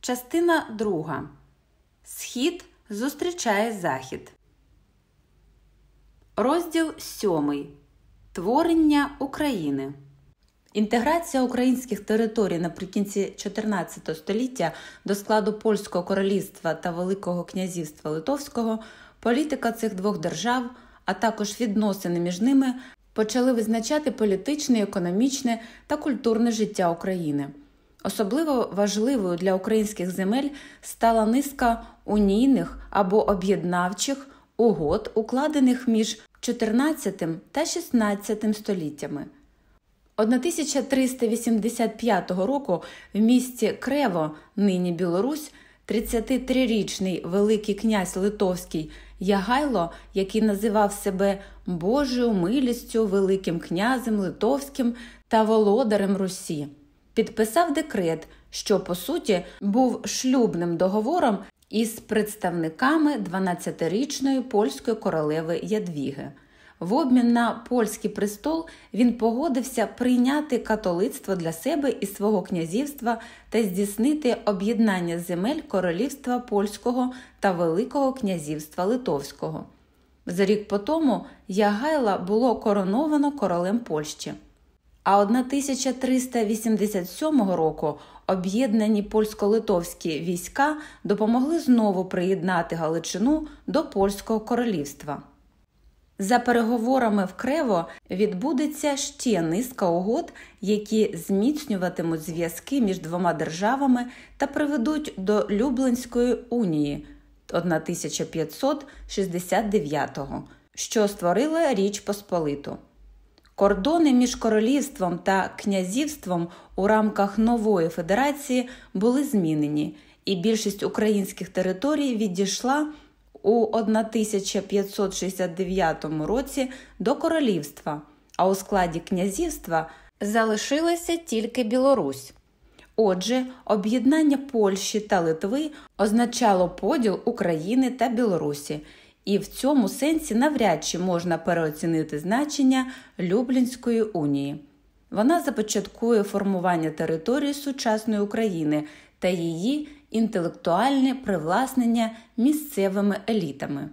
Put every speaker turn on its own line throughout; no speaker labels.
Частина 2. Схід зустрічає захід. Розділ 7. Творення України. Інтеграція українських територій наприкінці 14 століття до складу Польського королівства та Великого князівства Литовського, політика цих двох держав, а також відносини між ними почали визначати політичне, економічне та культурне життя України. Особливо важливою для українських земель стала низка унійних або об'єднавчих угод, укладених між 14 та 16 століттями. 1385 року в місті Крево, нині Білорусь, 33-річний Великий князь Литовський Ягайло, який називав себе Божою милістю, Великим князем Литовським та володарем Русі, підписав декрет, що по суті був шлюбним договором із представниками 12-річної польської королеви Ядвіги. В обмін на польський престол він погодився прийняти католицтво для себе і свого князівства та здійснити об'єднання земель королівства польського та Великого князівства Литовського. За рік по тому Ягайла було короновано королем Польщі. А 1387 року об'єднані польсько-литовські війська допомогли знову приєднати Галичину до Польського королівства. За переговорами в Крево відбудеться ще низка угод, які зміцнюватимуть зв'язки між двома державами та приведуть до Люблинської унії 1569-го, що створила Річ Посполиту. Кордони між королівством та князівством у рамках нової федерації були змінені, і більшість українських територій відійшла у 1569 році до королівства, а у складі князівства залишилася тільки Білорусь. Отже, об'єднання Польщі та Литви означало поділ України та Білорусі, і в цьому сенсі навряд чи можна переоцінити значення Люблінської унії. Вона започаткує формування території сучасної України та її інтелектуальне привласнення місцевими елітами.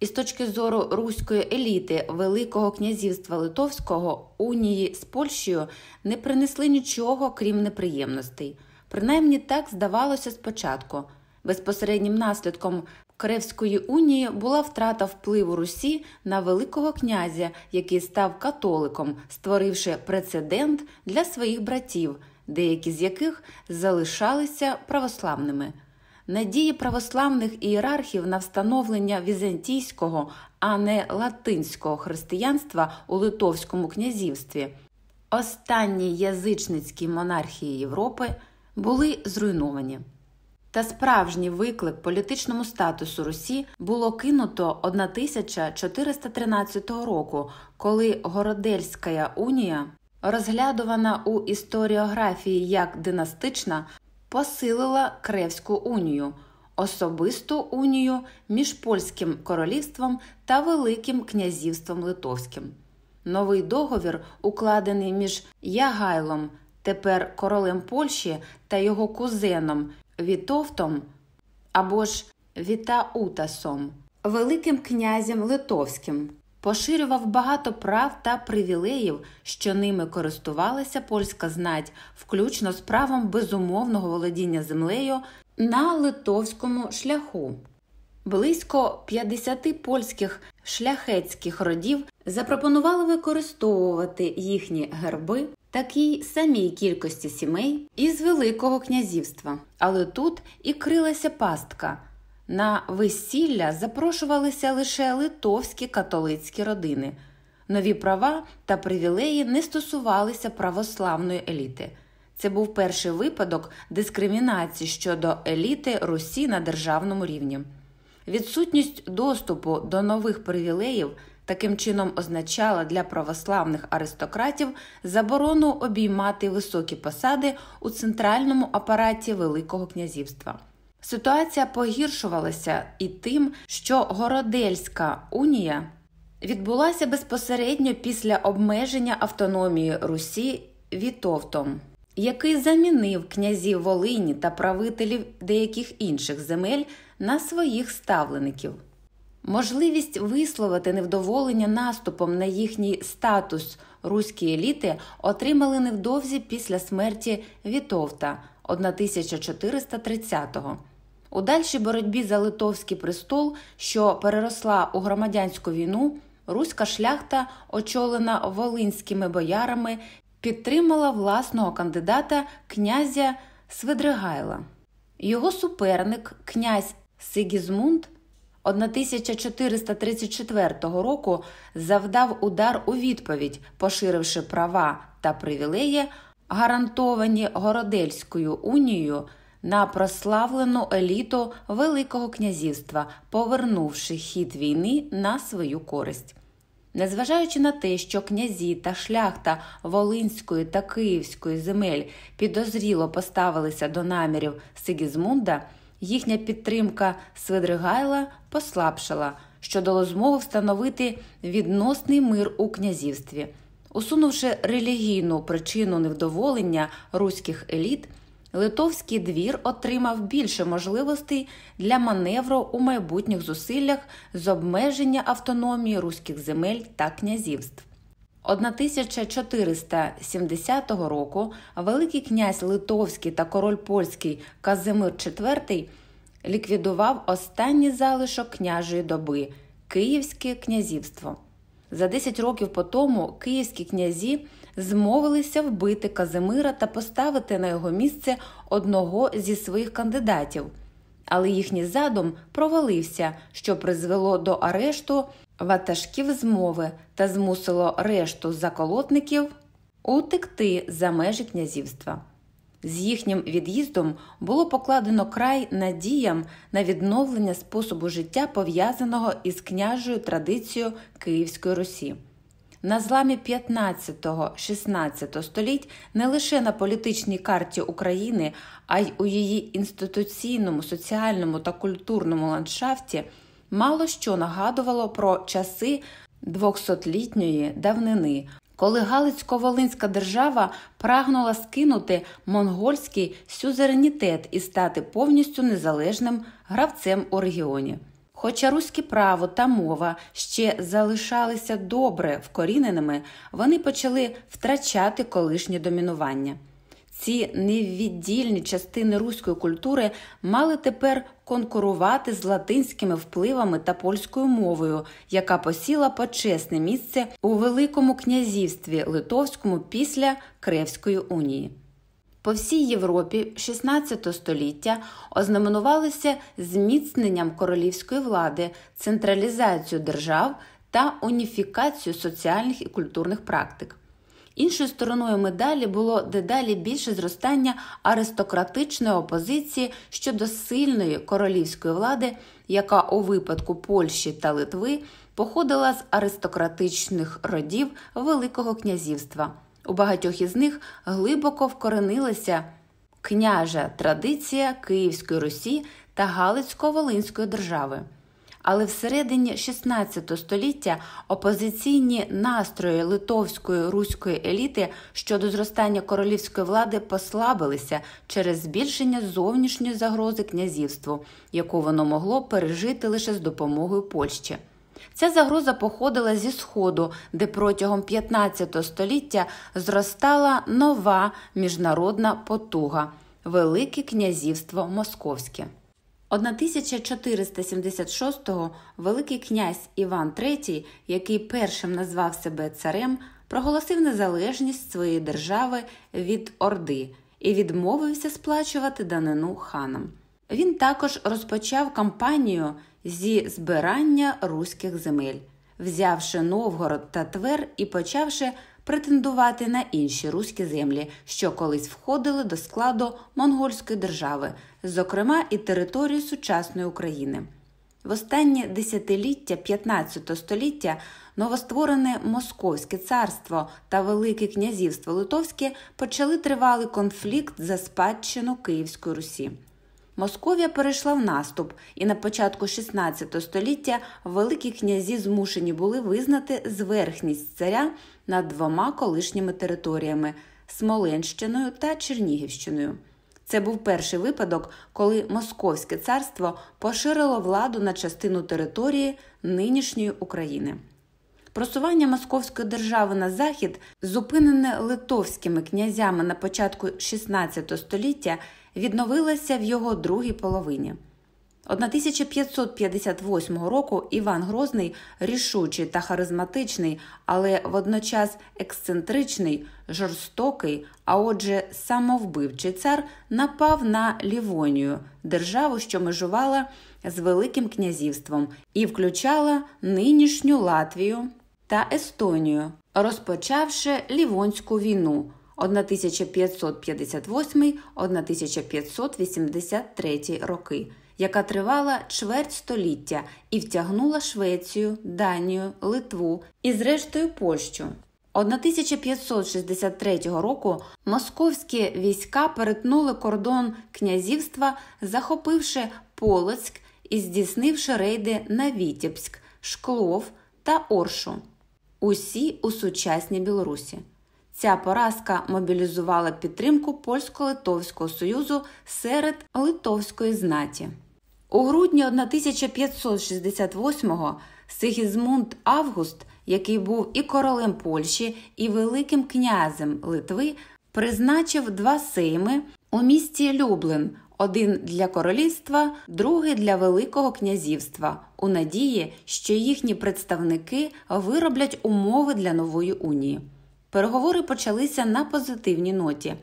І з точки зору руської еліти Великого князівства Литовського унії з Польщею не принесли нічого крім неприємностей. Принаймні так здавалося спочатку. Безпосереднім наслідком Кревської унії була втрата впливу Русі на Великого князя, який став католиком, створивши прецедент для своїх братів, деякі з яких залишалися православними. Надії православних ієрархів на встановлення візантійського, а не латинського християнства у Литовському князівстві, останній язичницькій монархії Європи, були зруйновані. Та справжній виклик політичному статусу Русі було кинуто 1413 року, коли Городельська унія, розглядувана у історіографії як династична, посилила Кревську унію, особисту унію між польським королівством та Великим князівством Литовським. Новий договір, укладений між Ягайлом, тепер королем Польщі та його кузеном Вітовтом або ж Вітаутасом, Великим князем Литовським, поширював багато прав та привілеїв, що ними користувалася польська знать, включно з правом безумовного володіння землею на литовському шляху. Близько 50 польських шляхетських родів запропонували використовувати їхні герби такій самій кількості сімей із Великого князівства, але тут і крилася пастка. На весілля запрошувалися лише литовські католицькі родини. Нові права та привілеї не стосувалися православної еліти. Це був перший випадок дискримінації щодо еліти Русі на державному рівні. Відсутність доступу до нових привілеїв таким чином означала для православних аристократів заборону обіймати високі посади у центральному апараті Великого князівства. Ситуація погіршувалася і тим, що Городельська унія відбулася безпосередньо після обмеження автономії Русі Вітовтом. який замінив князів Волині та правителів деяких інших земель на своїх ставлеників. Можливість висловити невдоволення наступом на їхній статус руські еліти отримали невдовзі після смерті Вітовта 1430-го. У дальшій боротьбі за Литовський престол, що переросла у громадянську війну, руська шляхта, очолена волинськими боярами, підтримала власного кандидата князя Свидригайла. Його суперник, князь Сигізмунд, 1434 року завдав удар у відповідь, поширивши права та привілеї, гарантовані Городельською унією на прославлену еліту Великого князівства, повернувши хід війни на свою користь. Незважаючи на те, що князі та шляхта Волинської та Київської земель підозріло поставилися до намірів Сигізмунда, їхня підтримка Свидригайла послабшала, що дало змогу встановити відносний мир у князівстві, усунувши релігійну причину невдоволення руських еліт. Литовський двір отримав більше можливостей для маневру у майбутніх зусиллях з обмеження автономії руських земель та князівств. 1470 року Великий князь Литовський та король польський Казимир IV ліквідував останній залишок княжої доби Київське князівство. За 10 років по тому київські князі змовилися вбити Казимира та поставити на його місце одного зі своїх кандидатів, але їхній задум провалився, що призвело до арешту ватажків змови та змусило решту заколотників утекти за межі князівства. З їхнім від'їздом було покладено край надіям на відновлення способу життя, пов'язаного із княжою традицією Київської Русі. На зламі 15-16 століть не лише на політичній карті України, а й у її інституційному, соціальному та культурному ландшафті мало що нагадувало про часи 200-літньої давнини, коли Галицько-Волинська держава прагнула скинути монгольський сюзеренітет і стати повністю незалежним гравцем у регіоні. Хоча руське право та мова ще залишалися добре вкоріненими, вони почали втрачати колишнє домінування. Ці невіддільні частини руської культури мали тепер конкурувати з латинськими впливами та польською мовою, яка посіла почесне місце у Великому князівстві Литовському після Кревської унії. По всій Європі XVI століття ознаменувалися зміцненням королівської влади, централізацією держав та уніфікацією соціальних і культурних практик. Іншою стороною медалі було дедалі більше зростання аристократичної опозиції щодо сильної королівської влади, яка у випадку Польщі та Литви походила з аристократичних родів Великого князівства. У багатьох із них глибоко вкоренилася княжа традиція Київської Русі та Галицько-Волинської держави. Але всередині XVI століття опозиційні настрої литовської руської еліти щодо зростання королівської влади послабилися через збільшення зовнішньої загрози князівству, яку воно могло пережити лише з допомогою Польщі. Ця загроза походила зі Сходу, де протягом 15 століття зростала нова міжнародна потуга Велике князівство Московське. 1476-го Великий князь Іван III, який першим назвав себе царем, проголосив незалежність своєї держави від Орди і відмовився сплачувати данину ханам. Він також розпочав кампанію зі збирання руських земель, взявши Новгород та Твер і почавши претендувати на інші руські землі, що колись входили до складу монгольської держави, зокрема і територію сучасної України. В останнє десятиліття 15 століття новостворене Московське царство та Велике князівство Литовське почали тривалий конфлікт за спадщину Київської Русі. Московія перейшла в наступ, і на початку XVI століття великі князі змушені були визнати зверхність царя над двома колишніми територіями Смоленщиною та Чернігівщиною. Це був перший випадок, коли Московське царство поширило владу на частину території нинішньої України. Просування Московської держави на захід, зупинене литовськими князями на початку XVI століття, відновилося в його другій половині. 1558 року Іван Грозний, рішучий та харизматичний, але водночас ексцентричний, жорстокий, а отже, самовбивчий цар напав на Лівонію, державу, що межувала з Великим князівством, і включала нинішню Латвію та Естонію, розпочавши Лівонську війну 1558-1583 роки яка тривала чверть століття і втягнула Швецію, Данію, Литву і, зрештою, Польщу. 1563 року московські війська перетнули кордон князівства, захопивши Полоцьк і здійснивши рейди на Вітебськ, Шклов та Оршу, усі у сучасній Білорусі. Ця поразка мобілізувала підтримку польсько-литовського союзу серед литовської знаті. У грудні 1568-го Сигізмунд Август, який був і королем Польщі, і Великим князем Литви, призначив два сейми у місті Люблин. Один для королівства, другий для Великого князівства, у надії, що їхні представники вироблять умови для нової унії. Переговори почалися на позитивній ноті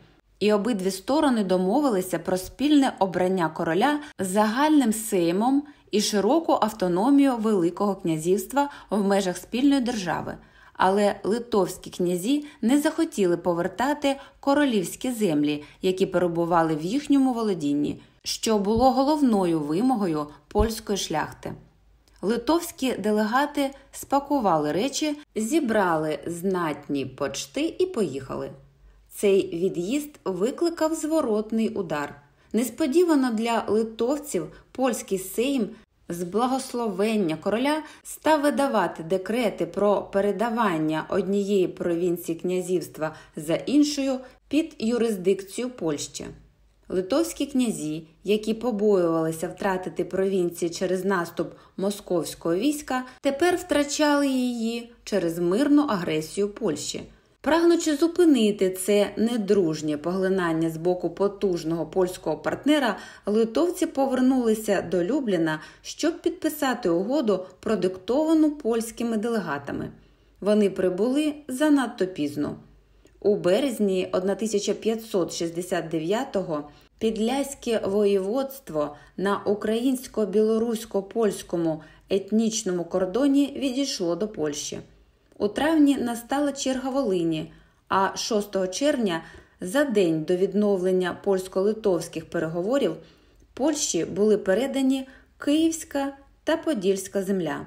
і обидві сторони домовилися про спільне обрання короля загальним сеймом і широку автономію Великого князівства в межах спільної держави. Але литовські князі не захотіли повертати королівські землі, які перебували в їхньому володінні, що було головною вимогою польської шляхти. Литовські делегати спакували речі, зібрали знатні почти і поїхали. Цей від'їзд викликав зворотний удар. Несподівано для литовців польський сейм з благословення короля став видавати декрети про передавання однієї провінції князівства за іншою під юрисдикцію Польщі. Литовські князі, які побоювалися втратити провінції через наступ московського війська, тепер втрачали її через мирну агресію Польщі. Прагнучи зупинити це недружнє поглинання з боку потужного польського партнера, литовці повернулися до Любліна, щоб підписати угоду, продиктовану польськими делегатами. Вони прибули занадто пізно. У березні 1569-го Підляське воєводство на українсько-білорусько-польському етнічному кордоні відійшло до Польщі. У травні настала черга Волині, а 6 червня, за день до відновлення польсько-литовських переговорів, Польщі були передані Київська та Подільська земля.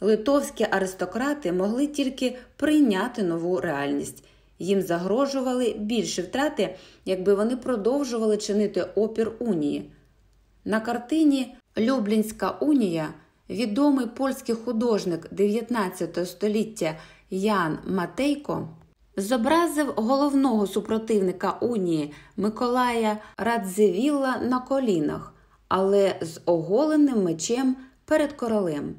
Литовські аристократи могли тільки прийняти нову реальність. Їм загрожували більші втрати, якби вони продовжували чинити опір унії. На картині Люблінська унія відомий польський художник 19 століття Ян Матейко зобразив головного супротивника унії Миколая Радзивілла на колінах, але з оголеним мечем перед королем.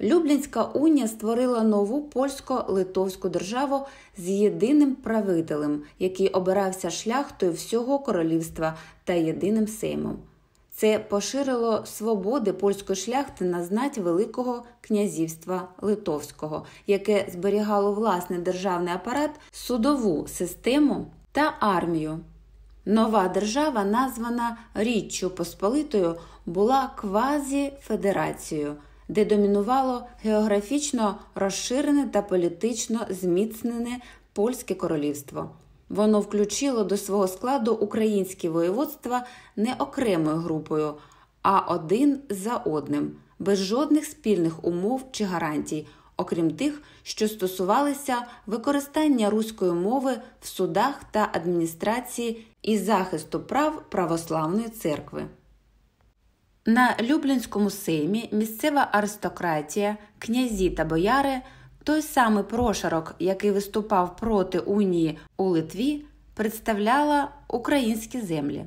Люблінська унія створила нову польсько-литовську державу з єдиним правителем, який обирався шляхтою всього королівства та єдиним сеймом. Це поширило свободи польської шляхти на знать Великого князівства Литовського, яке зберігало власний державний апарат, судову систему та армію. Нова держава, названа Річчю Посполитою, була квазі-федерацією, де домінувало географічно розширене та політично зміцнене польське королівство. Воно включило до свого складу українські воєводства не окремою групою, а один за одним, без жодних спільних умов чи гарантій, окрім тих, що стосувалися використання руської мови в судах та адміністрації і захисту прав православної церкви. На Люблінському сеймі місцева аристократія, князі та бояри Той самий прошарок, який виступав проти унії у Литві, представляла українські землі.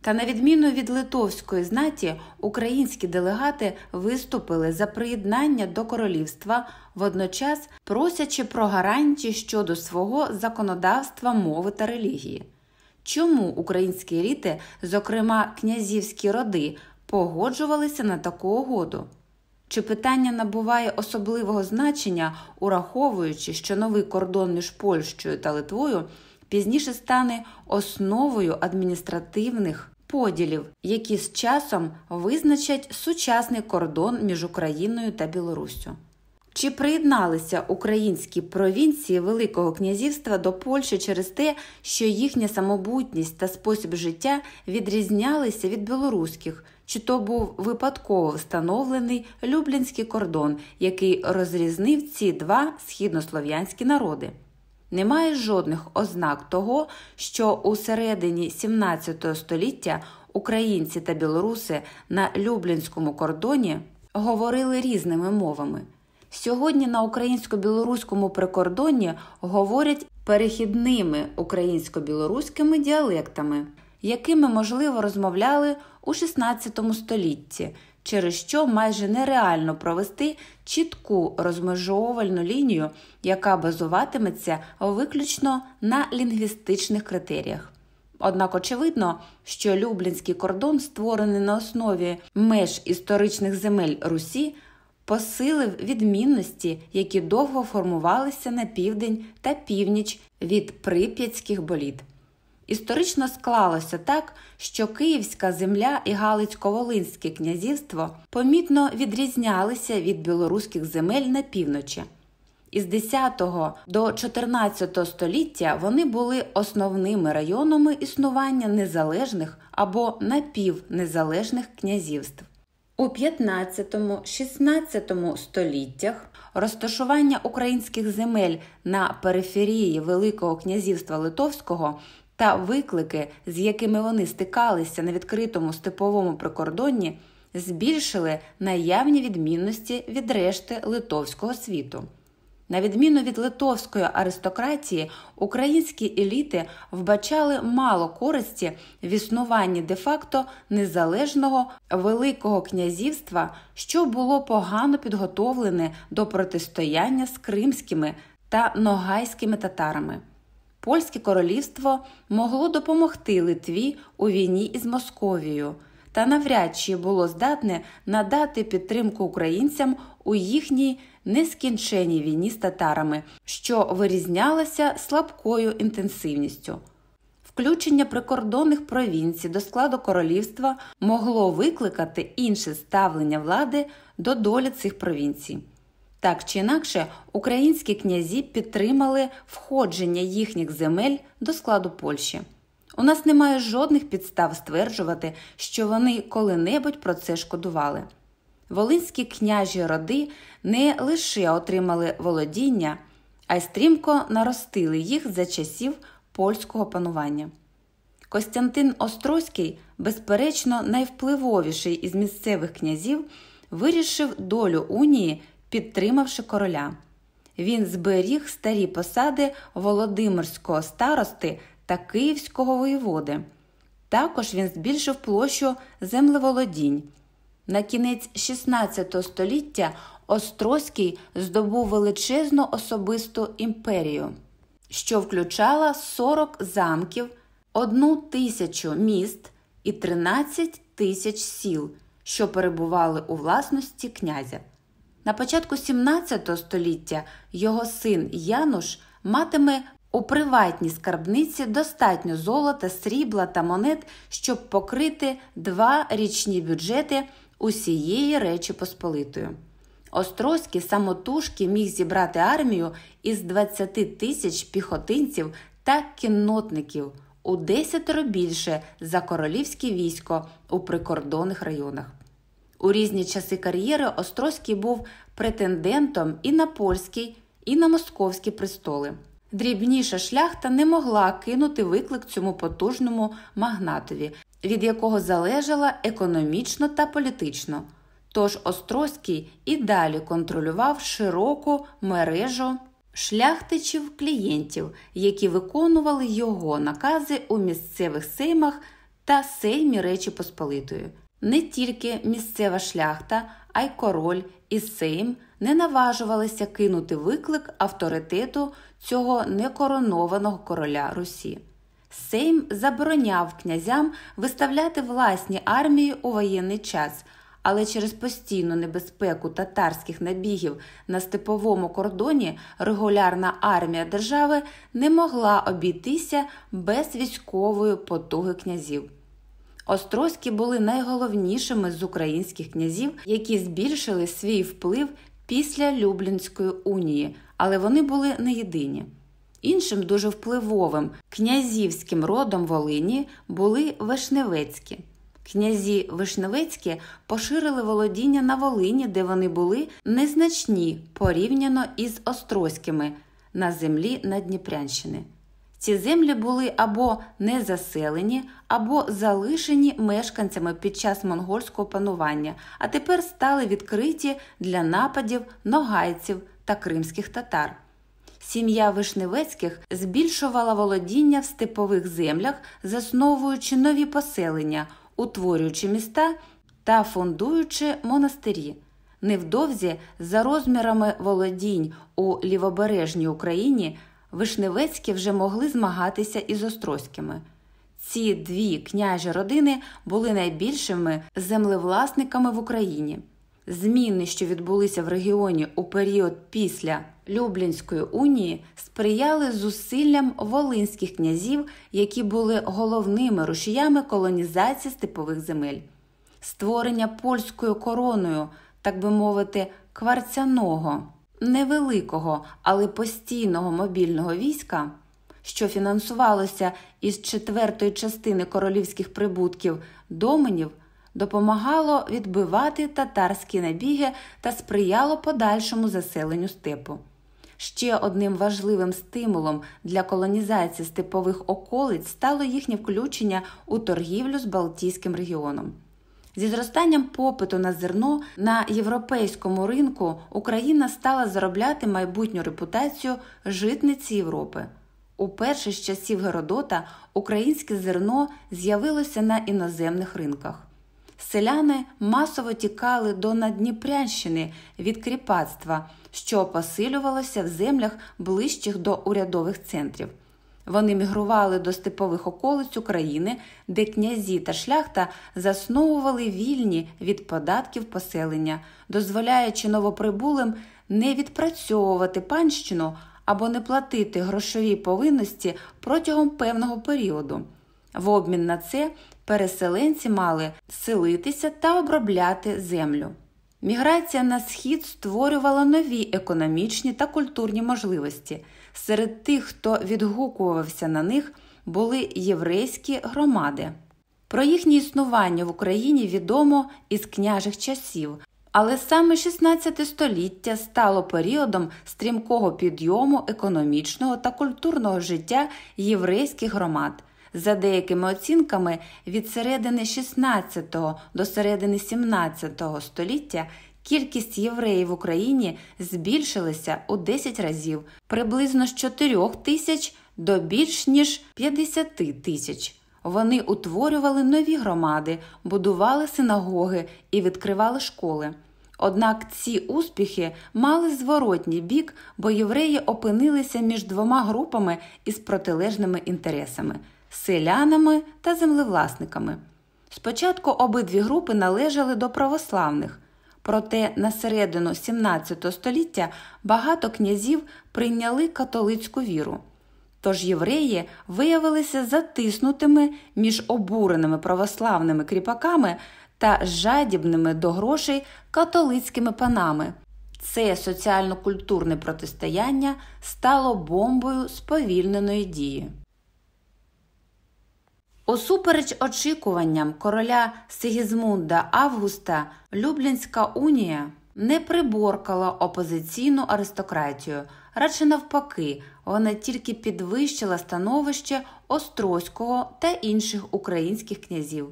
Та на відміну від литовської знаті, українські делегати виступили за приєднання до королівства, водночас просячи про гарантії щодо свого законодавства мови та релігії. Чому українські еліти, зокрема князівські роди, погоджувалися на таку угоду? Чи питання набуває особливого значення, ураховуючи, що новий кордон між Польщею та Литвою пізніше стане основою адміністративних поділів, які з часом визначать сучасний кордон між Україною та Білоруссю? Чи приєдналися українські провінції Великого князівства до Польщі через те, що їхня самобутність та спосіб життя відрізнялися від білоруських, чи то був випадково встановлений Люблінський кордон, який розрізнив ці два східнослов'янські народи? Немає жодних ознак того, що у середині 17 століття українці та білоруси на Люблінському кордоні говорили різними мовами. Сьогодні на українсько-білоруському прикордонні говорять перехідними українсько-білоруськими діалектами, якими можливо розмовляли у 16 столітті, через що майже нереально провести чітку розмежовувальну лінію, яка базуватиметься виключно на лінгвістичних критеріях. Однак очевидно, що Люблінський кордон, створений на основі меж історичних земель Русі, посилив відмінності, які довго формувалися на південь та північ від прип'ятських боліт. Історично склалося так, що Київська земля і Галицько-Волинське князівство помітно відрізнялися від білоруських земель на півночі. Із 10 до 14 століття вони були основними районами існування незалежних або напівнезалежних князівств. У 15-16 століттях розташування українських земель на периферії Великого князівства Литовського та виклики, з якими вони стикалися на відкритому степовому прикордонні, збільшили наявні відмінності від решти литовського світу. На відміну від литовської аристократії, українські еліти вбачали мало користі в існуванні де-факто незалежного Великого князівства, що було погано підготовлене до протистояння з кримськими та ногайськими татарами. Польське королівство могло допомогти Литві у війні із Московією, та навряд чи було здатне надати підтримку українцям у їхній нескінченій війні з татарами, що вирізнялася слабкою інтенсивністю. Включення прикордонних провінцій до складу королівства могло викликати інше ставлення влади до долі цих провінцій. Так чи інакше, українські князі підтримали входження їхніх земель до складу Польщі. У нас немає жодних підстав стверджувати, що вони коли-небудь про це шкодували. Волинські княжі роди не лише отримали володіння, а й стрімко наростили їх за часів польського панування. Костянтин Острозький, безперечно, найвпливовіший із місцевих князів, вирішив долю унії, підтримавши короля. Він зберіг старі посади Володимирського старости та Київського воєводи. Також він збільшив площу землеволодінь. На кінець XVI століття Острозький здобув величезну особисту імперію, що включала 40 замків, одну тисячу міст і 13 тисяч сіл, що перебували у власності князя. На початку XVII століття його син Януш матиме у приватній скарбниці достатньо золота, срібла та монет, щоб покрити два річні бюджети усієї Речі Посполитої. Острозький самотужки міг зібрати армію із 20 тисяч піхотинців та кіннотників у десятеро більше за королівське військо у прикордонних районах. У різні часи кар'єри Острозький був претендентом і на польський, і на московські престоли. Дрібніша шляхта не могла кинути виклик цьому потужному магнатові, від якого залежала економічно та політично. Тож Острозький і далі контролював широку мережу шляхтичів клієнтів, які виконували його накази у місцевих сеймах та сеймі Речі Посполитої. Не тільки місцева шляхта, а й король і сейм не наважувалися кинути виклик авторитету цього некоронованого короля Русі. Сейм забороняв князям виставляти власні армії у воєнний час, але через постійну небезпеку татарських набігів на степовому кордоні регулярна армія держави не могла обійтися без військової потуги князів. Острозькі були найголовнішими з українських князів, які збільшили свій вплив після Люблінської унії, але вони були не єдині. Іншим дуже впливовим князівським родом Волині були Вишневецькі. Князі Вишневецькі поширили володіння на Волині, де вони були незначні порівняно із Острозькими на землі Надніпрянщини. Ці землі були або незаселені, або залишені мешканцями під час монгольського панування, а тепер стали відкриті для нападів ногайців та кримських татар. Сім'я Вишневецьких збільшувала володіння в степових землях, засновуючи нові поселення, утворюючи міста та фундуючи монастирі. Невдовзі за розмірами володінь у лівобережній Україні Вишневецькі вже могли змагатися із Острозькими. Ці дві княжі родини були найбільшими землевласниками в Україні. Зміни, що відбулися в регіоні у період після Люблінської унії, сприяли зусиллям волинських князів, які були головними рушіями колонізації степових земель. Створення польською короною, так би мовити, кварцяного, невеликого, але постійного мобільного війська, що фінансувалося із четвертої частини королівських прибутків доменів допомагало відбивати татарські набіги та сприяло подальшому заселенню степу. Ще одним важливим стимулом для колонізації степових околиць стало їхнє включення у торгівлю з Балтійським регіоном. Зі зростанням попиту на зерно на європейському ринку Україна стала заробляти майбутню репутацію житниці Європи. Уперше з часів Геродота українське зерно з'явилося на іноземних ринках. Селяни масово тікали до Надніпрянщини від кріпацтва, що посилювалося в землях ближчих до урядових центрів. Вони мігрували до степових околиць України, де князі та шляхта засновували вільні від податків поселення, дозволяючи новоприбулим не відпрацьовувати панщину або не платити грошові повинності протягом певного періоду. В обмін на це переселенці мали селитися та обробляти землю. Міграція на схід створювала нові економічні та культурні можливості. Серед тих, хто відгукувався на них, були єврейські громади. Про їхнє існування в Україні відомо із княжих часів, але саме 16 століття стало періодом стрімкого підйому економічного та культурного життя єврейських громад. За деякими оцінками, від середини 16 до середини 17 століття кількість євреїв в Україні збільшилася у 10 разів, приблизно з 4 тисяч до більш ніж 50 тисяч. Вони утворювали нові громади, будували синагоги і відкривали школи. Однак ці успіхи мали зворотній бік, бо євреї опинилися між двома групами із протилежними інтересами селянами та землевласниками. Спочатку обидві групи належали до православних, проте на середину 17 століття багато князів прийняли католицьку віру. Тож євреї виявилися затиснутими між обуреними православними кріпаками та жадібними до грошей католицькими панами. Це соціально-культурне протистояння стало бомбою сповільненої дії. Усупереч очікуванням короля Сигізмунда Августа, Люблінська унія не приборкала опозиційну аристократію, радше навпаки, вона тільки підвищила становище Острозького та інших українських князів.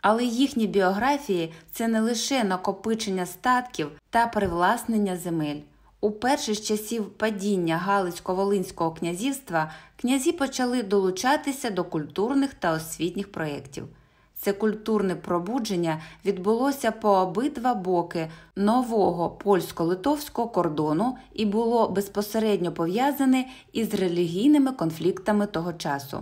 Але їхні біографії це не лише накопичення статків та привласнення земель. Уперше з часів падіння Галицько-Волинського князівства князі почали долучатися до культурних та освітніх проєктів. Це культурне пробудження відбулося по обидва боки нового польсько-литовського кордону і було безпосередньо пов'язане із релігійними конфліктами того часу.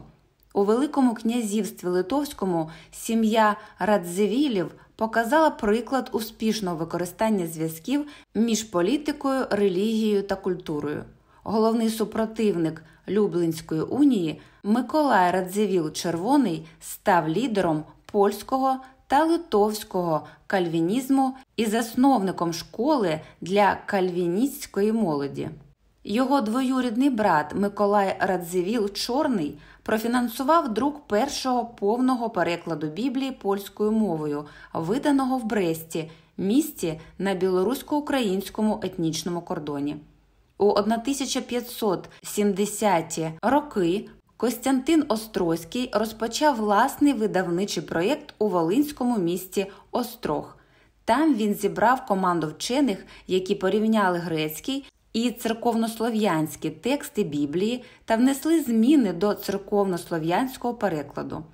У Великому князівстві Литовському сім'я Радзивілів показала приклад успішного використання зв'язків між політикою, релігією та культурою. Головний супротивник Люблинської унії Миколай Радзивіл Червоний став лідером польського та литовського кальвінізму і засновником школи для кальвіністської молоді. Його двоюрідний брат Миколай Радзивіл Чорний профінансував друк першого повного перекладу Біблії польською мовою, виданого в Бресті, місті на білорусько-українському етнічному кордоні. У 1570-ті роки Костянтин Острозький розпочав власний видавничий проєкт у Волинському місті Острог. Там він зібрав команду вчених, які порівняли грецький і церковнослов'янські тексти Біблії та внесли зміни до церковнослов'янського перекладу.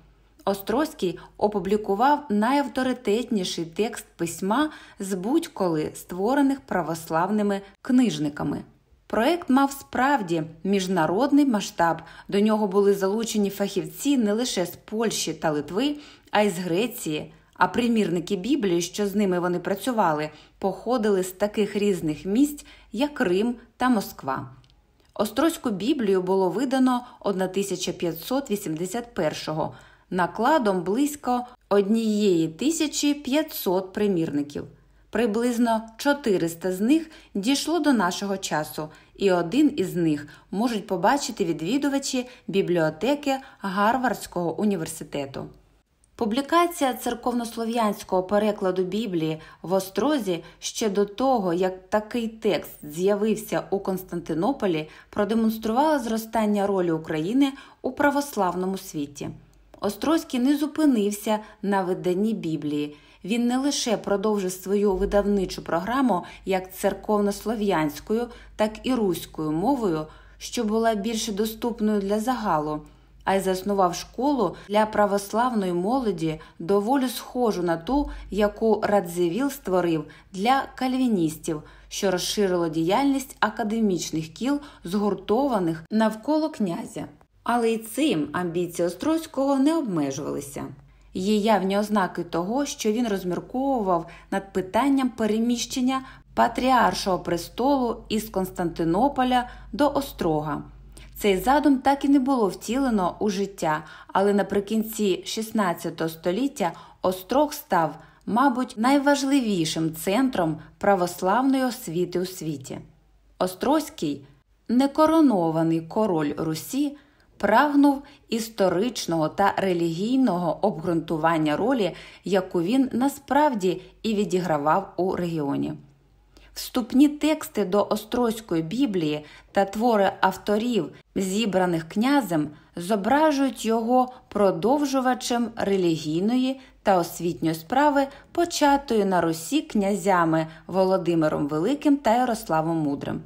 Острозький опублікував найавторитетніший текст письма з будь-коли створених православними книжниками. Проект мав справді міжнародний масштаб. До нього були залучені фахівці не лише з Польщі та Литви, а й з Греції. А примірники Біблії, що з ними вони працювали, походили з таких різних місць, як Рим та Москва. Острозьку Біблію було видано 1581-го, накладом близько 1500 примірників. Приблизно 400 з них дійшло до нашого часу, і один із них можуть побачити відвідувачі бібліотеки Гарвардського університету. Публікація церковнослов'янського перекладу Біблії в Острозі ще до того, як такий текст з'явився у Константинополі, продемонструвала зростання ролі України у православному світі. Острозький не зупинився на виданні Біблії. Він не лише продовжив свою видавничу програму як церковнослов'янською, так і руською мовою, що була більше доступною для загалу а й заснував школу для православної молоді, доволі схожу на ту, яку Радзивіл створив для кальвіністів, що розширило діяльність академічних кіл, згуртованих навколо князя. Але й цим амбіції Острозького не обмежувалися. Є явні ознаки того, що він розмірковував над питанням переміщення патріаршого престолу із Константинополя до Острога. Цей задум так і не було втілено у життя, але наприкінці XVI століття Острог став, мабуть, найважливішим центром православної освіти у світі. Острозький, некоронований король Русі, прагнув історичного та релігійного обґрунтування ролі, яку він насправді і відігравав у регіоні. Вступні тексти до Острозької Біблії та твори авторів, зібраних князем, зображують його продовжувачем релігійної та освітньої справи, початої на Русі князями Володимиром Великим та Ярославом Мудрим.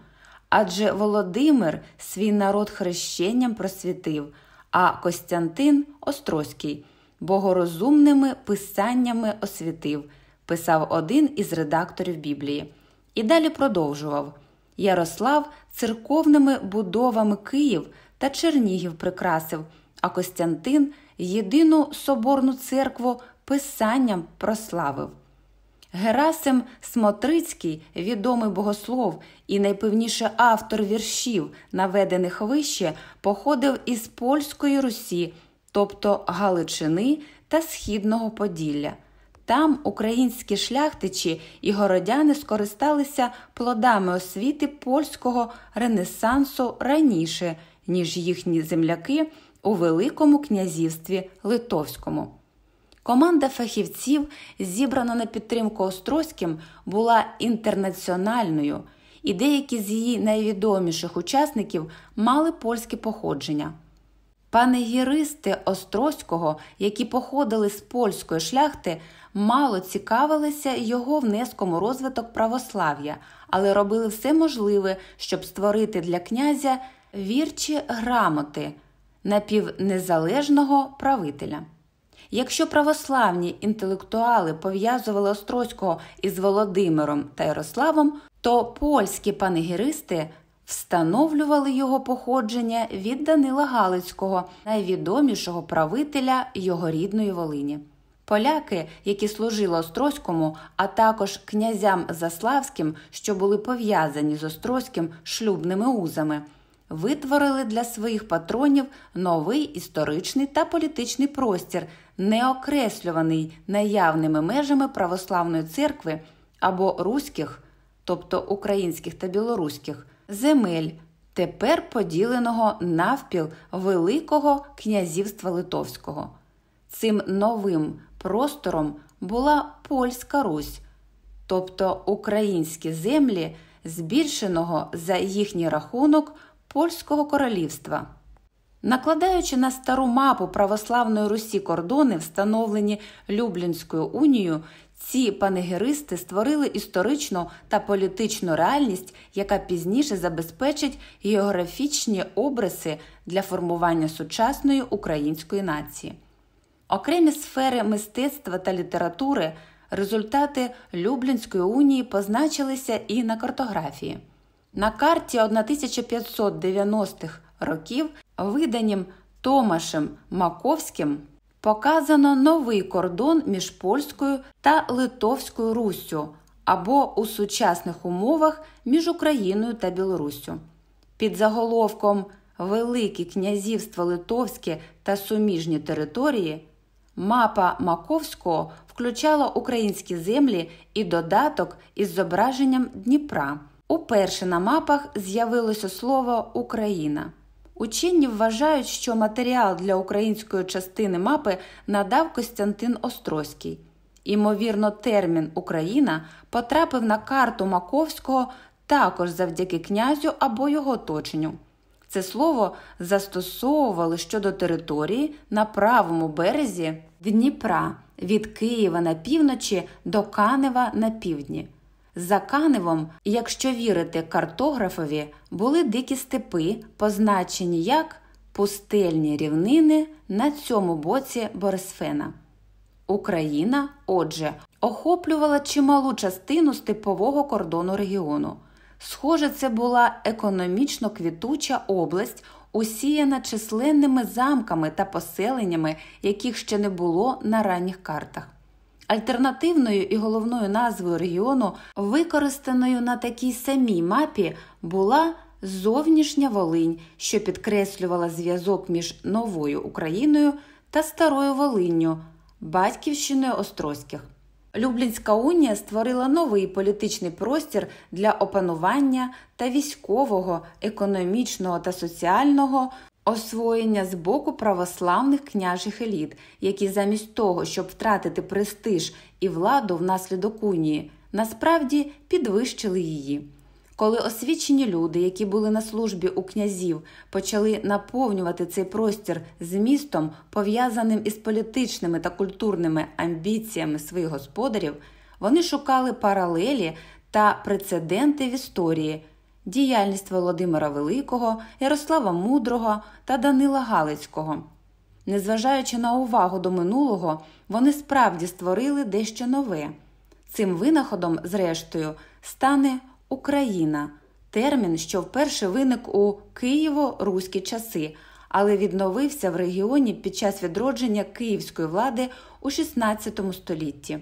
Адже Володимир свій народ хрещенням просвітив, а Костянтин Острозький богорозумними писаннями освітив, писав один із редакторів Біблії. І далі продовжував Ярослав церковними будовами Київ та Чернігів прикрасив, а Костянтин єдину соборну церкву писанням прославив. Герасим Смотрицький, відомий богослов і найпевніше автор віршів, наведених вище, походив із Польської Русі, тобто Галичини та Східного Поділля. Там українські шляхтичі і городяни скористалися плодами освіти польського ренесансу раніше, ніж їхні земляки у Великому князівстві Литовському. Команда фахівців, зібрана на підтримку Острозьким, була інтернаціональною, і деякі з її найвідоміших учасників мали польське походження. Панегіристи Острозького, які походили з польської шляхти, мало цікавилися його внеском у розвиток православ'я, але робили все можливе, щоб створити для князя вірчі грамоти напівнезалежного правителя. Якщо православні інтелектуали пов'язували Острозького із Володимиром та Ярославом, то польські панегіристи встановлювали його походження від Данила Галицького, найвідомішого правителя його рідної Волині. Поляки, які служили Острозькому, а також князям Заславським, що були пов'язані з Острозьким шлюбними узами, витворили для своїх патронів новий історичний та політичний простір, не окреслюваний наявними межами православної церкви або руських, тобто українських та білоруських, земель, тепер поділеного навпіл Великого князівства Литовського. Цим новим простором була Польська Русь, тобто українські землі, збільшеного за їхній рахунок Польського королівства. Накладаючи на стару мапу православної Русі кордони, встановлені Люблінською унією, ці панегеристи створили історичну та політичну реальність, яка пізніше забезпечить географічні обриси для формування сучасної української нації. Окремі сфери мистецтва та літератури, результати Люблінської унії позначилися і на картографії. На карті 1590-х років, виданім Томашем Маковським, показано новий кордон між польською та Литовською Руссю або у сучасних умовах між Україною та Білоруссю. Під заголовком Великі князівства Литовське та суміжні території мапа Маковського включала українські землі і додаток із зображенням Дніпра. Уперше на мапах з'явилося слово Україна. Учені вважають, що матеріал для української частини мапи надав Костянтин Острозький. Імовірно, термін Україна потрапив на карту Маковського також завдяки князю або його оточенню. Це слово застосовували щодо території на правому березі Дніпра від Києва на півночі до Канева на півдні. За Каневом, якщо вірити картографові, були дикі степи, позначені як пустельні рівнини на цьому боці Борисфена. Україна, отже, охоплювала чималу частину степового кордону регіону. Схоже, це була економічно квітуча область, усіяна численними замками та поселеннями, яких ще не було на ранніх картах. Альтернативною і головною назвою регіону, використаною на такій самій мапі, була зовнішня Волинь, що підкреслювала зв'язок між новою Україною та старою Волинню, батьківщиною Острозьких. Люблінська унія створила новий політичний простір для опанування та військового, економічного та соціального освоєння з боку православних княжих еліт, які замість того, щоб втратити престиж і владу внаслідок унії, насправді підвищили її. Коли освічені люди, які були на службі у князів, почали наповнювати цей простір змістом, пов'язаним із політичними та культурними амбіціями своїх господарів, вони шукали паралелі та прецеденти в історії, діяльність Володимира Великого, Ярослава Мудрого та Данила Галицького. Незважаючи на увагу до минулого, вони справді створили дещо нове. Цим винаходом, зрештою, стане Україна термін, що вперше виник у Києво-руські часи, але відновився в регіоні під час відродження київської влади у XVI столітті.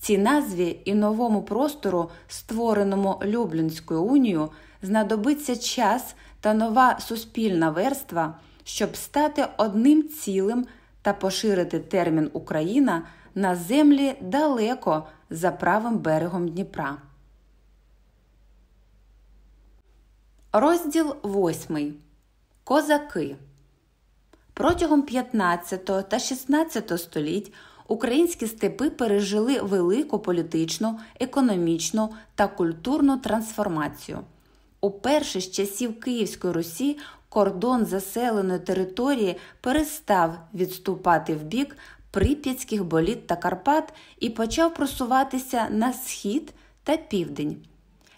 Цій назві і новому простору, створеному Люблінською унією, знадобиться час та нова суспільна верства, щоб стати одним цілим та поширити термін Україна на землі далеко за правим берегом Дніпра. Розділ 8. Козаки. Протягом 15 та 16 століть українські степи пережили велику політичну, економічну та культурну трансформацію. Уперше з часів Київської Русі кордон заселеної території перестав відступати в бік Прип'ятських боліт та Карпат і почав просуватися на схід та південь.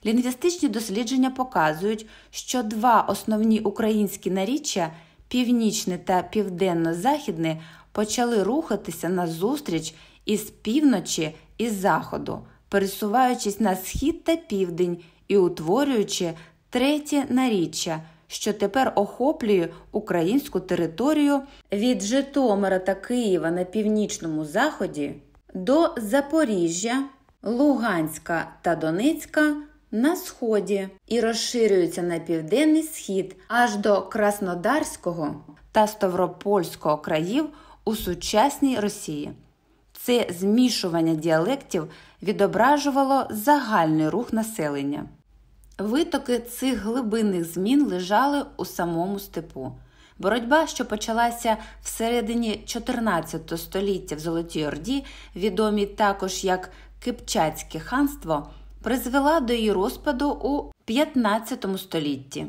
Лінгвістичні дослідження показують, що два основні українські наріччя північне та південно-західне почали рухатися назустріч із півночі і заходу, пересуваючись на схід та південь і утворюючи третє наріччя, що тепер охоплює українську територію від Житомира та Києва на північному заході до Запоріжжя, Луганська та Донецька на сході і розширюється на південний схід аж до Краснодарського та Ставропольського країв у сучасній Росії. Це змішування діалектів відображувало загальний рух населення. Витоки цих глибинних змін лежали у самому степу. Боротьба, що почалася всередині 14 століття в Золотій Орді, відомій також як Кипчацьке ханство, призвела до її розпаду у 15 столітті.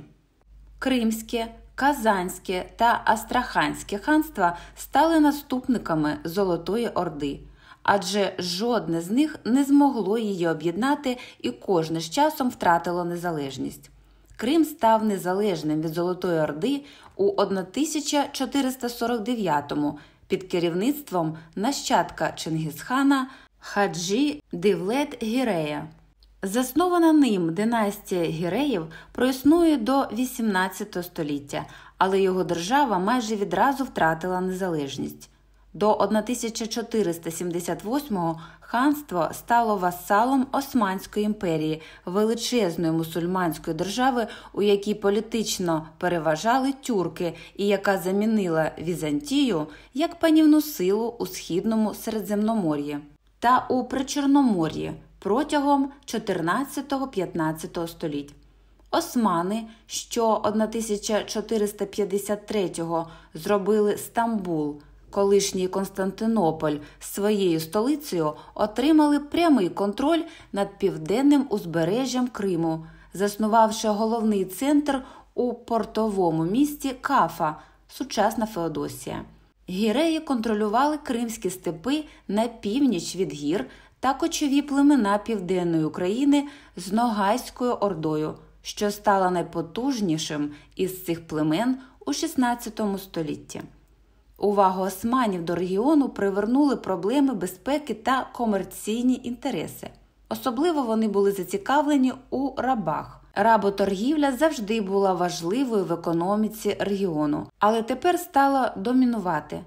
Кримське, Казанське та Астраханське ханства стали наступниками Золотої Орди, адже жодне з них не змогло її об'єднати і кожне з часом втратило незалежність. Крим став незалежним від Золотої Орди у 1449-му під керівництвом нащадка Чингісхана Хаджі Дивлет Гірея. Заснована ним династія гіреїв проіснує до 18 століття, але його держава майже відразу втратила незалежність. До 1478-го ханство стало васалом Османської імперії, величезної мусульманської держави, у якій політично переважали тюрки, і яка замінила Візантію як панівну силу у східному Середземномор'ї та у Причорномор'ї протягом 14-15 століть. Османи, що 1453-го зробили Стамбул, колишній Константинополь своєю столицею, отримали прямий контроль над південним узбережжям Криму, заснувавши головний центр у портовому місті Кафа, сучасна Феодосія. Гіреї контролювали кримські степи на північ від гір та кочові племена Південної України з Ногайською Ордою, що стала найпотужнішим із цих племен у XVI столітті. Увагу османів до регіону привернули проблеми безпеки та комерційні інтереси. Особливо вони були зацікавлені у рабах. Работоргівля завжди була важливою в економіці регіону, але тепер стала домінувати.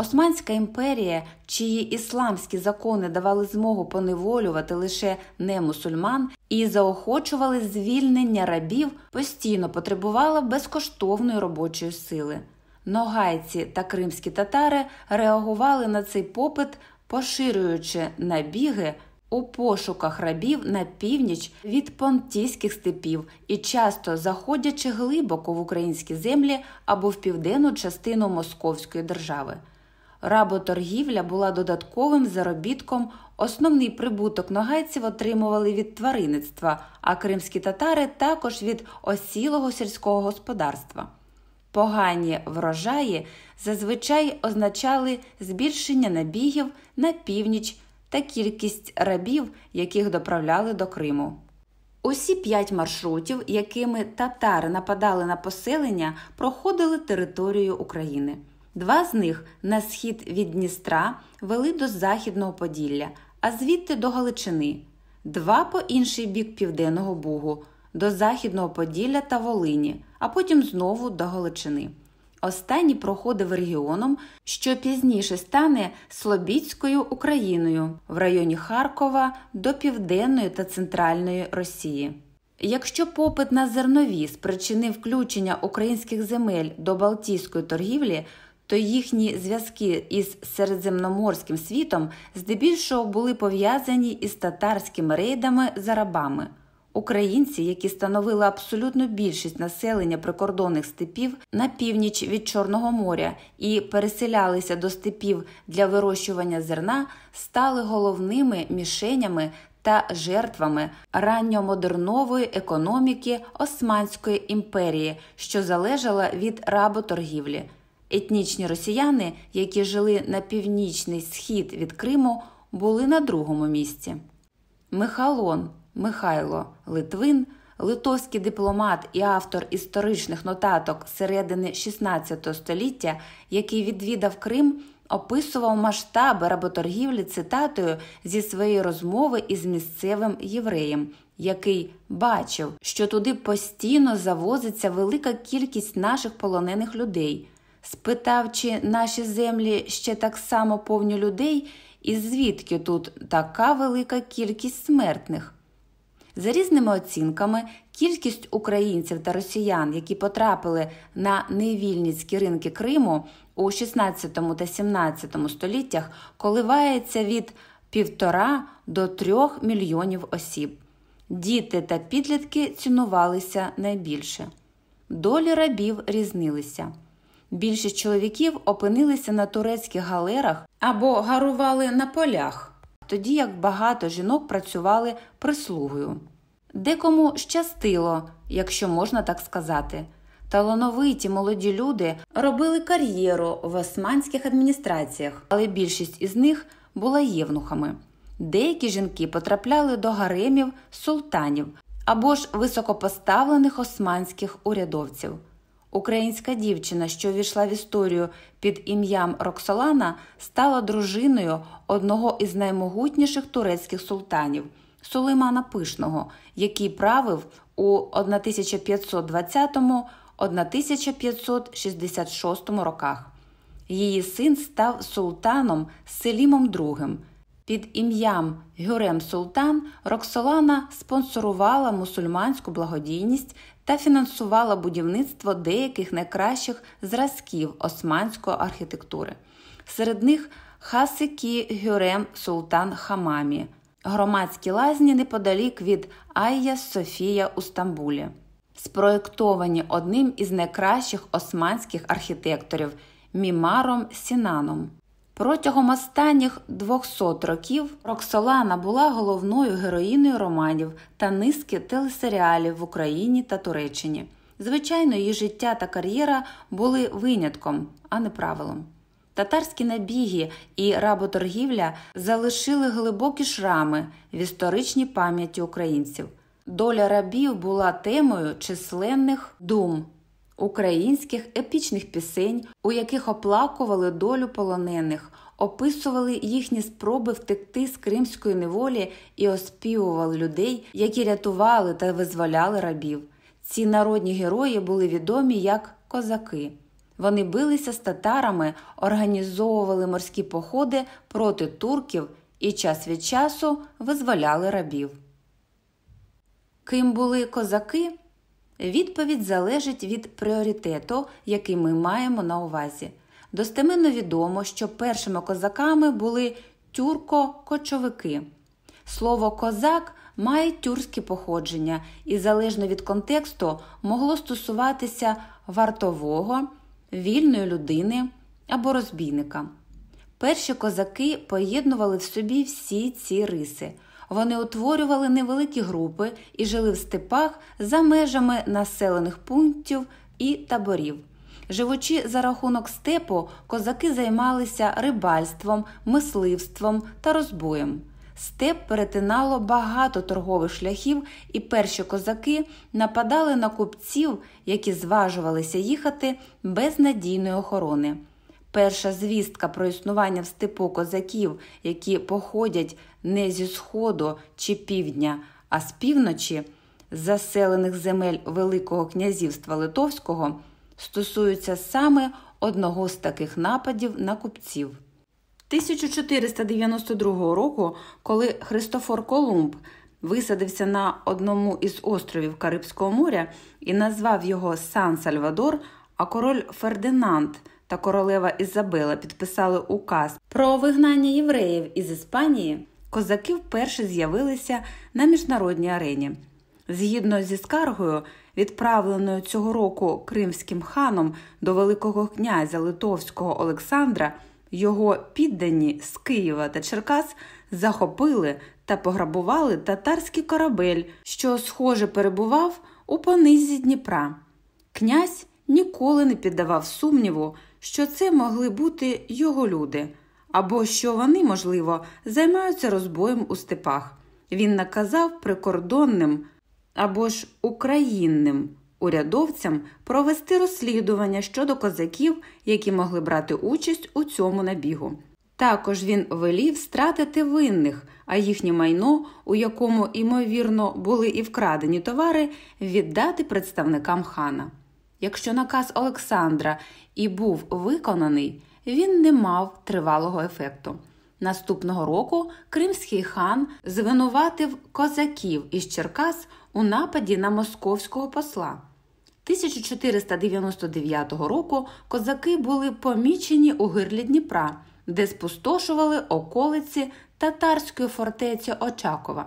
Османська імперія, чиї ісламські закони давали змогу поневолювати лише не мусульман і заохочували звільнення рабів, постійно потребувала безкоштовної робочої сили. Ногайці та кримські татари реагували на цей попит, поширюючи набіги у пошуках рабів на північ від понтійських степів і часто заходячи глибоко в українські землі або в південну частину Московської держави. Работоргівля була додатковим заробітком, основний прибуток ногайців отримували від тваринництва, а кримські татари також від осілого сільського господарства. Погані врожаї зазвичай означали збільшення набігів на північ та кількість рабів, яких доправляли до Криму. Усі п'ять маршрутів, якими татари нападали на поселення, проходили територію України. Два з них на схід від Дністра вели до Західного Поділля, а звідти до Галичини, два по інший бік Південного Бугу, до Західного Поділля та Волині, а потім знову до Галичини. Останній проходив регіоном, що пізніше стане Слобідською Україною в районі Харкова до Південної та Центральної Росії. Якщо попит на зернові спричинив включення українських земель до Балтійської торгівлі, то їхні зв'язки із середземноморським світом здебільшого були пов'язані із татарськими рейдами за рабами. Українці, які становили абсолютну більшість населення прикордонних степів на північ від Чорного моря і переселялися до степів для вирощування зерна, стали головними мішенями та жертвами ранньомодернової економіки Османської імперії, що залежала від работоргівлі. Етнічні росіяни, які жили на північний схід від Криму, були на другому місці. Михалон Михайло Литвин, литовський дипломат і автор історичних нотаток середини XVI століття, який відвідав Крим, описував масштаби работоргівлі цитатою зі своєї розмови із місцевим євреєм, який бачив, що туди постійно завозиться велика кількість наших полонених людей. Спитав, чи наші землі ще так само повні людей, і звідки тут така велика кількість смертних. За різними оцінками, кількість українців та росіян, які потрапили на невільницькі ринки Криму у 16 та 17 століттях, коливається від півтора до трьох мільйонів осіб. Діти та підлітки цінувалися найбільше. Долі рабів різнилися. Більшість чоловіків опинилися на турецьких галерах або гарували на полях, тоді як багато жінок працювали прислугою. Декому щастило, якщо можна так сказати. Талановиті молоді люди робили кар'єру в османських адміністраціях, але більшість із них була євнухами. Деякі жінки потрапляли до гаремів султанів або ж високопоставлених османських урядовців. Українська дівчина, що війшла в історію під ім'ям Роксолана, стала дружиною одного із наймогутніших турецьких султанів Сулеймана Пишного, який правив у 1520-1566 роках. Її син став султаном Селімом II. Під ім'ям Гюрем Султан Роксолана спонсорувала мусульманську благодійність та фінансувала будівництво деяких найкращих зразків османської архітектури. Серед них Хасики Гюрем Султан Хамамі, громадські лазні неподалік від Айя Софія у Стамбулі, спроєктовані одним із найкращих османських архітекторів Мімаром Сінаном. Протягом останніх 200 років Роксолана була головною героїною романів та низки телесеріалів в Україні та Туреччині. Звичайно, її життя та кар'єра були винятком, а не правилом. Татарські набіги і работоргівля залишили глибокі шрами в історичній пам'яті українців. Доля рабів була темою численних дум українських епічних пісень, у яких оплакували долю полонених, описували їхні спроби втекти з кримської неволі і оспівували людей, які рятували та визволяли рабів. Ці народні герої були відомі як козаки. Вони билися з татарами, організовували морські походи проти турків і час від часу визволяли рабів. Ким були козаки? Відповідь залежить від пріоритету, який ми маємо на увазі. Достеменно відомо, що першими козаками були тюрко-кочовики. Слово козак має тюркське походження і, залежно від контексту, могло стосуватися вартового, вільної людини або розбійника. Перші козаки поєднували в собі всі ці риси. Вони утворювали невеликі групи і жили в степах за межами населених пунктів і таборів. Живучи за рахунок степу, козаки займалися рибальством, мисливством та розбоєм. Степ перетинало багато торгових шляхів, і перші козаки нападали на купців, які зважувалися їхати без надійної охорони. Перша звістка про існування в степу козаків, які походять не зі сходу чи півдня, а з півночі, заселених земель Великого князівства Литовського, стосується саме одного з таких нападів на купців. 1492 року, коли Христофор Колумб висадився на одному із островів Карибського моря і назвав його Сан Сальвадор, а король Фердинанд та королева Ізабела підписали указ про вигнання євреїв із Іспанії, козаки вперше з'явилися на міжнародній арені. Згідно зі скаргою, відправленою цього року кримським ханом до Великого князя Литовського Олександра, його піддані з Києва та Черкас захопили та пограбували татарський корабель, що, схоже, перебував у понизі Дніпра. Князь ніколи не піддавав сумніву, що це могли бути його люди, або що вони, можливо, займаються розбоєм у степах. Він наказав прикордонним або ж українним урядовцям провести розслідування щодо козаків, які могли брати участь у цьому набігу. Також він велів стратити винних, а їхнє майно, у якому, ймовірно, були і вкрадені товари, віддати представникам хана. Якщо наказ Олександра і був виконаний, він не мав тривалого ефекту. Наступного року кримський хан звинуватив козаків із Черкас у нападі на московського посла. 1499 року козаки були помічені у гирлі Дніпра, де спустошували околиці татарської фортеці Очакова.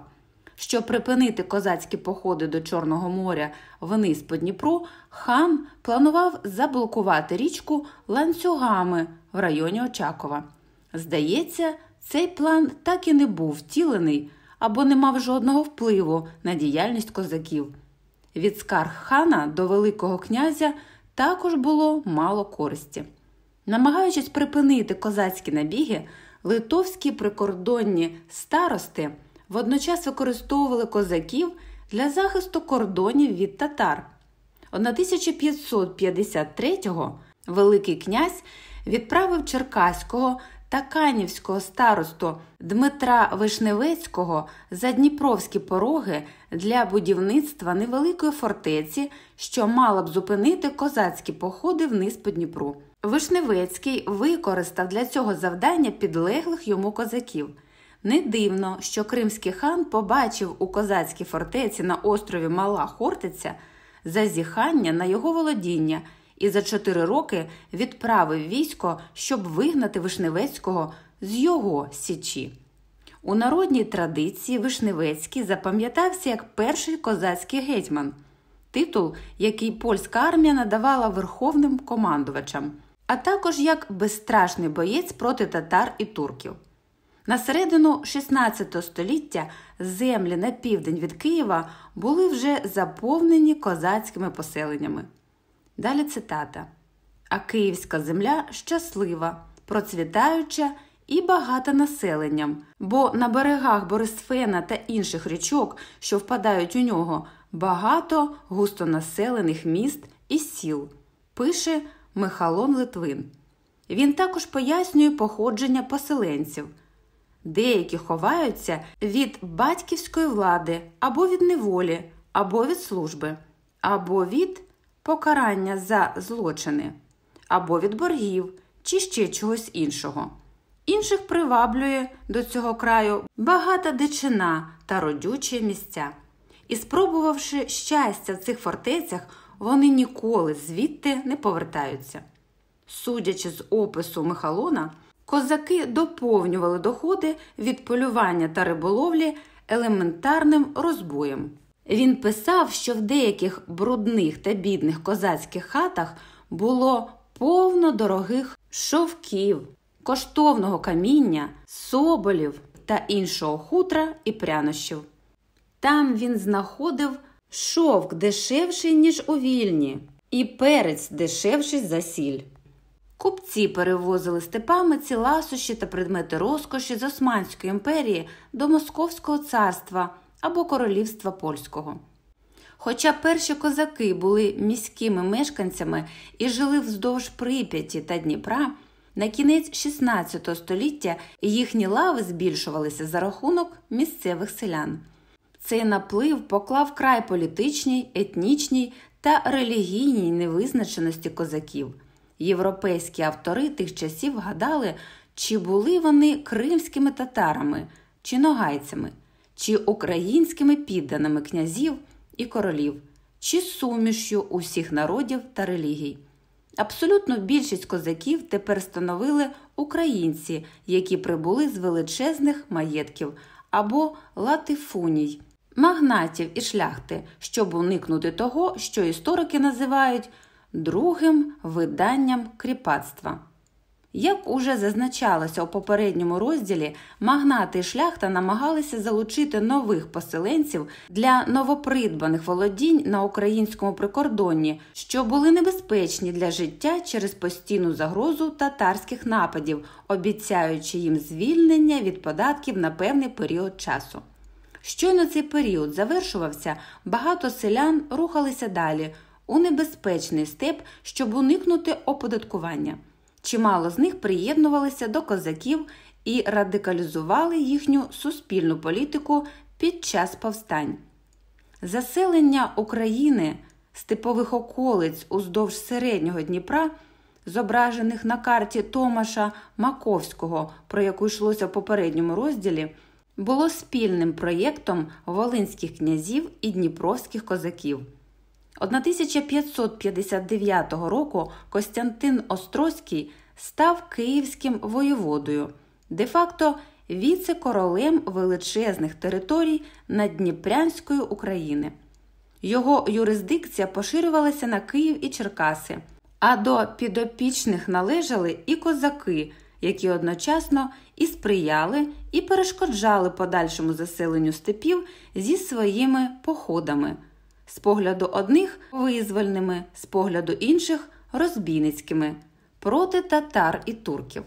Щоб припинити козацькі походи до Чорного моря вниз по Дніпру, хан планував заблокувати річку ланцюгами в районі Очакова. Здається, цей план так і не був втілений або не мав жодного впливу на діяльність козаків. Від скарг хана до Великого князя також було мало користі. Намагаючись припинити козацькі набіги, литовські прикордонні старости водночас використовували козаків для захисту кордонів від татар. 1553-го Великий князь відправив Черкаського та Канівського старосту Дмитра Вишневецького за Дніпровські пороги для будівництва невеликої фортеці, що мала б зупинити козацькі походи вниз по Дніпру. Вишневецький використав для цього завдання підлеглих йому козаків. Не дивно, що кримський хан побачив у козацькій фортеці на острові Мала Хортиця зазіхання на його володіння і за чотири роки відправив військо, щоб вигнати Вишневецького з його січі. У народній традиції Вишневецький запам'ятався як перший козацький гетьман, титул, який польська армія надавала верховним командувачам, а також як безстрашний боєць проти татар і турків. На середину XVI століття землі на південь від Києва були вже заповнені козацькими поселеннями. Далі цитата: А Київська земля щаслива, процвітаюча і багата населенням, бо на берегах Борисфена та інших річок, що впадають у нього, багато густонаселених міст і сіл, пише Михалон Литвин. Він також пояснює походження поселенців. Деякі ховаються від батьківської влади або від неволі, або від служби, або від покарання за злочини, або від боргів чи ще чогось іншого. Інших приваблює до цього краю багата дичина та родючі місця. І, спробувавши щастя в цих фортецях, вони ніколи звідти не повертаються. Судячи з опису Михалона, козаки доповнювали доходи від полювання та риболовлі елементарним розбоєм. Він писав, що в деяких брудних та бідних козацьких хатах було повно дорогих шовків, коштовного каміння, соболів та іншого хутра і прянощів. Там він знаходив шовк дешевший, ніж у вільні, і перець дешевший за сіль. Купці перевозили степами ці ласощі та предмети розкоші з Османської імперії до Московського царства або королівства польського. Хоча перші козаки були міськими мешканцями і жили вздовж Прип'яті та Дніпра, на кінець XVI століття їхні лави збільшувалися за рахунок місцевих селян. Цей наплив поклав край політичній, етнічній та релігійній невизначеності козаків. Європейські автори тих часів гадали, чи були вони кримськими татарами чи ногайцями, чи українськими підданими князів і королів, чи сумішю усіх народів та релігій. Абсолютно більшість козаків тепер становили українці, які прибули з величезних маєтків або латифуній, магнатів і шляхти, щоб уникнути того, що історики називають другим виданням кріпацтва. Як уже зазначалося у попередньому розділі, магнати і шляхта намагалися залучити нових поселенців для новопридбаних володінь на українському прикордонні, що були небезпечні для життя через постійну загрозу татарських нападів, обіцяючи їм звільнення від податків на певний період часу. Щойно цей період завершувався, багато селян рухалися далі у небезпечний степ, щоб уникнути оподаткування. Чимало з них приєднувалися до козаків і радикалізували їхню суспільну політику під час повстань. Заселення України степових околиць уздовж середнього Дніпра, зображених на карті Томаша Маковського, про яку йшлося в попередньому розділі, було спільним проєктом волинських князів і дніпровських козаків. 1559 року Костянтин Острозький став київським воєводою, де-факто віце-королем величезних територій Наддніпрянської України. Його юрисдикція поширювалася на Київ і Черкаси, а до підопічних належали і козаки, які одночасно і сприяли, і перешкоджали подальшому заселенню степів зі своїми походами з погляду одних визвольними, з погляду інших розбійницькими проти татар і турків.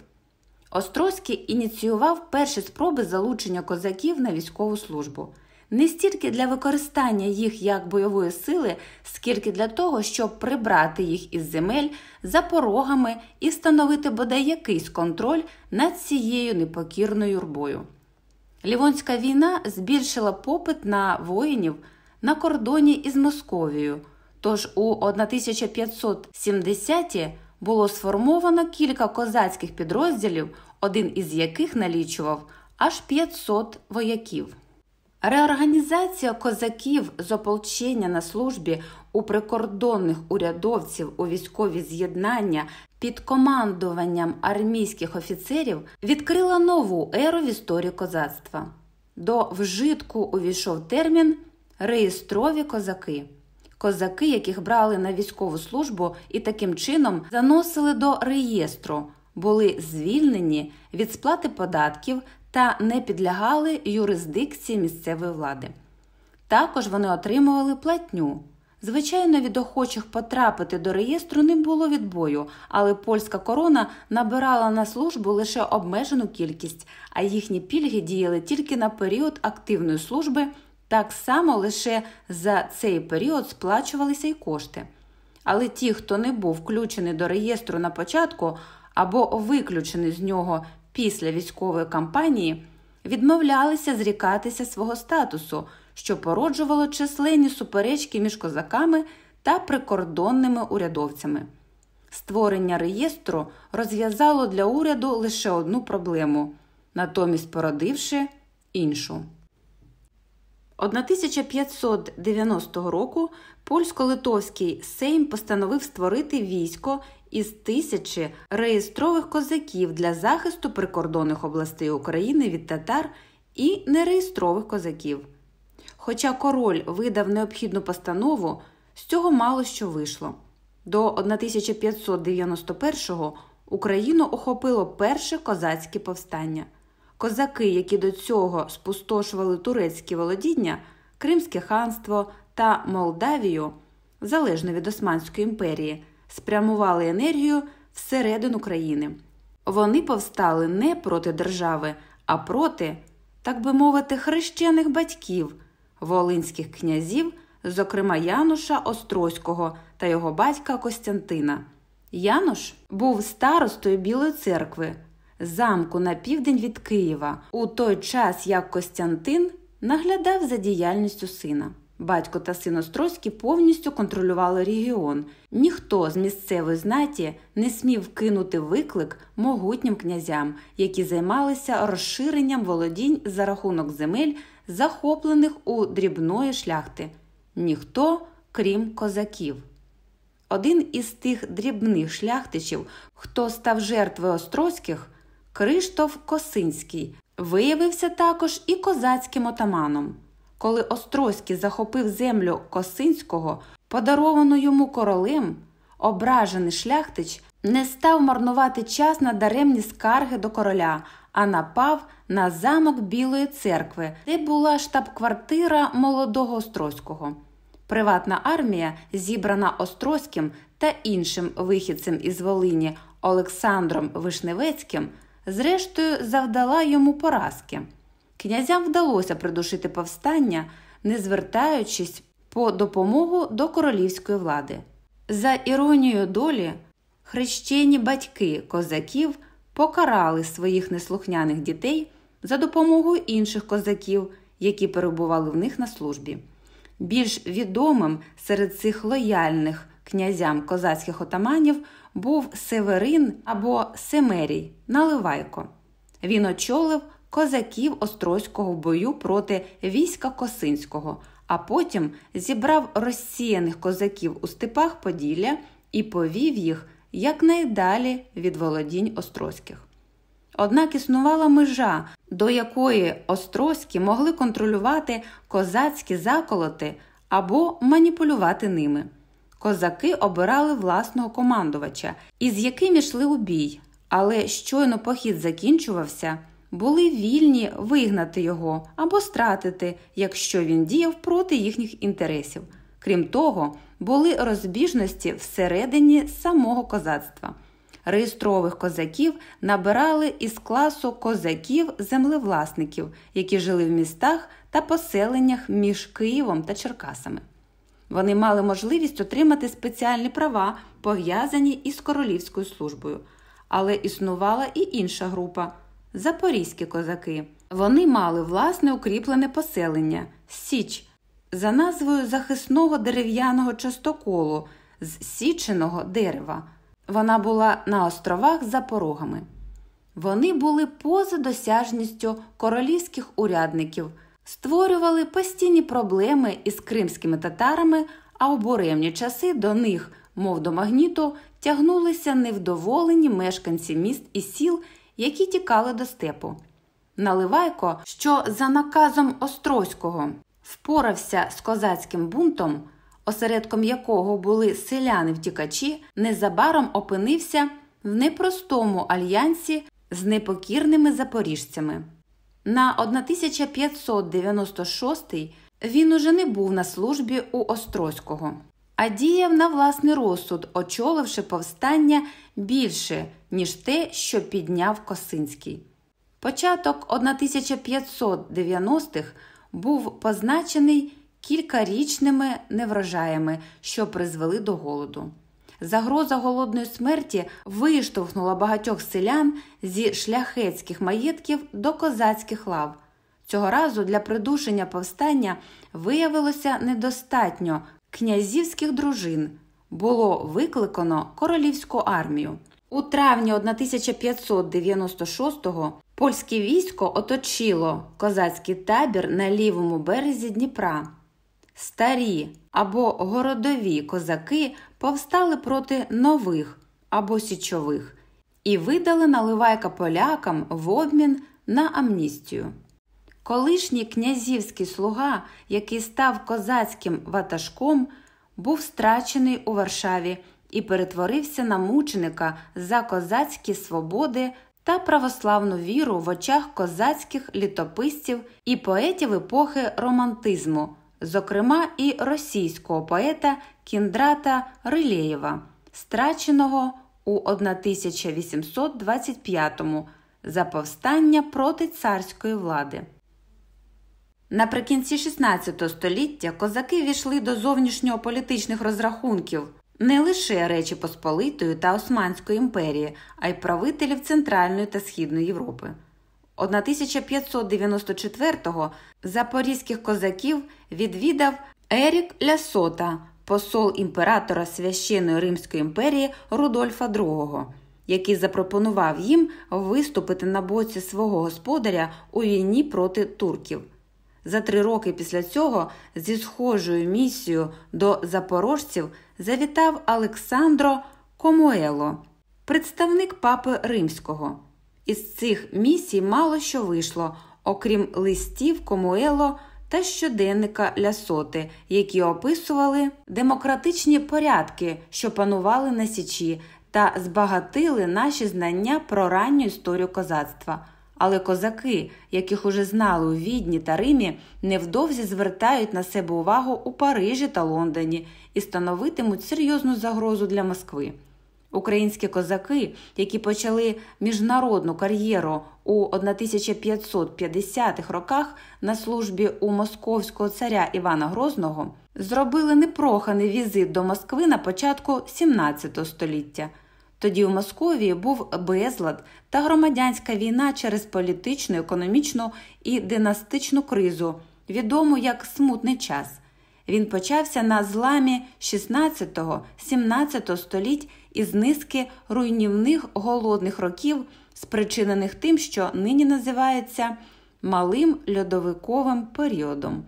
Острозький ініціював перші спроби залучення козаків на військову службу. Не стільки для використання їх як бойової сили, скільки для того, щоб прибрати їх із земель за порогами і встановити бодай якийсь контроль над цією непокірною юрбою. Лівонська війна збільшила попит на воїнів на кордоні із Московією. Тож у 1570-ті було сформовано кілька козацьких підрозділів, один із яких налічував аж 500 вояків. Реорганізація козаків з ополчення на службі у прикордонних урядовців у військові з'єднання під командуванням армійських офіцерів відкрила нову еру в історії козацтва. До вжитку увійшов термін реєстрові козаки. Козаки, яких брали на військову службу і таким чином заносили до реєстру, були звільнені від сплати податків та не підлягали юрисдикції місцевої влади. Також вони отримували платню. Звичайно, від охочих потрапити до реєстру не було відбою, але польська корона набирала на службу лише обмежену кількість, а їхні пільги діяли тільки на період активної служби так само лише за цей період сплачувалися й кошти. Але ті, хто не був включений до реєстру на початку або виключений з нього після військової кампанії, відмовлялися зрікатися свого статусу, що породжувало численні суперечки між козаками та прикордонними урядовцями. Створення реєстру розв'язало для уряду лише одну проблему, натомість породивши іншу. 1590 року польсько-литовський Сейм постановив створити військо із тисячі реєстрових козаків для захисту прикордонних областей України від татар і нереєстрових козаків. Хоча король видав необхідну постанову, з цього мало що вийшло. До 1591-го Україну охопило перше козацьке повстання. Козаки, які до цього спустошували турецькі володіння, Кримське ханство та Молдавію, залежно від Османської імперії, спрямували енергію всередину країни. Вони повстали не проти держави, а проти, так би мовити, хрещених батьків, волинських князів, зокрема Януша Острозького та його батька Костянтина. Януш був старостою Білої церкви замку на південь від Києва, у той час як Костянтин наглядав за діяльністю сина. Батько та син Острозькі повністю контролювали регіон. Ніхто з місцевої знаті не смів кинути виклик могутнім князям, які займалися розширенням володінь за рахунок земель, захоплених у дрібної шляхти. Ніхто, крім козаків. Один із тих дрібних шляхтичів, хто став жертвою Острозьких, Криштоф Косинський виявився також і козацьким отаманом. Коли Острозький захопив землю Косинського, подаровану йому королем, ображений шляхтич не став марнувати час на даремні скарги до короля, а напав на замок Білої церкви, де була штаб-квартира молодого Острозького. Приватна армія, зібрана Острозьким та іншим вихідцем із Волині Олександром Вишневецьким, зрештою завдала йому поразки. Князям вдалося придушити повстання, не звертаючись по допомогу до королівської влади. За іронією долі, хрещені батьки козаків покарали своїх неслухняних дітей за допомогою інших козаків, які перебували в них на службі. Більш відомим серед цих лояльних князям козацьких отаманів був Северин або Семерій Наливайко. Він очолив козаків Острозького бою проти війська Косинського, а потім зібрав розсіяних козаків у степах Поділля і повів їх якнайдалі від володінь Острозьких. Однак існувала межа, до якої Острозькі могли контролювати козацькі заколоти або маніпулювати ними. Козаки обирали власного командувача, із яким йшли у бій, але щойно похід закінчувався, були вільні вигнати його або стратити, якщо він діяв проти їхніх інтересів. Крім того, були розбіжності всередині самого козацтва. Реєстрових козаків набирали із класу козаків-землевласників, які жили в містах та поселеннях між Києвом та Черкасами. Вони мали можливість отримати спеціальні права, пов'язані із королівською службою. Але існувала і інша група запорізькі козаки. Вони мали власне укріплене поселення Січ за назвою захисного дерев'яного частоколу з січеного дерева. Вона була на островах за порогами. Вони були поза досяжністю королівських урядників, створювали постійні проблеми із кримськими татарами, а у буремні часи до них, мов до магніту, тягнулися невдоволені мешканці міст і сіл, які тікали до степу. Наливайко, що за наказом Острозького впорався з козацьким бунтом, осередком якого були селяни втікачі, незабаром опинився в непростому альянсі з непокірними запоріжцями. На 1596 він уже не був на службі у Острозького, а діяв на власний розсуд, очоливши повстання більше, ніж те, що підняв Косинський. Початок 1590-х був позначений кількарічними неврожаями, що призвели до голоду. Загроза голодної смерті виштовхнула багатьох селян зі шляхетських маєтків до козацьких лав. Цього разу для придушення повстання виявилося недостатньо князівських дружин. Було викликано королівську армію. У травні 1596-го польське військо оточило козацький табір на лівому березі Дніпра. Старі або городові козаки повстали проти нових або січових і видали наливайка полякам в обмін на амністію. Колишній князівський слуга, який став козацьким ватажком, був страчений у Варшаві і перетворився на мученика за козацькі свободи та православну віру в очах козацьких літописців і поетів епохи романтизму, зокрема і російського поета Кіндрата Рилєєва, страченого у 1825-му за повстання проти царської влади. Наприкінці XVI століття козаки війшли до зовнішньополітичних розрахунків не лише Речі Посполитої та Османської імперії, а й правителів Центральної та Східної Європи. 1594-го запорізьких козаків відвідав Ерік Лясота, посол імператора священної Римської імперії Рудольфа II, який запропонував їм виступити на боці свого господаря у війні проти турків. За три роки після цього зі схожою місією до запорожців завітав Олександро Комуело, представник папи римського. Із цих місій мало що вийшло, окрім листів Комуело та щоденника Лясоти, які описували демократичні порядки, що панували на Січі, та збагатили наші знання про ранню історію козацтва. Але козаки, яких уже знали у Відні та Римі, невдовзі звертають на себе увагу у Парижі та Лондоні і становитимуть серйозну загрозу для Москви. Українські козаки, які почали міжнародну кар'єру у 1550-х роках на службі у московського царя Івана Грозного, зробили непроханий візит до Москви на початку 17 століття. Тоді у Московії був безлад та громадянська війна через політичну, економічну і династичну кризу, відому як смутний час. Він почався на зламі 16-17 століть із низки руйнівних голодних років, спричинених тим, що нині називається малим льодовиковим періодом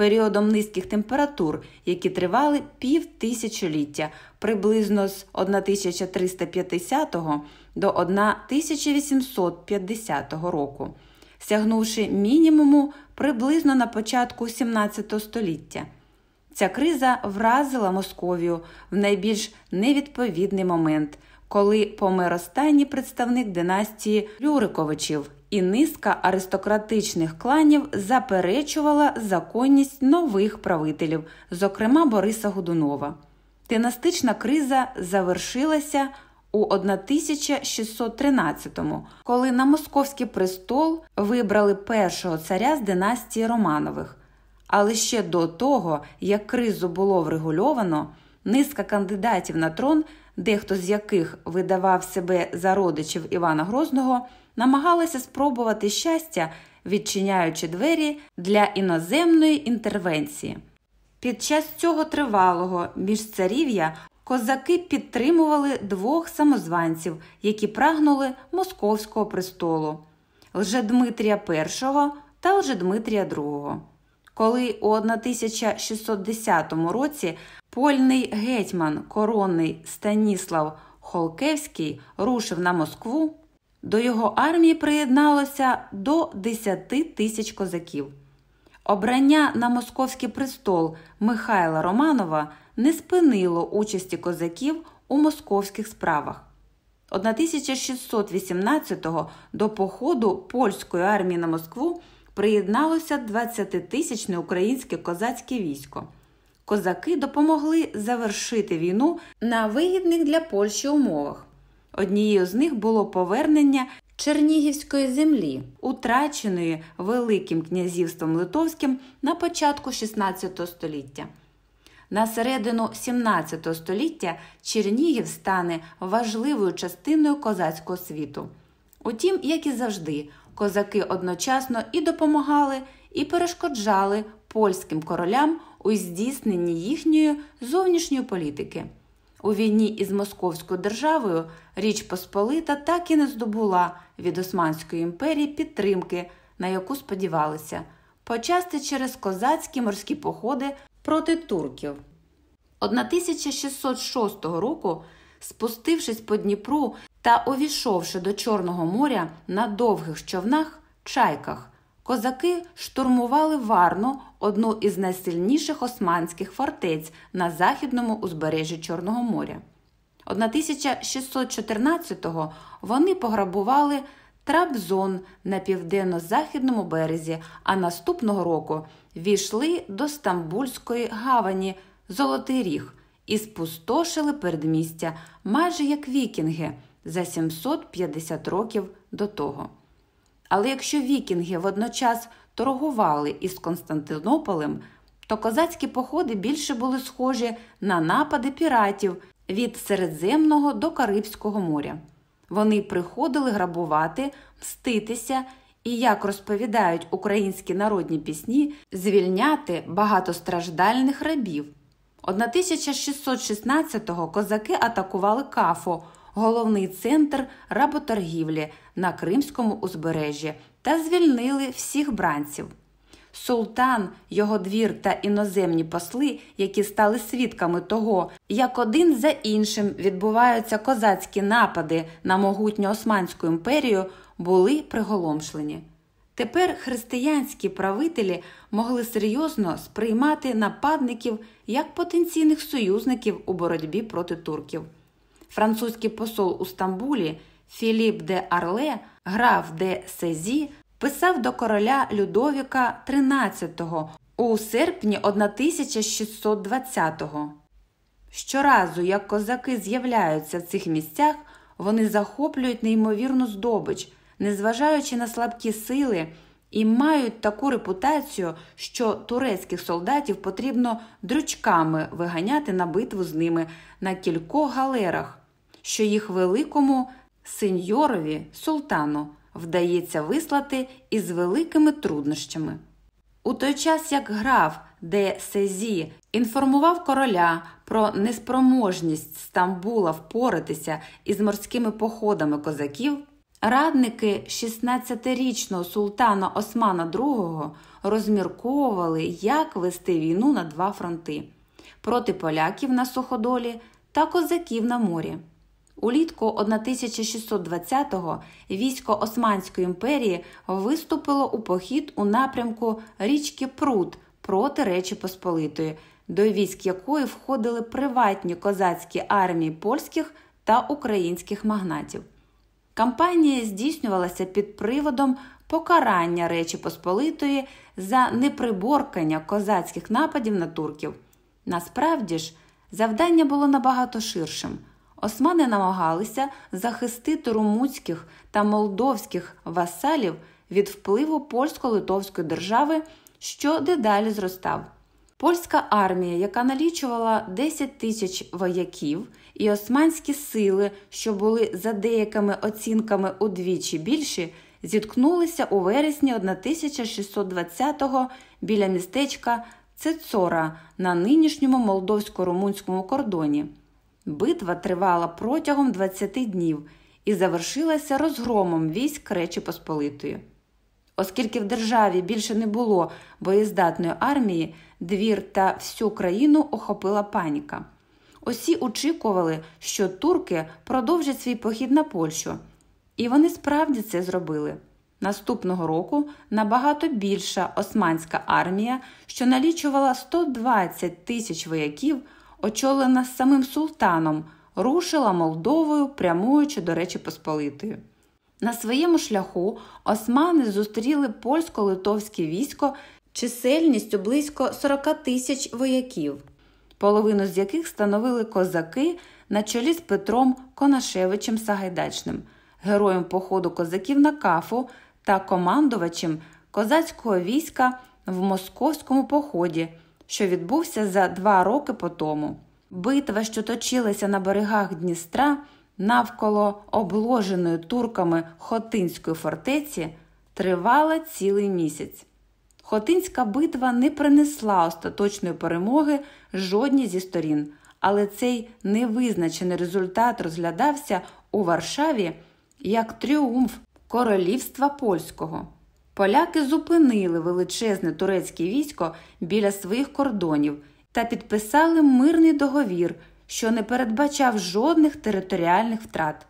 періодом низьких температур, які тривали пів тисячоліття, приблизно з 1350 до 1850 року, сягнувши мінімуму приблизно на початку 17 століття. Ця криза вразила Московію в найбільш невідповідний момент, коли помер останній представник династії Люриковичів і низка аристократичних кланів заперечувала законність нових правителів, зокрема Бориса Годунова. Династична криза завершилася у 1613-му, коли на московський престол вибрали першого царя з династії Романових. Але ще до того, як кризу було врегульовано, низка кандидатів на трон, дехто з яких видавав себе за родичів Івана Грозного намагалася спробувати щастя, відчиняючи двері для іноземної інтервенції. Під час цього тривалого міжцарів'я козаки підтримували двох самозванців, які прагнули московського престолу Лжедмитрія І та Лжедмитрія II. Коли у 1610 році польний гетьман коронний Станіслав Холкевський рушив на Москву, до його армії приєдналося до 10 тисяч козаків. Обрання на московський престол Михайла Романова не спинило участі козаків у московських справах. 1618-го до походу польської армії на Москву приєдналося 20-тисячне українське козацьке військо. Козаки допомогли завершити війну на вигідних для Польщі умовах. Однією з них було повернення Чернігівської землі, утраченої Великим князівством Литовським на початку XVI століття. На середину XVII століття Чернігів стане важливою частиною козацького світу. Утім, як і завжди, козаки одночасно і допомагали, і перешкоджали польським королям у здійсненні їхньої зовнішньої політики. У війні із Московською державою Річ Посполита так і не здобула від Османської імперії підтримки, на яку сподівалися, почасти через козацькі морські походи проти турків. 1606 року, спустившись по Дніпру та увійшовши до Чорного моря на довгих човнах чайках, Козаки штурмували Варну, одну із найсильніших османських фортець на західному узбережжі Чорного моря. 1614-го вони пограбували Трабзон на південно-західному березі, а наступного року війшли до Стамбульської гавані Золотий Ріг і спустошили передмістя майже як вікінги за 750 років до того. Але якщо вікінги водночас торгували із Константинополем, то козацькі походи більше були схожі на напади піратів від Середземного до Карибського моря. Вони приходили грабувати, мститися і, як розповідають українські народні пісні, звільняти багатостраждальних рабів. 1616-го козаки атакували Кафо – головний центр работоргівлі на Кримському узбережжі та звільнили всіх бранців. Султан, його двір та іноземні посли, які стали свідками того, як один за іншим відбуваються козацькі напади на могутню Османську імперію, були приголомшлені. Тепер християнські правителі могли серйозно сприймати нападників як потенційних союзників у боротьбі проти турків. Французький посол у Стамбулі Філіп де Арле, граф де Сезі, писав до короля Людовіка XIII у серпні 1620-го. Щоразу, як козаки з'являються в цих місцях, вони захоплюють неймовірну здобич, незважаючи на слабкі сили, і мають таку репутацію, що турецьких солдатів потрібно дрючками виганяти на битву з ними на кількох галерах, що їх великому сеньорові султану вдається вислати із великими труднощами. У той час як граф де Сезі інформував короля про неспроможність Стамбула впоратися із морськими походами козаків, радники 16-річного султана Османа II розмірковували, як вести війну на два фронти проти поляків на суходолі та козаків на морі. Улітку 1620-го військо Османської імперії виступило у похід у напрямку річки Прут проти Речі Посполитої, до військ якої входили приватні козацькі армії польських та українських магнатів. Кампанія здійснювалася під приводом покарання Речі Посполитої за неприборкання козацьких нападів на турків. Насправді ж, завдання було набагато ширшим. Османи намагалися захистити румунських та молдовських васалів від впливу польсько-литовської держави, що дедалі зростав. Польська армія, яка налічувала 10 тисяч вояків, і османські сили, що були за деякими оцінками удвічі більші, зіткнулися у вересні 1620-го біля містечка Цецора на нинішньому молдовсько-румунському кордоні. Битва тривала протягом 20 днів і завершилася розгромом військ Речі Посполитої. Оскільки в державі більше не було боєздатної армії, двір та всю країну охопила паніка. Усі очікували, що турки продовжать свій похід на Польщу, і вони справді це зробили. Наступного року набагато більша османська армія, що налічувала 120 тисяч вояків, очолена самим султаном, рушила Молдовою, прямуючи до Речі Посполитої. На своєму шляху османи зустріли польсько-литовське військо чисельністю близько 40 тисяч вояків, половину з яких становили козаки на чолі з Петром Конашевичем Сагайдачним, героєм походу козаків на кафу та командувачем козацького війська в московському поході, що відбувся за два роки по тому. Битва, що точилася на берегах Дністра навколо обложеної турками Хотинської фортеці, тривала цілий місяць. Хотинська битва не принесла остаточної перемоги жодній зі сторін, але цей невизначений результат розглядався у Варшаві як тріумф королівства польського. Поляки зупинили величезне турецьке військо біля своїх кордонів та підписали мирний договір, що не передбачав жодних територіальних втрат.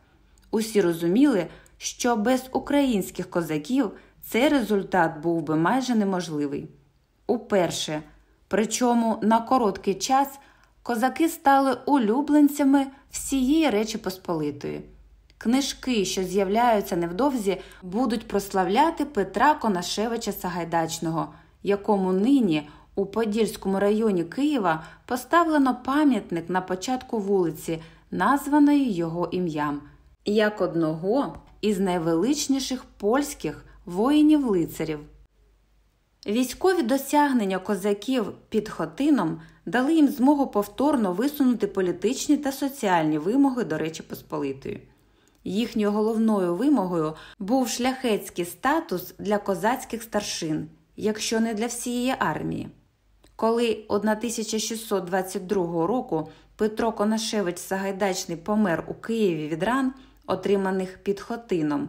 Усі розуміли, що без українських козаків цей результат був би майже неможливий. Уперше, причому на короткий час козаки стали улюбленцями всієї Речі Посполитої. Книжки, що з'являються невдовзі, будуть прославляти Петра Конашевича Сагайдачного, якому нині у Подільському районі Києва поставлено пам'ятник на початку вулиці, названої його ім'ям, як одного із найвеличніших польських воїнів-лицарів. Військові досягнення козаків під Хотином дали їм змогу повторно висунути політичні та соціальні вимоги до Речі Посполитої. Їхньою головною вимогою був шляхетський статус для козацьких старшин, якщо не для всієї армії. Коли 1622 року Петро Конашевич Сагайдачний помер у Києві від ран, отриманих під Хотином,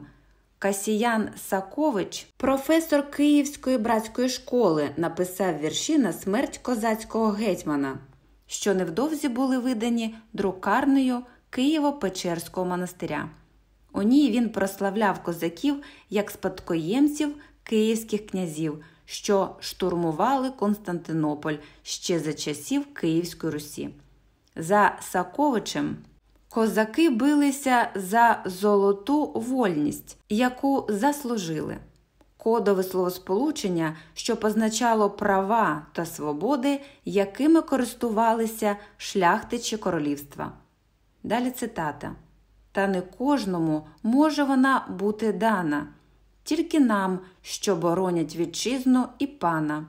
Касіян Сакович, професор Київської братської школи, написав вірші на смерть козацького гетьмана, що невдовзі були видані друкарнею Києво-Печерського монастиря. У ній він прославляв козаків як спадкоємців київських князів, що штурмували Константинополь ще за часів Київської Русі. За Саковичем Козаки билися за золоту вольність, яку заслужили. Кодове словосполучення, що позначало права та свободи, якими користувалися шляхтичі королівства. Далі цитата. Та не кожному може вона бути дана, тільки нам, що боронять вітчизну і пана.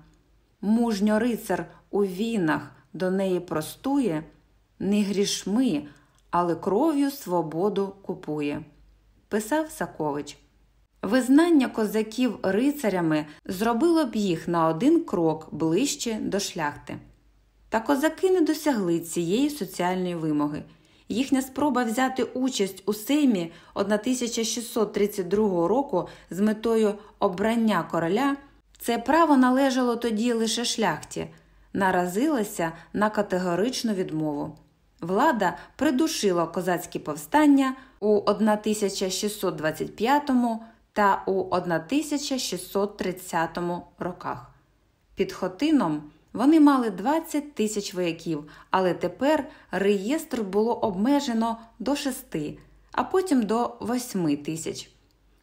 Мужньо рицар у війнах до неї простує, не грішми, але кров'ю свободу купує. Писав Сакович. Визнання козаків рицарями зробило б їх на один крок ближче до шляхти. Та козаки не досягли цієї соціальної вимоги. Їхня спроба взяти участь у сеймі 1632 року з метою обрання короля це право належало тоді лише шляхті, наразилася на категоричну відмову. Влада придушила козацькі повстання у 1625 та у 1630 роках. Під Хотином вони мали 20 тисяч вояків, але тепер реєстр було обмежено до 6, а потім до 8 тисяч.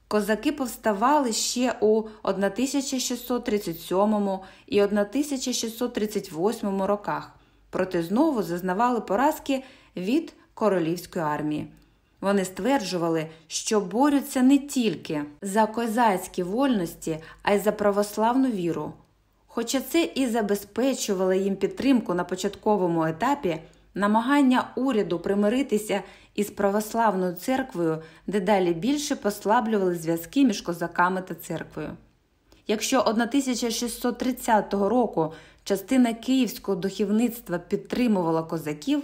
Козаки повставали ще у 1637 і 1638 роках, проте знову зазнавали поразки від королівської армії. Вони стверджували, що борються не тільки за козацькі вольності, а й за православну віру. Хоча це і забезпечувало їм підтримку на початковому етапі, намагання уряду примиритися із православною церквою дедалі більше послаблювали зв'язки між козаками та церквою. Якщо 1630 року частина київського духовництва підтримувала козаків,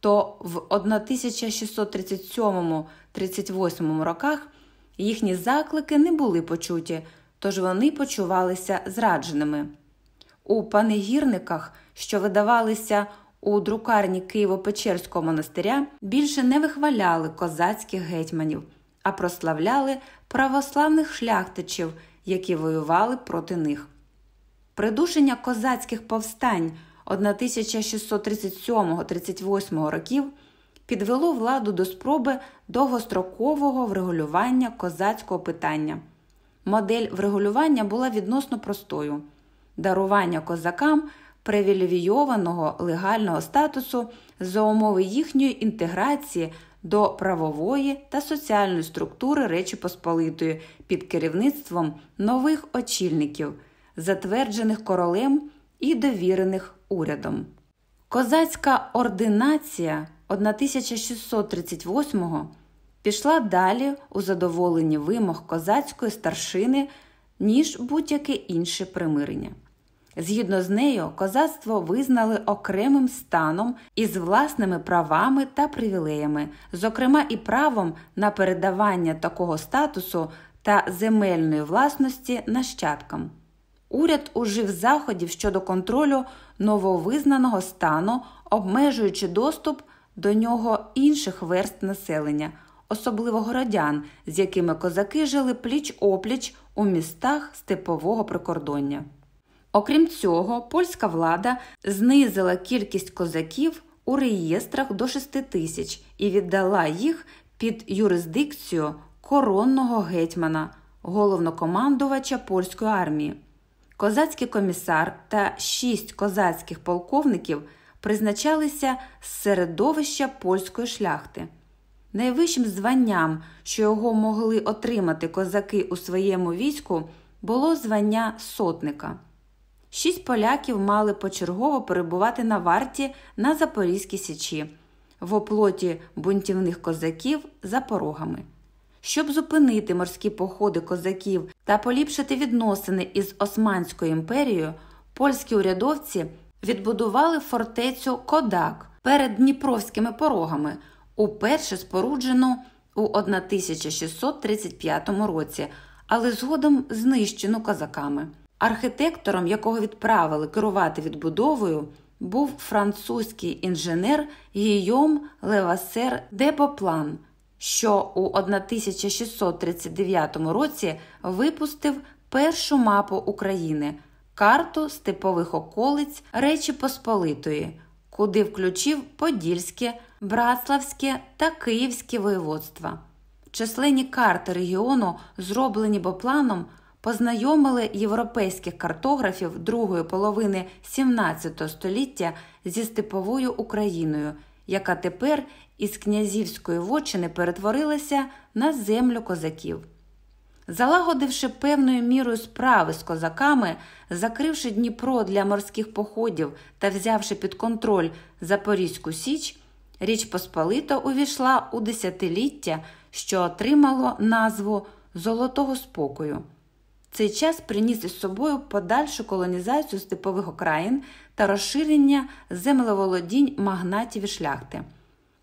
то в 1637-38 роках їхні заклики не були почуті, тож вони почувалися зрадженими. У панегірниках, що видавалися у друкарні Києво-Печерського монастиря, більше не вихваляли козацьких гетьманів, а прославляли православних шляхтичів, які воювали проти них. Придушення козацьких повстань 1637-38 років підвело владу до спроби довгострокового врегулювання козацького питання. Модель врегулювання була відносно простою дарування козакам привілейованого легального статусу за умови їхньої інтеграції до правової та соціальної структури Речі Посполитої під керівництвом нових очільників, затверджених королем і довірених урядом. Козацька ординація 1638-го пішла далі у задоволенні вимог козацької старшини, ніж будь-яке інше примирення. Згідно з нею, козацтво визнали окремим станом із власними правами та привілеями, зокрема і правом на передавання такого статусу та земельної власності нащадкам. Уряд ужив заходів щодо контролю нововизнаного стану, обмежуючи доступ до нього інших верст населення, особливо городян, з якими козаки жили пліч опліч у містах степового прикордоння. Окрім цього, польська влада знизила кількість козаків у реєстрах до 6 тисяч і віддала їх під юрисдикцію коронного гетьмана, головнокомандувача польської армії. Козацький комісар та шість козацьких полковників призначалися з середовища польської шляхти. Найвищим званням, що його могли отримати козаки у своєму війську, було звання сотника. Шість поляків мали почергово перебувати на варті на Запорізькій Січі, в оплоті бунтівних козаків за порогами. Щоб зупинити морські походи козаків та поліпшити відносини із Османською імперією, польські урядовці відбудували фортецю Кодак перед Дніпровськими порогами, уперше споруджену у 1635 році, але згодом знищену козаками. Архітектором, якого відправили керувати відбудовою, був французький інженер Гійом Левасер де Поплан, що у 1639 році випустив першу мапу України карту степових околиць Речі Посполитої, куди включив Подільське, Братславське та Київське воєводства. Численні карти регіону, зроблені бопланом, познайомили європейських картографів другої половини XVII століття зі степовою Україною, яка тепер із князівської вотчини перетворилася на землю козаків. Залагодивши певною мірою справи з козаками, закривши Дніпро для морських походів та взявши під контроль Запорізьку Січ, Річ Посполита увійшла у десятиліття, що отримало назву Золотого спокою. Цей час приніс із собою подальшу колонізацію степових окраїн та розширення землеволодінь магнатів і шляхти.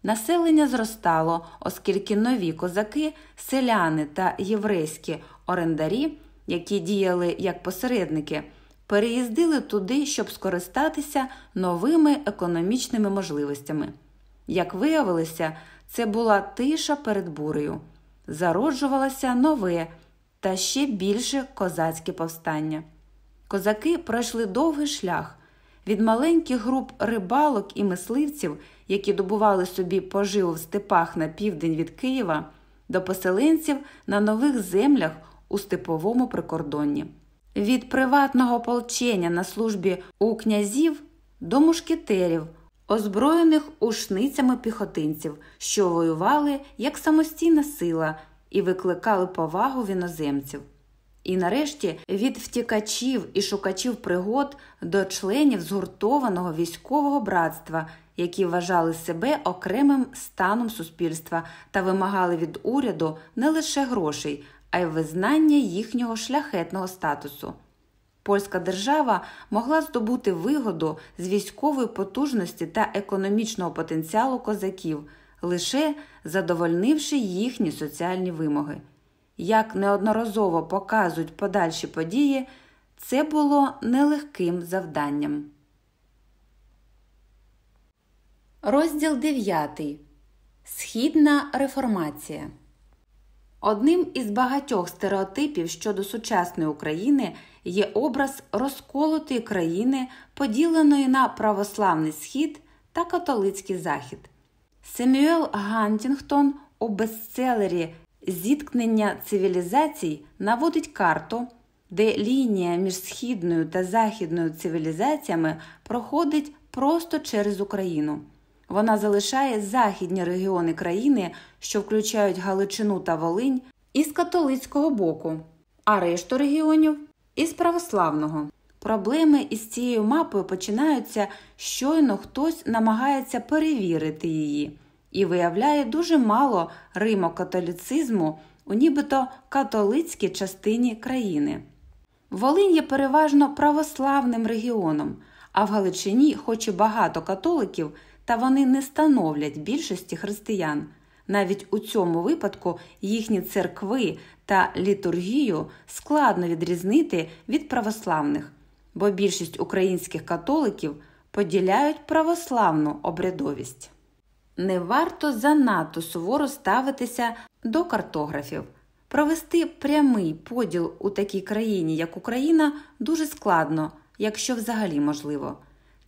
Населення зростало, оскільки нові козаки, селяни та єврейські орендарі, які діяли як посередники, переїздили туди, щоб скористатися новими економічними можливостями. Як виявилося, це була тиша перед бурею, зароджувалося нове та ще більше козацьке повстання. Козаки пройшли довгий шлях від маленьких груп рибалок і мисливців, які добували собі поживу в степах на південь від Києва, до поселенців на нових землях у степовому прикордонні. Від приватного ополчення на службі у князів до мушкетерів, озброєних ушницями піхотинців, що воювали як самостійна сила і викликали повагу в іноземців. І нарешті від втікачів і шукачів пригод до членів згуртованого військового братства, які вважали себе окремим станом суспільства та вимагали від уряду не лише грошей, а й визнання їхнього шляхетного статусу. Польська держава могла здобути вигоду з військової потужності та економічного потенціалу козаків, лише задовольнивши їхні соціальні вимоги. Як неодноразово показують подальші події, це було нелегким завданням. Розділ 9. Східна реформація. Одним із багатьох стереотипів щодо сучасної України є образ розколотої країни, поділеної на православний схід та католицький захід. Семюел Гантінгтон у бестселері Зіткнення цивілізацій наводить карту, де лінія між східною та західною цивілізаціями проходить просто через Україну. Вона залишає західні регіони країни, що включають Галичину та Волинь, із католицького боку, а решту регіонів із православного. Проблеми із цією мапою починаються, щойно хтось намагається перевірити її і виявляє дуже мало римокатоліцизму у нібито католицькій частині країни. Волинь є переважно православним регіоном, а в Галичині, хоч і багато католиків, та вони не становлять більшості християн. Навіть у цьому випадку їхні церкви та літургію складно відрізнити від православних, бо більшість українських католиків поділяють православну обрядовість. Не варто занадто суворо ставитися до картографів. Провести прямий поділ у такій країні, як Україна, дуже складно, якщо взагалі можливо.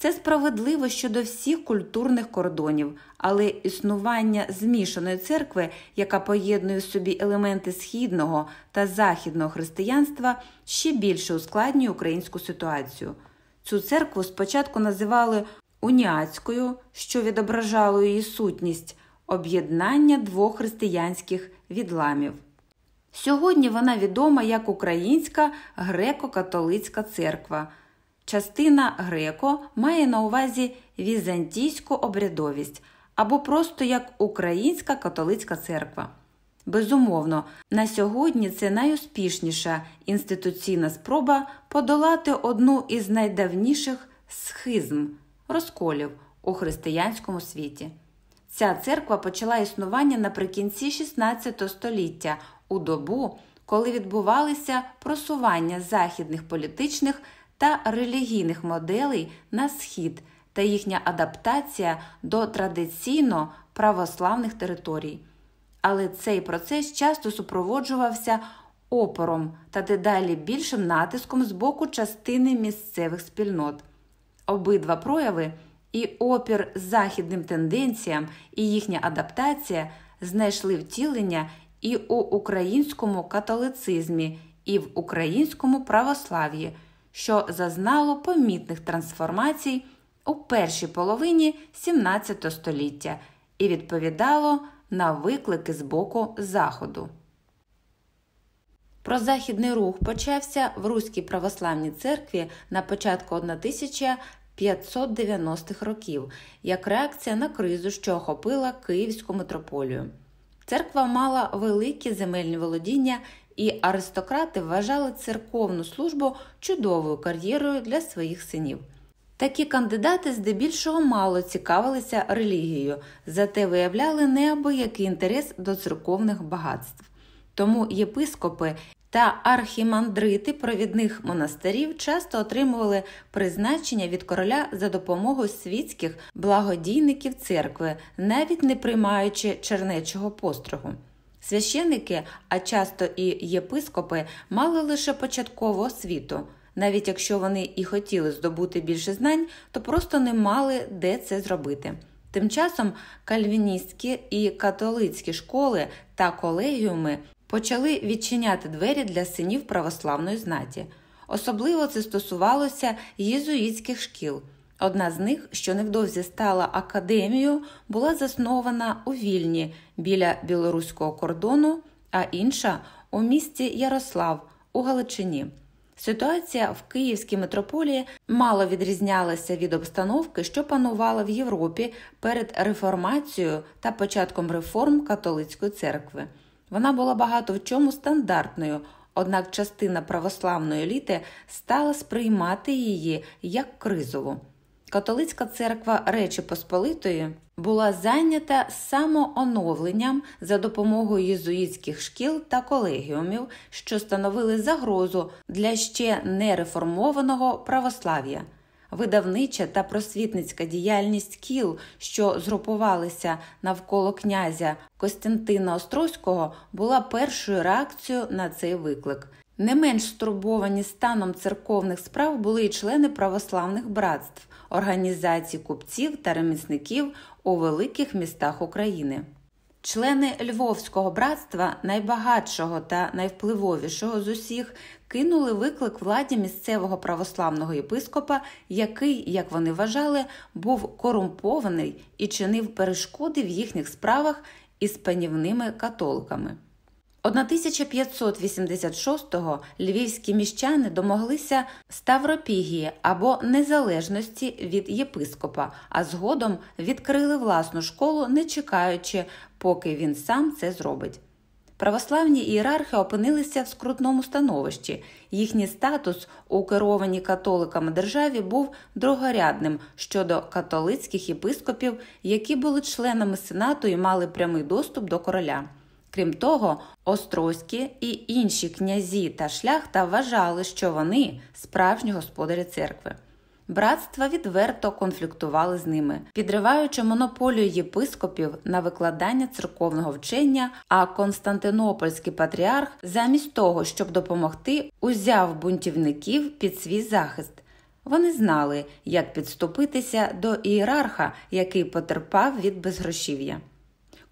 Це справедливо щодо всіх культурних кордонів, але існування змішаної церкви, яка поєднує в собі елементи східного та західного християнства, ще більше ускладнює українську ситуацію. Цю церкву спочатку називали уніатською, що відображало її сутність об'єднання двох християнських відламів. Сьогодні вона відома як Українська греко-католицька церква. Частина греко має на увазі візантійську обрядовість або просто як Українська католицька церква. Безумовно, на сьогодні це найуспішніша інституційна спроба подолати одну із найдавніших схизм розколів у християнському світі. Ця церква почала існування наприкінці XVI століття у добу, коли відбувалися просування західних політичних та релігійних моделей на схід та їхня адаптація до традиційно православних територій. Але цей процес часто супроводжувався опором та дедалі більшим натиском з боку частини місцевих спільнот. Обидва прояви і опір західним тенденціям і їхня адаптація знайшли втілення і у українському католицизмі, і в українському православ'ї, що зазнало помітних трансформацій у першій половині XVII століття і відповідало на виклики з боку Заходу. Прозахідний рух почався в Руській православній церкві на початку 1590-х років як реакція на кризу, що охопила Київську митрополію. Церква мала великі земельні володіння, і аристократи вважали церковну службу чудовою кар'єрою для своїх синів. Такі кандидати здебільшого мало цікавилися релігією, зате виявляли неабиякий інтерес до церковних багатств. Тому єпископи та архімандрити провідних монастирів часто отримували призначення від короля за допомогою світських благодійників церкви, навіть не приймаючи чернечого построгу. Священники, а часто і єпископи, мали лише початкову освіту. Навіть якщо вони і хотіли здобути більше знань, то просто не мали де це зробити. Тим часом кальвіністські і католицькі школи та колегіуми почали відчиняти двері для синів православної знаті. Особливо це стосувалося єзуїтських шкіл. Одна з них, що невдовзі стала академією, була заснована у Вільні біля білоруського кордону, а інша у місті Ярослав у Галичині. Ситуація в Київській митрополії мало відрізнялася від обстановки, що панувала в Європі перед реформацією та початком реформ католицької церкви. Вона була багато в чому стандартною, однак частина православної еліти стала сприймати її як кризову. Католицька церква Речі Посполитої була зайнята самооновленням за допомогою єзуїтських шкіл та колегіумів, що становили загрозу для ще нереформованого православ'я. Видавнича та просвітницька діяльність кіл, що згрупувалися навколо князя Костянтина Острозького, була першою реакцією на цей виклик. Не менш стурбовані станом церковних справ були й члени православних братств, організацій купців та ремісників у великих містах України. Члени Львовського братства, найбагатшого та найвпливовішого з усіх, кинули виклик владі місцевого православного єпископа, який, як вони вважали, був корумпований і чинив перешкоди в їхніх справах із панівними католиками. 1586-го львівські міщани домоглися Ставропігії або незалежності від єпископа, а згодом відкрили власну школу, не чекаючи, поки він сам це зробить. Православні ієрархи опинилися в скрутному становищі. Їхній статус у керованій католиками державі був другорядним щодо католицьких єпископів, які були членами сенату і мали прямий доступ до короля. Крім того, Острозькі і інші князі та шляхта вважали, що вони справжні господарі церкви. Братства відверто конфліктували з ними, підриваючи монополію єпископів на викладання церковного вчення, а Константинопольський патріарх, замість того, щоб допомогти, узяв бунтівників під свій захист. Вони знали, як підступитися до ієрарха, який потерпав від безгрошів'я.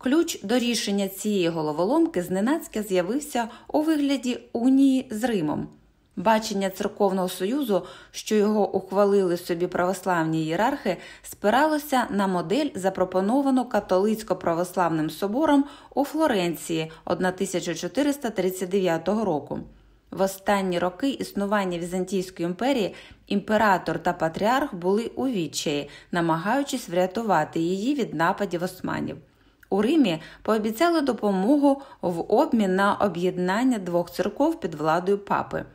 Ключ до рішення цієї головоломки зненацька з'явився у вигляді унії з Римом. Бачення церковного союзу, що його ухвалили собі православні ієрархи, спиралося на модель, запропоновану католицько-православним собором у Флоренції 1439 року. В останні роки існування Візантійської імперії імператор та патріарх були у відчаї, намагаючись врятувати її від нападів османів. У Римі пообіцяли допомогу в обмін на об'єднання двох церков під владою папи.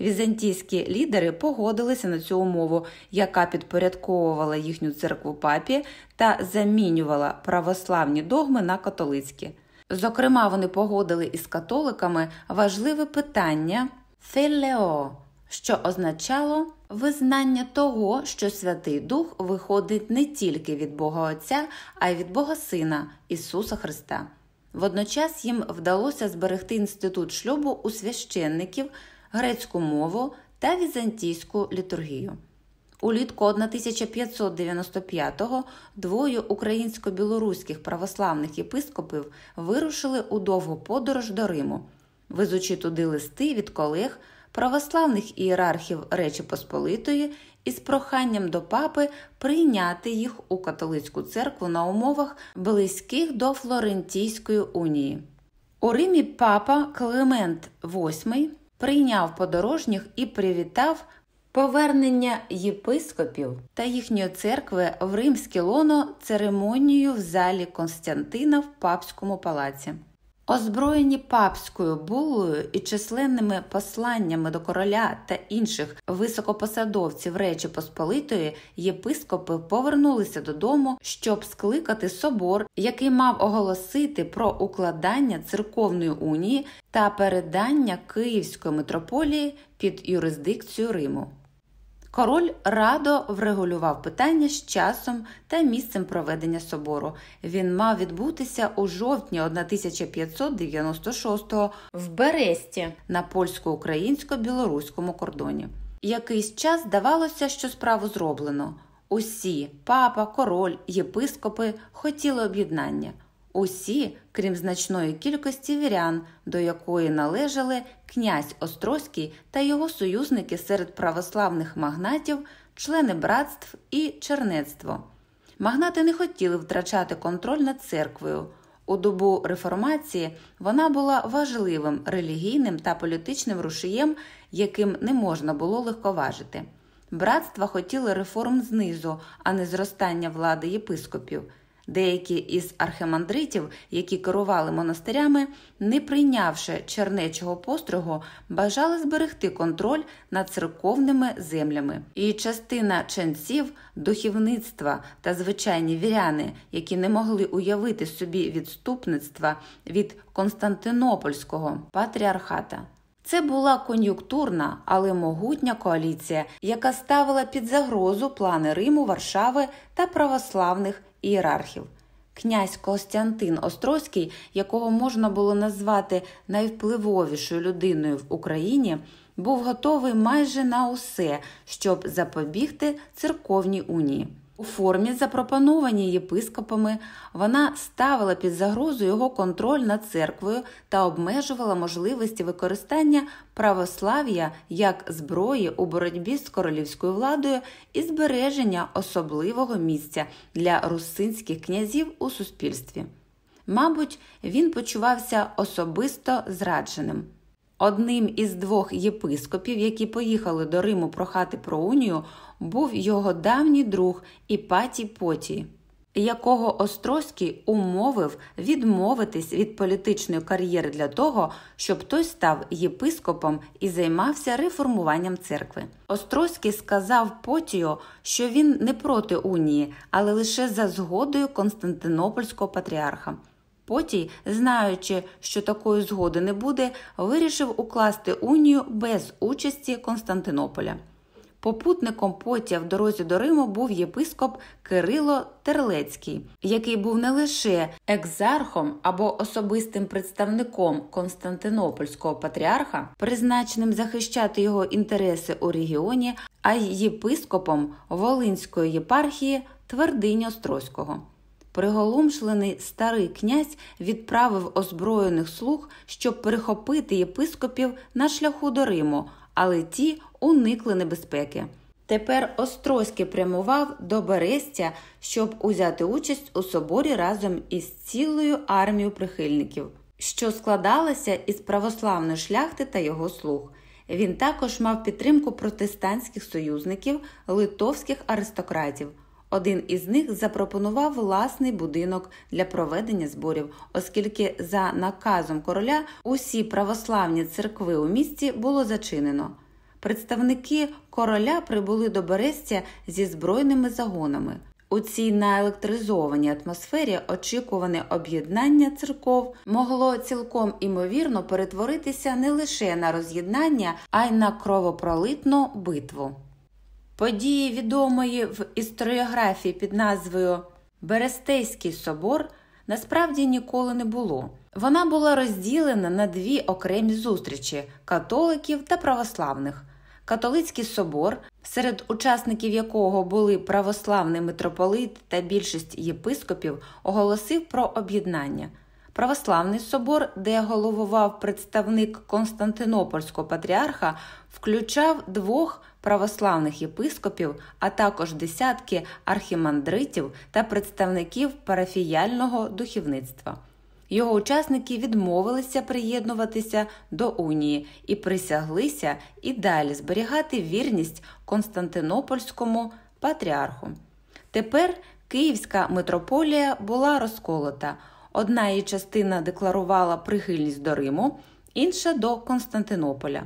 Візантійські лідери погодилися на цю умову, яка підпорядковувала їхню церкву папі та замінювала православні догми на католицькі. Зокрема, вони погодили із католиками важливе питання фелео, що означало визнання того, що Святий Дух виходить не тільки від Бога Отця, а й від Бога Сина Ісуса Христа. Водночас їм вдалося зберегти інститут шлюбу у священників, грецьку мову та візантійську літургію. Улітку 1595-го двоє українсько-білоруських православних єпископів вирушили у довгу подорож до Риму, везучи туди листи від колег православних ієрархів Речі Посполитої із проханням до папи прийняти їх у католицьку церкву на умовах близьких до Флорентійської унії. У Римі папа Клемент VIII прийняв подорожніх і привітав повернення єпископів та їхньої церкви в римське лоно церемонію в залі Константина в папському палаці. Озброєні папською булою і численними посланнями до короля та інших високопосадовців Речі Посполитої єпископи повернулися додому, щоб скликати собор, який мав оголосити про укладання церковної унії та передання Київської митрополії під юрисдикцію Риму. Король радо врегулював питання з часом та місцем проведення собору. Він мав відбутися у жовтні 1596-го в Бересті на польсько-українсько-білоруському кордоні. Якийсь час здавалося, що справу зроблено. Усі папа, король, єпископи хотіли об'єднання. Усі, крім значної кількості вірян, до якої належали князь Острозький та його союзники серед православних магнатів, члени братств і чернецтво. Магнати не хотіли втрачати контроль над церквою. У добу реформації вона була важливим релігійним та політичним рушієм, яким не можна було легковажити. Братства хотіли реформ знизу, а не зростання влади єпископів. Деякі із архимандритів, які керували монастирями, не прийнявши чернечого построгу, бажали зберегти контроль над церковними землями. І частина ченців, духовництва та звичайні віряни, які не могли уявити собі відступництва від Константинопольського патріархата. Це була кон'юнктурна, але могутня коаліція, яка ставила під загрозу плани Риму, Варшави та православних ієрархів. Князь Костянтин Острозький, якого можна було назвати найвпливовішою людиною в Україні, був готовий майже на усе, щоб запобігти церковній унії. У формі, запропонованій єпископами, вона ставила під загрозу його контроль над церквою та обмежувала можливості використання православ'я як зброї у боротьбі з королівською владою і збереження особливого місця для русинських князів у суспільстві. Мабуть, він почувався особисто зрадженим. Одним із двох єпископів, які поїхали до Риму прохати про унію, був його давній друг Іпатій Потій, якого Острозький умовив відмовитись від політичної кар'єри для того, щоб той став єпископом і займався реформуванням церкви. Острозький сказав Потію, що він не проти унії, але лише за згодою Константинопольського патріарха. Потій, знаючи, що такої згоди не буде, вирішив укласти унію без участі Константинополя. Попутником Потія в дорозі до Риму був єпископ Кирило Терлецький, який був не лише екзархом або особистим представником Константинопольського патріарха, призначеним захищати його інтереси у регіоні, а й єпископом Волинської єпархії Твердині Острозького. Приголомшлений старий князь відправив озброєних слуг, щоб перехопити єпископів на шляху до Риму, але ті уникли небезпеки. Тепер Острозький прямував до Берестя, щоб узяти участь у соборі разом із цілою армією прихильників, що складалася із православної шляхти та його слуг. Він також мав підтримку протестантських союзників, литовських аристократів. Один із них запропонував власний будинок для проведення зборів, оскільки за наказом короля усі православні церкви у місті було зачинено. Представники короля прибули до Берестя зі збройними загонами. У цій наелектризованій атмосфері очікуване об'єднання церков могло цілком імовірно перетворитися не лише на роз'єднання, а й на кровопролитну битву. Події, відомої в історіографії під назвою Берестейський собор, насправді ніколи не було. Вона була розділена на дві окремі зустрічі католиків та православних. Католицький собор, серед учасників якого були православний митрополит та більшість єпископів, оголосив про об'єднання. Православний собор, де головував представник Константинопольського патріарха, включав двох православних єпископів, а також десятки архімандритів та представників парафіяльного духовництва. Його учасники відмовилися приєднуватися до унії і присяглися і далі зберігати вірність Константинопольському патріарху. Тепер Київська митрополія була розколота. Одна її частина декларувала прихильність до Риму, інша до Константинополя.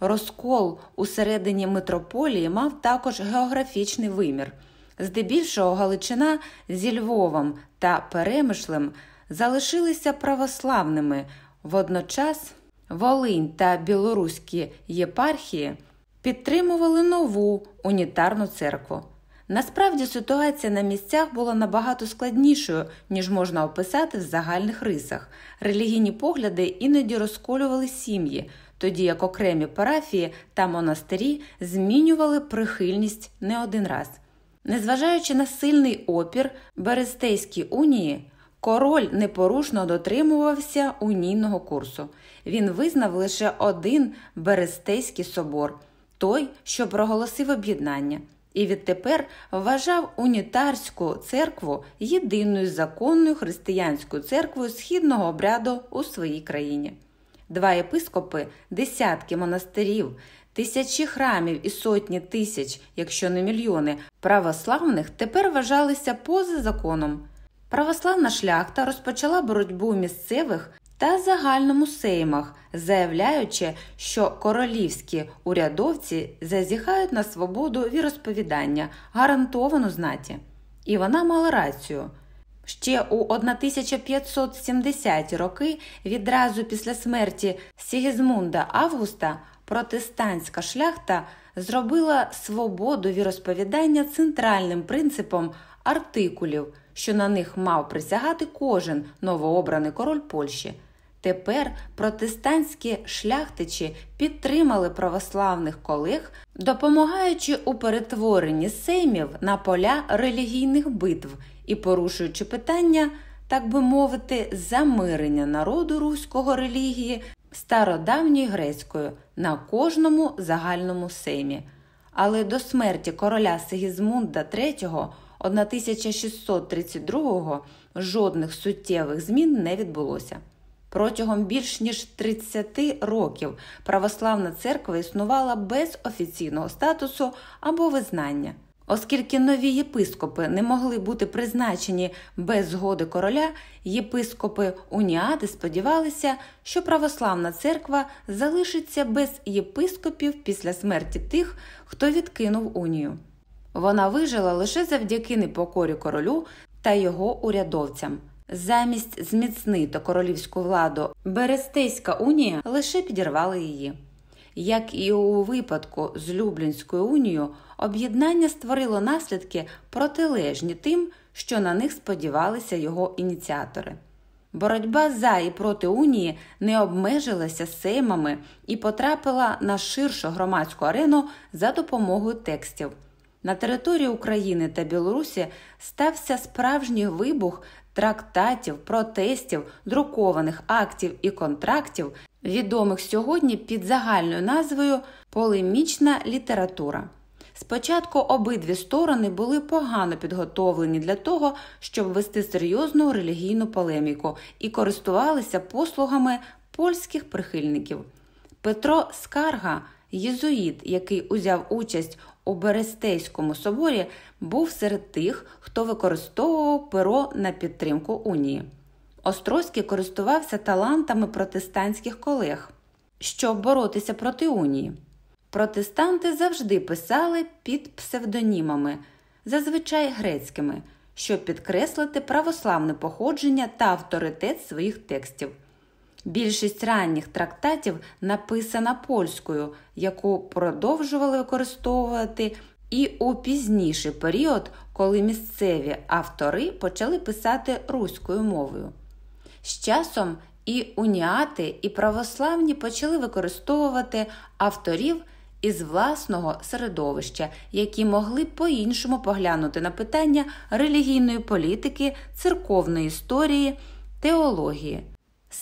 Розкол у середині митрополії мав також географічний вимір. Здебільшого Галичина зі Львовом та Перемишлем залишилися православними, водночас Волинь та білоруські єпархії підтримували нову унітарну церкву. Насправді ситуація на місцях була набагато складнішою, ніж можна описати в загальних рисах. Релігійні погляди іноді розколювали сім'ї, тоді як окремі парафії та монастирі змінювали прихильність не один раз. Незважаючи на сильний опір Берестейській унії, король непорушно дотримувався унійного курсу. Він визнав лише один Берестейський собор той, що проголосив об'єднання і відтепер вважав унітарську церкву єдиною законною християнською церквою східного обряду у своїй країні. Два єпископи, десятки монастирів, тисячі храмів і сотні тисяч, якщо не мільйони, православних тепер вважалися поза законом. Православна шляхта розпочала боротьбу місцевих та загальному сеймах, заявляючи, що королівські урядовці зазіхають на свободу віросповідання, гарантовану знаті. І вона мала рацію. Ще у 1570 роки, відразу після смерті Сігізмунда Августа, протестантська шляхта зробила свободу віросповідання центральним принципом артикулів, що на них мав присягати кожен новообраний король Польщі. Тепер протестантські шляхтичі підтримали православних колег, допомагаючи у перетворенні сеймів на поля релігійних битв і порушуючи питання, так би мовити, замирення народу руського релігії стародавньою грецькою на кожному загальному сеймі. Але до смерті короля Сигізмунда III 1632-го жодних суттєвих змін не відбулося. Протягом більш ніж 30 років православна церква існувала без офіційного статусу або визнання. Оскільки нові єпископи не могли бути призначені без згоди короля, єпископи уніади сподівалися, що православна церква залишиться без єпископів після смерті тих, хто відкинув унію. Вона вижила лише завдяки непокорі королю та його урядовцям. Замість зміцнити королівську владу Берестейська унія лише підірвала її. Як і у випадку з Люблінською унією, об'єднання створило наслідки протилежні тим, що на них сподівалися його ініціатори. Боротьба за і проти унії не обмежилася сеймами і потрапила на ширшу громадську арену за допомогою текстів. На території України та Білорусі стався справжній вибух трактатів, протестів, друкованих актів і контрактів, відомих сьогодні під загальною назвою полемічна література. Спочатку обидві сторони були погано підготовлені для того, щоб вести серйозну релігійну полеміку і користувалися послугами польських прихильників. Петро Скарга, єзуїт, який узяв участь у Берестейському соборі, був серед тих, хто використовував перо на підтримку унії. Острозький користувався талантами протестантських колег, щоб боротися проти унії. Протестанти завжди писали під псевдонімами, зазвичай грецькими, щоб підкреслити православне походження та авторитет своїх текстів. Більшість ранніх трактатів написана польською, яку продовжували використовувати і у пізніший період, коли місцеві автори почали писати руською мовою. З часом і уніати, і православні почали використовувати авторів із власного середовища, які могли по-іншому поглянути на питання релігійної політики, церковної історії, теології.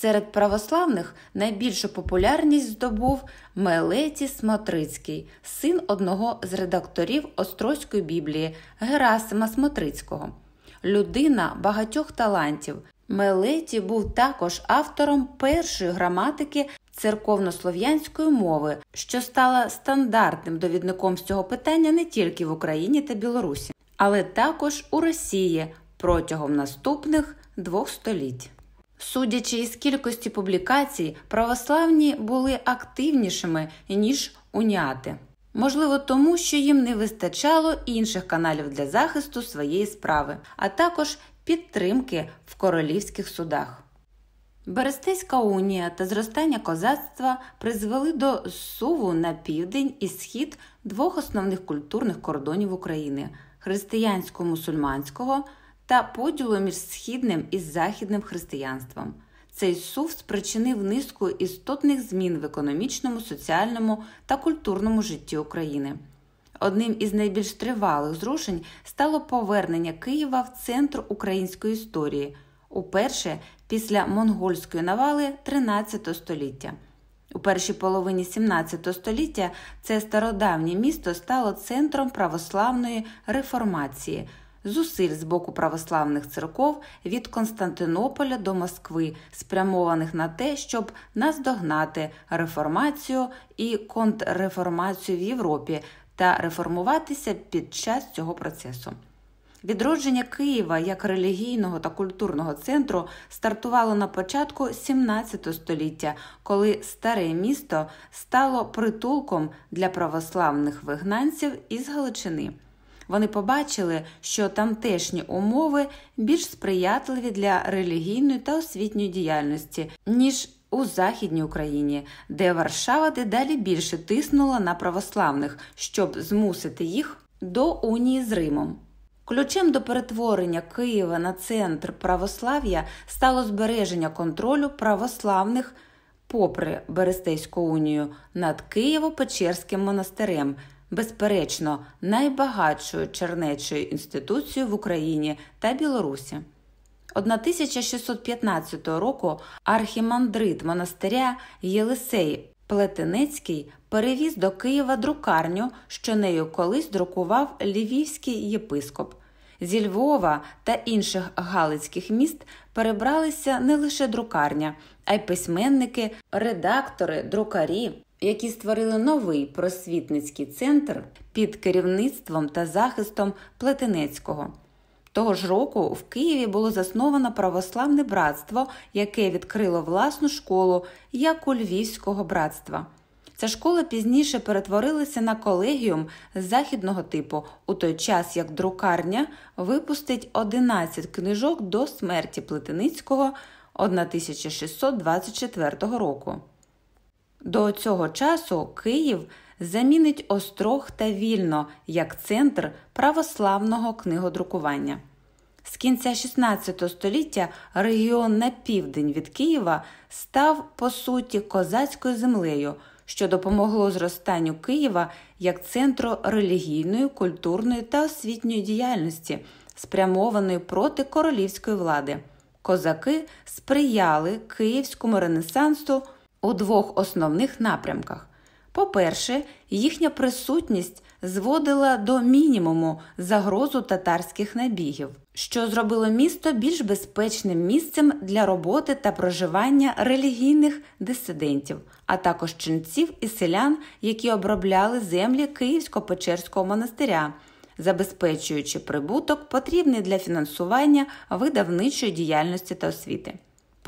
Серед православних найбільшу популярність здобув Мелетій Смотрицький, син одного з редакторів Острозької біблії Герасима Смотрицького, людина багатьох талантів. Мелеті був також автором першої граматики церковнослов'янської мови, що стала стандартним довідником з цього питання не тільки в Україні та Білорусі, але також у Росії протягом наступних двох століть. Судячи із кількості публікацій, православні були активнішими, ніж уніати. Можливо, тому що їм не вистачало інших каналів для захисту своєї справи, а також підтримки в королівських судах. Берестейська унія та зростання козацтва призвели до суву на південь і схід двох основних культурних кордонів України християнсько-мусульманського та поділу між східним і західним християнством. Цей сув спричинив низку істотних змін в економічному, соціальному та культурному житті України. Одним із найбільш тривалих зрушень стало повернення Києва в центр української історії, уперше після монгольської навали XIII століття. У першій половині XVII століття це стародавнє місто стало центром православної реформації зусиль з боку православних церков від Константинополя до Москви, спрямованих на те, щоб наздогнати реформацію і контрреформацію в Європі та реформуватися під час цього процесу. Відродження Києва як релігійного та культурного центру стартувало на початку XVII століття, коли старе місто стало притулком для православних вигнанців із Галичини. Вони побачили, що тамтешні умови більш сприятливі для релігійної та освітньої діяльності, ніж у Західній Україні, де Варшава дедалі більше тиснула на православних, щоб змусити їх до унії з Римом. Ключем до перетворення Києва на центр православ'я стало збереження контролю православних, попри Берестейську унію, над Києво-Печерським монастирем безперечно, найбагатшою чернечою інституцією в Україні та Білорусі. 1615 року архімандрит монастиря Єлисей Плетенецький перевіз до Києва друкарню, що нею колись друкував львівський єпископ. Зі Львова та інших галицьких міст перебралися не лише друкарня, а й письменники, редактори, друкарі, які створили новий просвітницький центр під керівництвом та захистом Плетенецького. Того ж року в Києві було засновано православне братство, яке відкрило власну школу як у Львівського братства. Ця школа пізніше перетворилася на колегіум західного типу, у той час як друкарня випустить 11 книжок до смерті Плетеницького 1624 року. До цього часу Київ замінить Острог та Вільно як центр православного книгодрукування. З кінця XVI століття регіон на південь від Києва став по суті козацькою землею, що допомогло зростанню Києва як центру релігійної, культурної та освітньої діяльності, спрямованої проти королівської влади. Козаки сприяли Київському ренесансу у двох основних напрямках. По-перше, їхня присутність зводила до мінімуму загрозу татарських набігів, що зробило місто більш безпечним місцем для роботи та проживання релігійних дисидентів, а також ченців і селян, які обробляли землі Київсько-Печерського монастиря, забезпечуючи прибуток, потрібний для фінансування видавничої діяльності та освіти.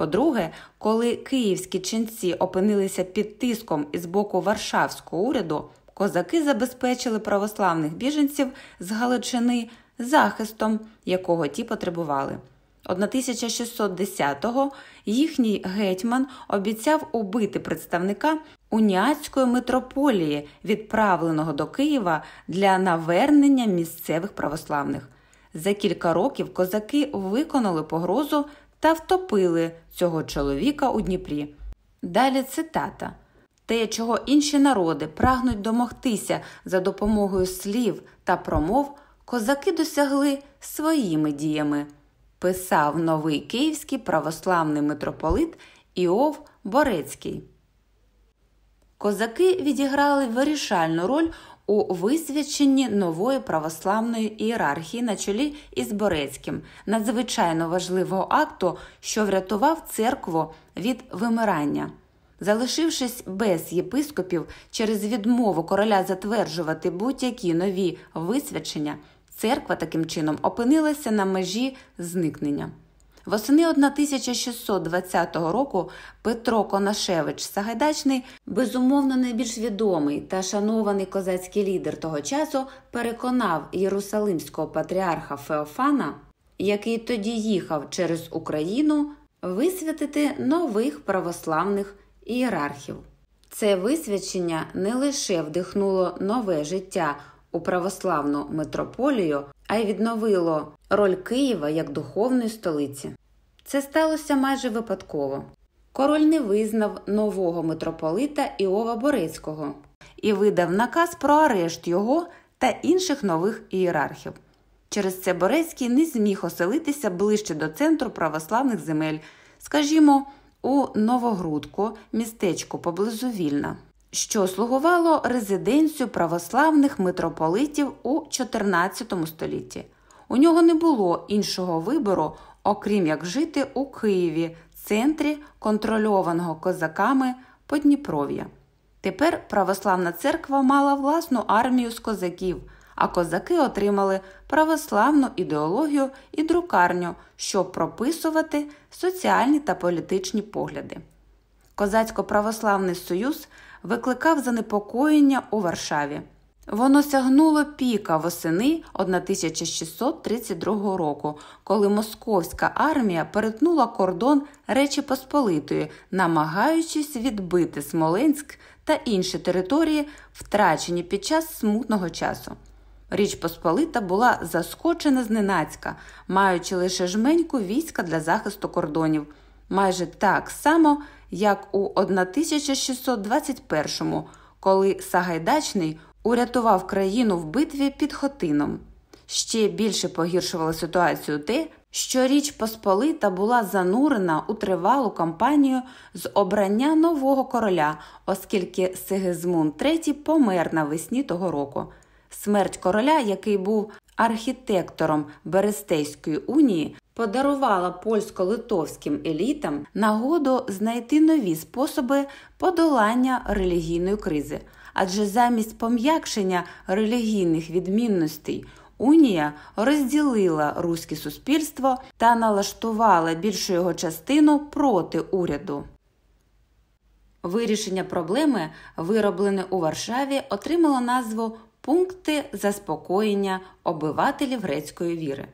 По-друге, коли київські ченці опинилися під тиском із боку Варшавського уряду, козаки забезпечили православних біженців з Галичини захистом, якого ті потребували. 1610-го їхній гетьман обіцяв убити представника уніатської митрополії, відправленого до Києва для навернення місцевих православних. За кілька років козаки виконали погрозу та втопили цього чоловіка у Дніпрі. Далі цитата. те, чого інші народи прагнуть домогтися за допомогою слів та промов, козаки досягли своїми діями, писав новий київський православний митрополит Іов Борецький. Козаки відіграли вирішальну роль у висвяченні нової православної ієрархії на чолі із Борецьким, надзвичайно важливого акту, що врятував церкву від вимирання. Залишившись без єпископів через відмову короля затверджувати будь-які нові висвячення, церква таким чином опинилася на межі зникнення. Восени 1620 року Петро Конашевич Сагайдачний, безумовно найбільш відомий та шанований козацький лідер того часу, переконав єрусалимського патріарха Феофана, який тоді їхав через Україну, висвятити нових православних ієрархів. Це висвячення не лише вдихнуло нове життя у православну митрополію, а й відновило роль Києва як духовної столиці. Це сталося майже випадково. Король не визнав нового митрополита Іова Борецького і видав наказ про арешт його та інших нових ієрархів. Через це Борецький не зміг оселитися ближче до центру православних земель, скажімо, у Новогрудку, містечку поблизу Вільна, що слугувало резиденцію православних митрополитів у 14 столітті. У нього не було іншого вибору, окрім як жити у Києві, центрі контрольованого козаками Подніпров'я. Тепер православна церква мала власну армію з козаків, а козаки отримали православну ідеологію і друкарню, щоб прописувати соціальні та політичні погляди. Козацько-православний союз викликав занепокоєння у Варшаві. Воно сягнуло піка восени 1632 року, коли московська армія перетнула кордон Речі Посполитої, намагаючись відбити Смоленськ та інші території, втрачені під час смутного часу. Річ Посполита була заскочена зненацька, маючи лише жменьку війська для захисту кордонів, майже так само, як у 1621-му, коли Сагайдачний урятував країну в битві під Хотином. Ще більше погіршувало ситуацію те, що Річ Посполита була занурена у тривалу кампанію з обрання нового короля, оскільки Сигизмунд III помер навесні того року. Смерть короля, який був архітектором Берестейської унії, подарувала польсько-литовським елітам нагоду знайти нові способи подолання релігійної кризи. Адже замість пом'якшення релігійних відмінностей Унія розділила руське суспільство та налаштувала більшу його частину проти уряду. Вирішення проблеми, вироблене у Варшаві, отримало назву Пункти заспокоєння обивателів грецької віри.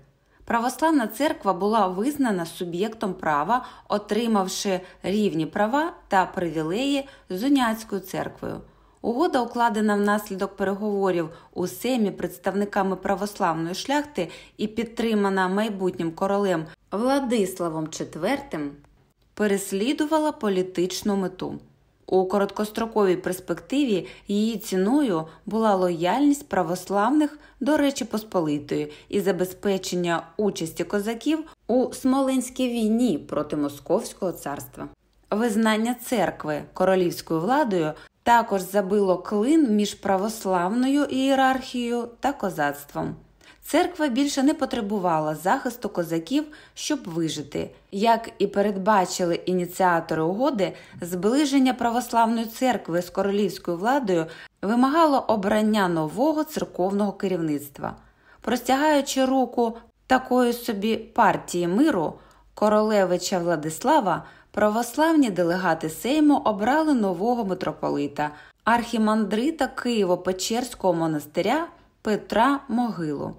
Православна церква була визнана суб'єктом права, отримавши рівні права та привілеї з уняцькою церквою. Угода, укладена внаслідок переговорів у семі представниками православної шляхти і підтримана майбутнім королем Владиславом IV, переслідувала політичну мету. У короткостроковій перспективі її ціною була лояльність православних до Речі Посполитої і забезпечення участі козаків у Смоленській війні проти Московського царства. Визнання церкви королівською владою також забило клин між православною ієрархією та козацтвом. Церква більше не потребувала захисту козаків, щоб вижити, як і передбачили ініціатори угоди, зближення православної церкви з королівською владою вимагало обрання нового церковного керівництва. Простягаючи руку такої собі партії миру, королевича Владислава, православні делегати Сейму обрали нового митрополита, архімандрита Києво-Печерського монастиря Петра Могилу.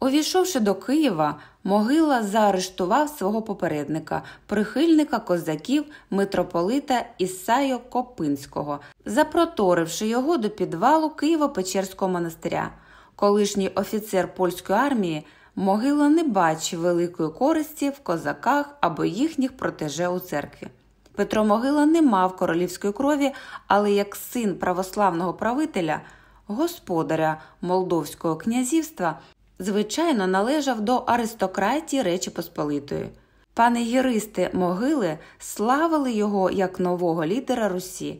Увійшовши до Києва, могила заарештував свого попередника, прихильника козаків митрополита Ісайо Копинського, запроторивши його до підвалу Києво-Печерського монастиря. Колишній офіцер польської армії могила не бачив великої користі в козаках або їхніх протеже у церкві. Петро Могила не мав королівської крові, але як син православного правителя, господаря Молдовського князівства, звичайно, належав до аристократії Речі Посполитої. Панегіристи могили славили його як нового лідера Русі.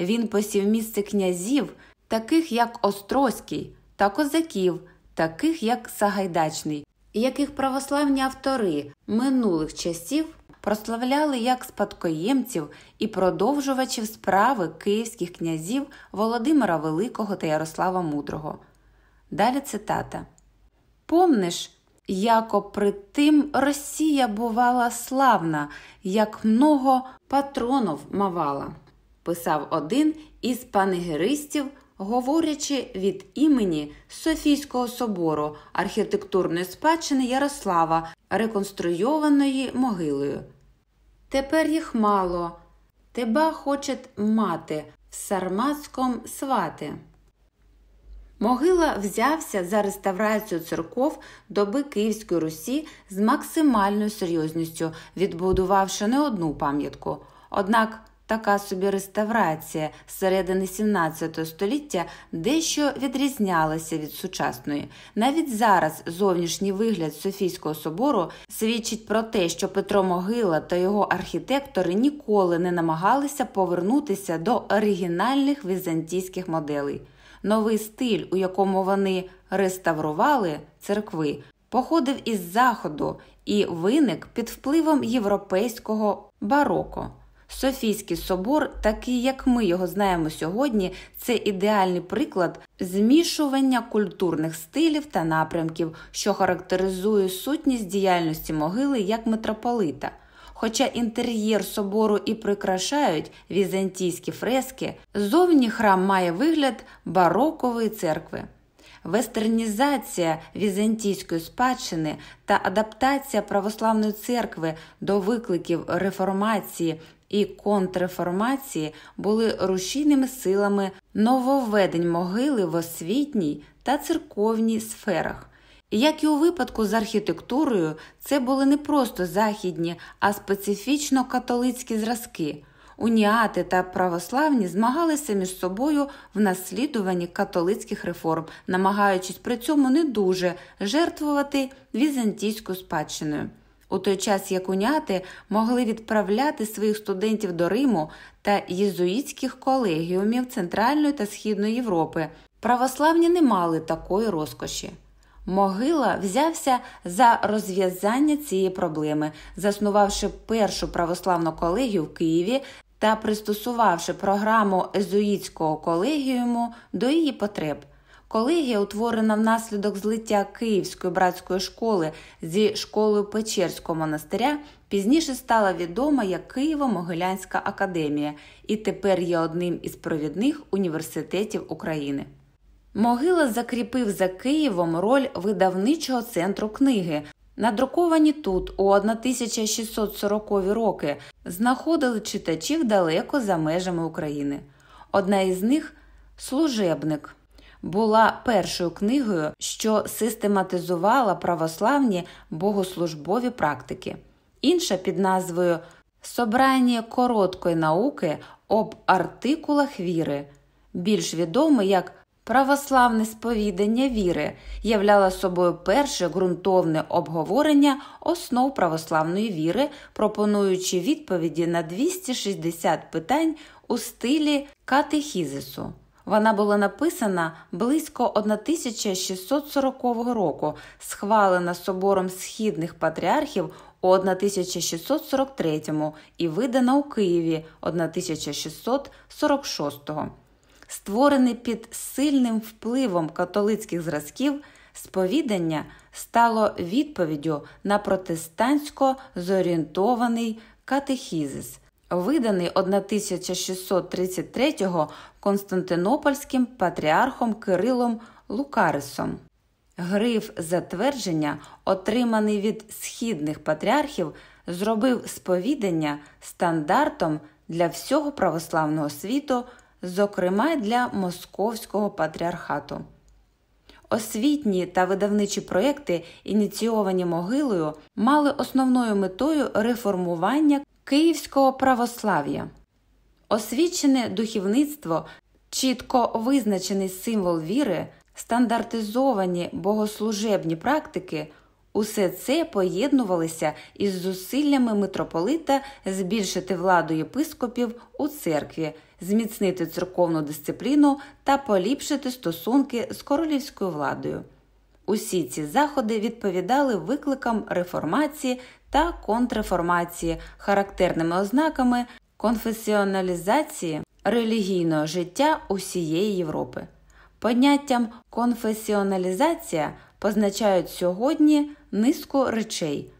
Він посів місце князів, таких як Острозький, та козаків, таких як Сагайдачний, яких православні автори минулих часів прославляли як спадкоємців і продовжувачів справи київських князів Володимира Великого та Ярослава Мудрого. Далі цитата Помниш, яко при тим Росія бувала славна, як много патронов мавала, писав один із панегеристів, говорячи від імені Софійського собору архітектурної спадщини Ярослава, реконструйованої могилою. Тепер їх мало, теба хочет мати в сарматськом свати. Могила взявся за реставрацію церков доби Київської Русі з максимальною серйозністю, відбудувавши не одну пам'ятку. Однак така собі реставрація з середини 17 століття дещо відрізнялася від сучасної. Навіть зараз зовнішній вигляд Софійського собору свідчить про те, що Петро Могила та його архітектори ніколи не намагалися повернутися до оригінальних візантійських моделей. Новий стиль, у якому вони реставрували церкви, походив із заходу і виник під впливом європейського бароко. Софійський собор, такий як ми його знаємо сьогодні, це ідеальний приклад змішування культурних стилів та напрямків, що характеризує сутність діяльності могили як митрополита. Хоча інтер'єр собору і прикрашають візантійські фрески, зовні храм має вигляд барокової церкви. Вестернізація візантійської спадщини та адаптація православної церкви до викликів реформації і контрреформації були рушійними силами нововведень могили в освітній та церковній сферах. Як і у випадку з архітектурою, це були не просто західні, а специфічно католицькі зразки. Уніати та православні змагалися між собою в наслідуванні католицьких реформ, намагаючись при цьому не дуже жертвувати візантійською спадщиною. У той час як уняти могли відправляти своїх студентів до Риму та єзуїтських колегіумів Центральної та Східної Європи, православні не мали такої розкоші. Могила взявся за розв'язання цієї проблеми, заснувавши першу православну колегію в Києві та пристосувавши програму езуїтського колегіуму до її потреб. Колегія, утворена внаслідок злиття Київської братської школи зі школою Печерського монастиря, пізніше стала відома як Києво-Могилянська академія і тепер є одним із провідних університетів України. Могила закріпив за Києвом роль видавничого центру книги. Надруковані тут у 1640 роки знаходили читачів далеко за межами України. Одна із них служебник. Була першою книгою, що систематизувала православні богослужбові практики, інша під назвою Собрання короткої науки об артикулах віри, більш відоме як Православне сповідання віри являло собою перше ґрунтовне обговорення основ православної віри, пропонуючи відповіді на 260 питань у стилі катехізису. Вона була написана близько 1640 року, схвалена собором східних патріархів у 1643 і видана у Києві 1646 створений під сильним впливом католицьких зразків, сповідання стало відповіддю на протестантсько зорієнтований катехізис, виданий 1633-го Константинопольським патріархом Кирилом Лукарисом. Гриф затвердження, отриманий від східних патріархів, зробив сповідання стандартом для всього православного світу зокрема для Московського патріархату. Освітні та видавничі проекти, ініційовані могилою, мали основною метою реформування Київського православ'я. Освічене духовництво, чітко визначений символ віри, стандартизовані богослужебні практики. Усе це поєднувалося із зусиллями митрополита збільшити владу єпископів у церкві, зміцнити церковну дисципліну та поліпшити стосунки з королівською владою. Усі ці заходи відповідали викликам реформації та контрреформації, характерними ознаками конфесіоналізації релігійного життя усієї Європи. Поняттям конфесіоналізація позначають сьогодні низку речей.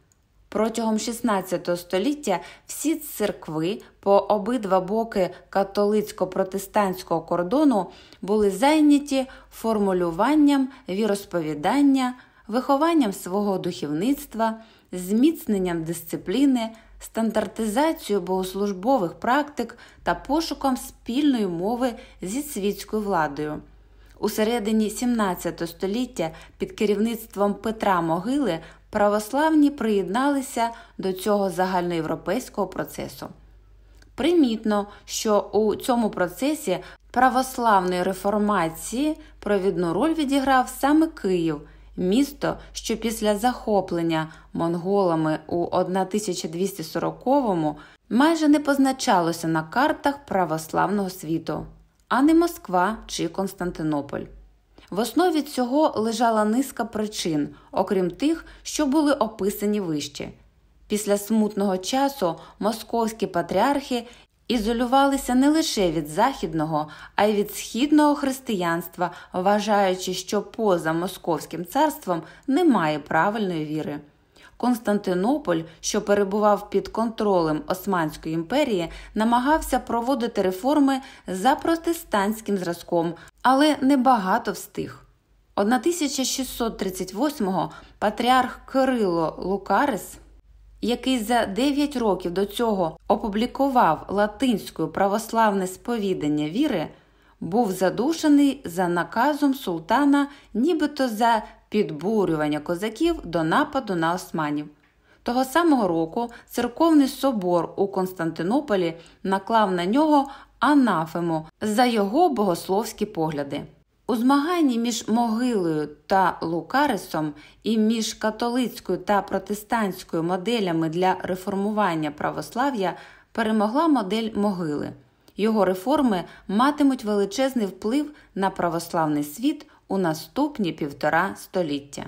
Протягом XVI століття всі церкви по обидва боки католицько-протестантського кордону були зайняті формулюванням віросповідання, вихованням свого духовництва, зміцненням дисципліни, стандартизацією богослужбових практик та пошуком спільної мови зі світською владою. У середині 17 століття під керівництвом Петра Могили православні приєдналися до цього загальноєвропейського процесу. Примітно, що у цьому процесі православної реформації провідну роль відіграв саме Київ, місто, що після захоплення монголами у 1240-му майже не позначалося на картах православного світу, а не Москва чи Константинополь. В основі цього лежала низка причин, окрім тих, що були описані вище. Після смутного часу московські патріархи ізолювалися не лише від західного, а й від східного християнства, вважаючи, що поза Московським царством немає правильної віри. Константинополь, що перебував під контролем Османської імперії, намагався проводити реформи за протестантським зразком, але небагато встиг. 1638-го патріарх Кирило Лукарес, який за 9 років до цього опублікував латинською православне сповідання віри, був задушений за наказом султана, нібито за підбурювання козаків до нападу на османів. Того самого року церковний собор у Константинополі наклав на нього анафему за його богословські погляди. У змаганні між могилою та Лукарисом і між католицькою та протестантською моделями для реформування православ'я перемогла модель могили. Його реформи матимуть величезний вплив на православний світ у наступні півтора століття.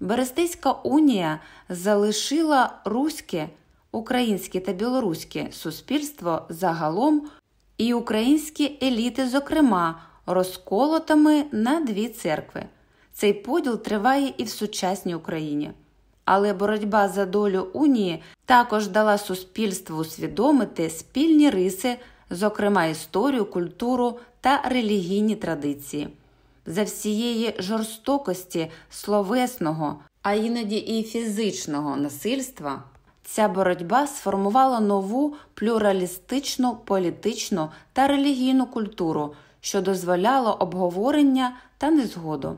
Берестейська унія залишила руське, українське та білоруське суспільство загалом і українські еліти, зокрема, розколотами на дві церкви. Цей поділ триває і в сучасній Україні. Але боротьба за долю унії також дала суспільству усвідомити спільні риси, зокрема історію, культуру та релігійні традиції. За всієї жорстокості словесного, а іноді і фізичного насильства. Ця боротьба сформувала нову плюралістичну політичну та релігійну культуру, що дозволяло обговорення та незгоду.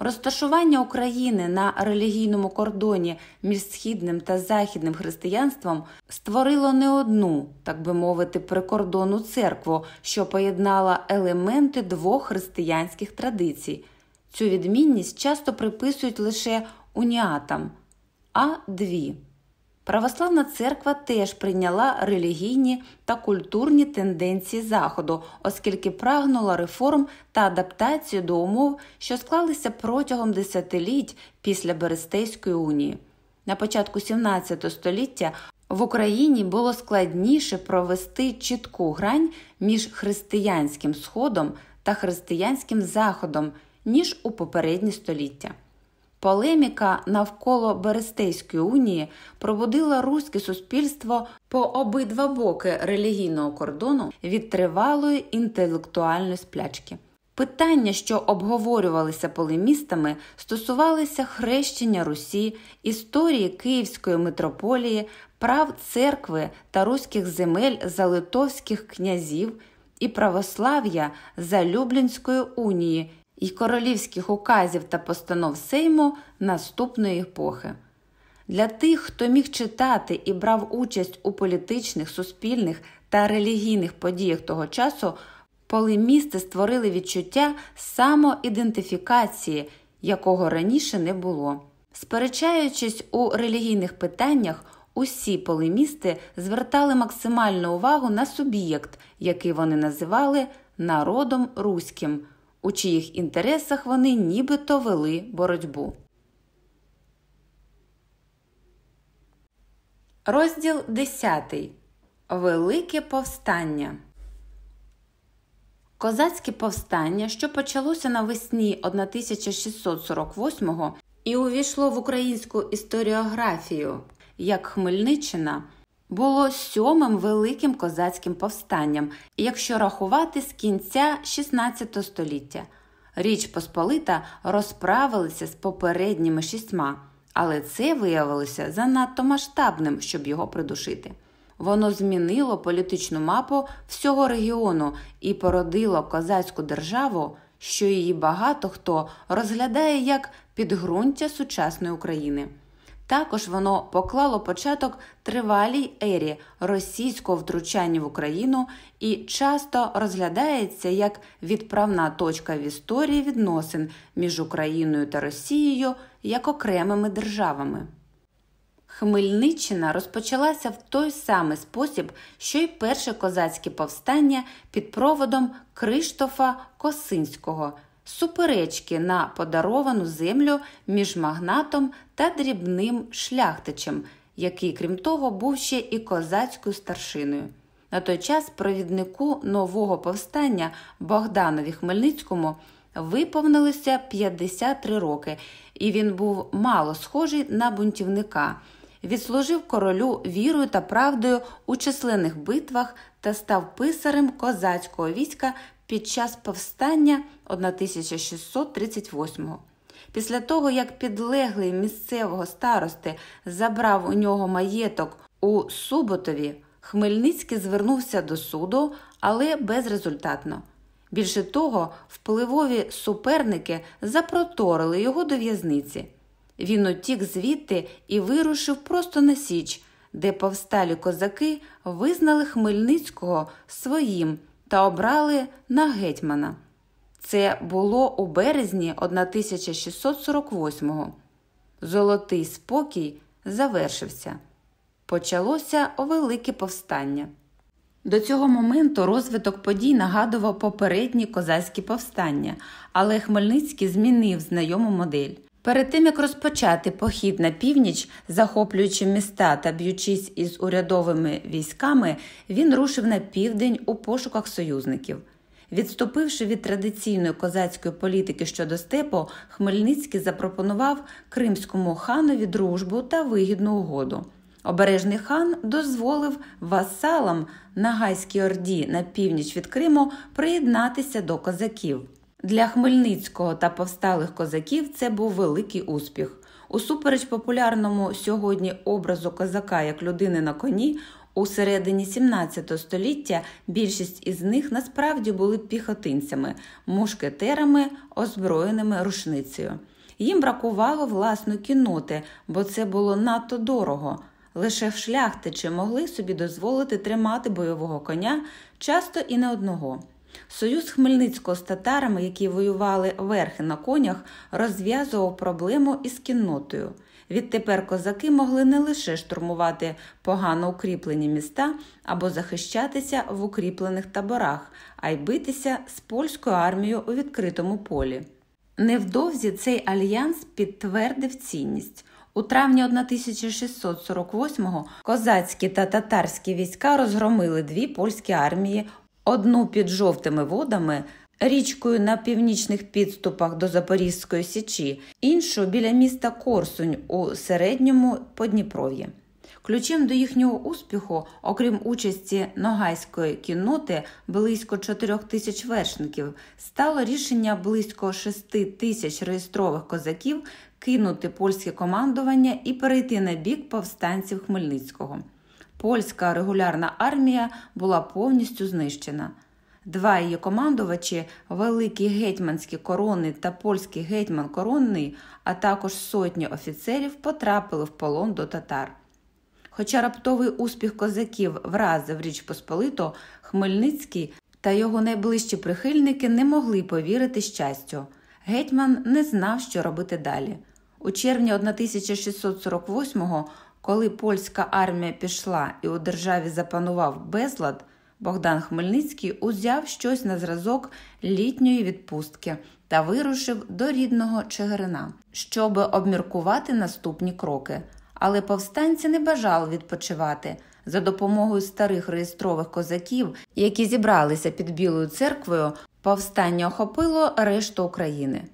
Розташування України на релігійному кордоні між східним та західним християнством створило не одну, так би мовити, прикордонну церкву, що поєднала елементи двох християнських традицій. Цю відмінність часто приписують лише уніатам, а дві. Православна церква теж прийняла релігійні та культурні тенденції Заходу, оскільки прагнула реформ та адаптацію до умов, що склалися протягом десятиліть після Берестейської унії. На початку XVII століття в Україні було складніше провести чітку грань між християнським сходом та християнським заходом, ніж у попередні століття. Полеміка навколо Берестейської унії пробудила руське суспільство по обидва боки релігійного кордону від тривалої інтелектуальної сплячки. Питання, що обговорювалися полемістами, стосувалися хрещення Русі, історії Київської митрополії, прав церкви та руських земель за литовських князів і православ'я за Люблінської унії і королівських указів та постанов Сейму наступної епохи. Для тих, хто міг читати і брав участь у політичних, суспільних та релігійних подіях того часу, полемісти створили відчуття самоідентифікації, якого раніше не було. Сперечаючись у релігійних питаннях, усі полемісти звертали максимальну увагу на суб'єкт, який вони називали народом руським, у чиїх інтересах вони нібито вели боротьбу. Розділ 10. Велике повстання. Козацьке повстання, що почалося навесні 1648-го і увійшло в українську історіографію як Хмельниччина, було сьомим великим козацьким повстанням, якщо рахувати з кінця XVI століття. Річ Посполита розправилася з попередніми шістьма, але це виявилося занадто масштабним, щоб його придушити. Воно змінило політичну мапу всього регіону і породило козацьку державу, що її багато хто розглядає як підґрунтя сучасної України. Також воно поклало початок тривалій ері російського втручання в Україну і часто розглядається як відправна точка в історії відносин між Україною та Росією як окремими державами. Хмельниччина розпочалася в той самий спосіб, що й перше козацьке повстання під проводом Криштофа Косинського, суперечки на подаровану землю між магнатом та дрібним шляхтичем, який, крім того, був ще і козацькою старшиною. На той час провіднику нового повстання Богданові Хмельницькому виповнилося 53 роки, і він був мало схожий на бунтівника відслужив королю вірою та правдою у численних битвах та став писарем козацького війська під час повстання 1638-го. Після того, як підлеглий місцевого старости забрав у нього маєток у Суботові, Хмельницький звернувся до суду, але безрезультатно. Більше того, впливові суперники запроторили його до в'язниці. Він утік звідти і вирушив просто на Січ, де повсталі козаки визнали Хмельницького своїм та обрали на гетьмана. Це було у березні 1648-го. Золотий спокій завершився. Почалося велике повстання. До цього моменту розвиток подій нагадував попередні козацькі повстання, але Хмельницький змінив знайому модель. Перед тим як розпочати похід на північ, захоплюючи міста та б'ючись із урядовими військами, він рушив на південь у пошуках союзників. Відступивши від традиційної козацької політики щодо степу, Хмельницький запропонував кримському ханові дружбу та вигідну угоду. Обережний хан дозволив васалам на Гайській Орді на північ від Криму приєднатися до козаків. Для Хмельницького та повсталих козаків це був великий успіх. Усупереч популярному сьогодні образу козака як людини на коні, у середині 17 століття більшість із них насправді були піхотинцями, мушкетерами, озброєними рушницею. Їм бракувало власної кіноти, бо це було надто дорого. Лише шляхтичі могли собі дозволити тримати бойового коня, часто і не одного. Союз Хмельницького з татарами, які воювали верхи на конях, розв'язував проблему із кіннотою. Відтепер козаки могли не лише штурмувати погано укріплені міста або захищатися в укріплених таборах, а й битися з польською армією у відкритому полі. Невдовзі цей альянс підтвердив цінність. У травні 1648-го козацькі та татарські війська розгромили дві польські армії одну під жовтими водами, річкою на північних підступах до Запорізької Січі, іншу біля міста Корсунь у середньому Подніпров'ї. Ключем до їхнього успіху, окрім участі ногайської кінноти близько 4 тисяч вершників, стало рішення близько 6 тисяч реєстрових козаків кинути польське командування і перейти на бік повстанців Хмельницького. Польська регулярна армія була повністю знищена. Два її командувачі, великий гетьманський коронний та польський гетьман коронний, а також сотні офіцерів потрапили в полон до татар. Хоча раптовий успіх козаків вразив Річ Посполито, Хмельницький та його найближчі прихильники не могли повірити щастю. Гетьман не знав, що робити далі. У червні 1648-го, коли польська армія пішла і у державі запанував безлад, Богдан Хмельницький узяв щось на зразок літньої відпустки та вирушив до рідного Чигирина, щоб обміркувати наступні кроки. Але повстанці не бажали відпочивати. За допомогою старих реєстрових козаків, які зібралися під Білою церквою, повстання охопило решту України.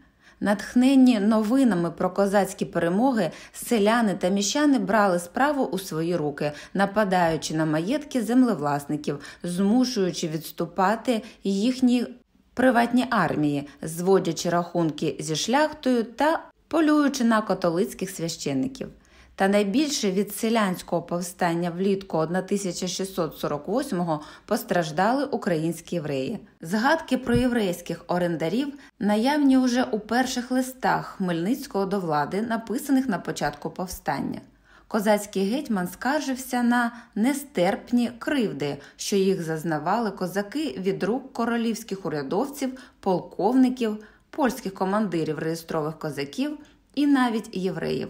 Натхненні новинами про козацькі перемоги, селяни та міщани брали справу у свої руки, нападаючи на маєтки землевласників, змушуючи відступати їхні приватні армії, зводячи рахунки зі шляхтою та полюючи на католицьких священників. Та найбільше від селянського повстання влітку 1648-го постраждали українські євреї. Згадки про єврейських орендарів наявні уже у перших листах Хмельницького до влади, написаних на початку повстання. Козацький гетьман скаржився на нестерпні кривди, що їх зазнавали козаки від рук королівських урядовців, полковників, польських командирів реєстрових козаків і навіть євреїв.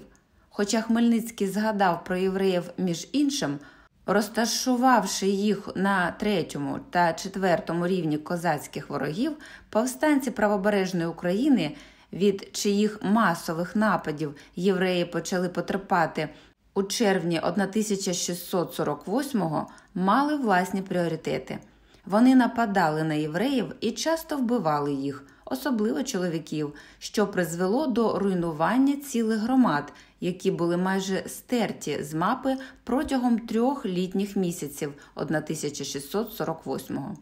Хоча Хмельницький згадав про євреїв між іншим, розташувавши їх на третьому та четвертому рівні козацьких ворогів, повстанці правобережної України, від чиїх масових нападів євреї почали потерпати у червні 1648-го, мали власні пріоритети. Вони нападали на євреїв і часто вбивали їх, особливо чоловіків, що призвело до руйнування цілих громад, які були майже стерті з мапи протягом трьох літніх місяців 1648-го.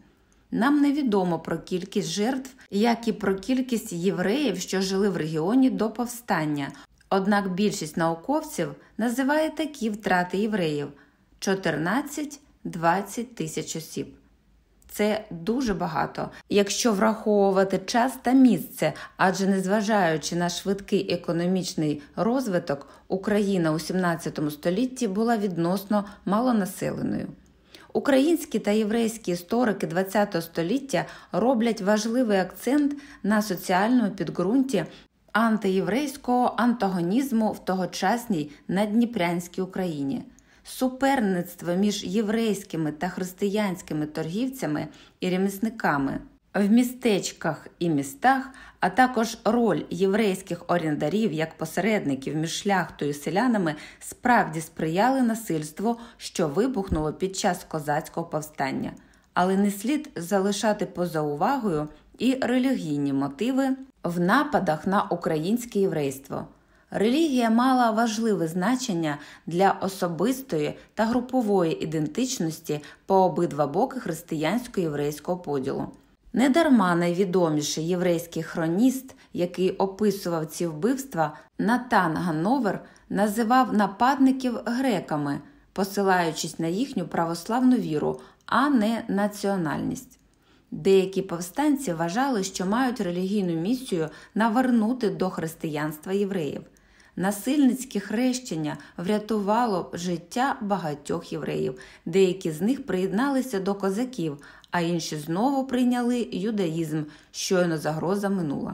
Нам невідомо про кількість жертв, як і про кількість євреїв, що жили в регіоні до повстання. Однак більшість науковців називає такі втрати євреїв 14-20 тисяч осіб. Це дуже багато, якщо враховувати час та місце, адже незважаючи на швидкий економічний розвиток, Україна у 17 столітті була відносно малонаселеною. Українські та єврейські історики ХХ століття роблять важливий акцент на соціальному підґрунті антиєврейського антагонізму в тогочасній надніпрянській Україні суперництво між єврейськими та християнськими торгівцями і ремісниками в містечках і містах, а також роль єврейських орендарів як посередників між шляхтою і селянами справді сприяли насильству, що вибухнуло під час козацького повстання, але не слід залишати поза увагою і релігійні мотиви в нападах на українське єврейство. Релігія мала важливе значення для особистої та групової ідентичності по обидва боки християнсько-єврейського поділу. Недарма найвідоміший єврейський хроніст, який описував ці вбивства, Натан Ганновер, називав нападників греками, посилаючись на їхню православну віру, а не національність. Деякі повстанці вважали, що мають релігійну місію навернути до християнства євреїв. Насильницьке хрещення врятувало життя багатьох євреїв, деякі з них приєдналися до козаків, а інші знову прийняли юдаїзм, щойно загроза минула.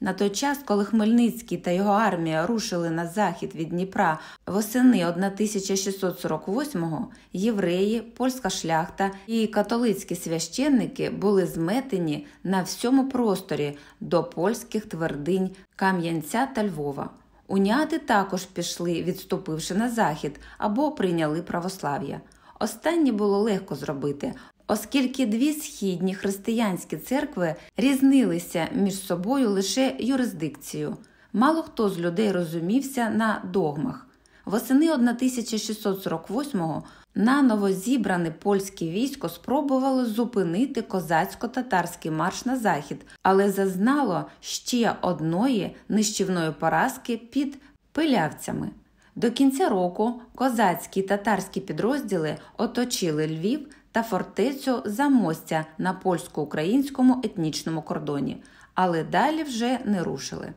На той час, коли Хмельницький та його армія рушили на захід від Дніпра восени 1648-го, євреї, польська шляхта і католицькі священники були зметені на всьому просторі до польських твердинь Кам'янця та Львова. Уняти також пішли, відступивши на захід або прийняли православ'я. Останнє було легко зробити, оскільки дві східні християнські церкви різнилися між собою лише юрисдикцією. Мало хто з людей розумівся на догмах. Восени 1648-го наново зібране польське військо спробувало зупинити козацько-татарський марш на захід, але зазнало ще одної нищівної поразки під пилявцями. До кінця року козацькі і татарські підрозділи оточили Львів та фортецю Замостя на польсько-українському етнічному кордоні, але далі вже не рушили.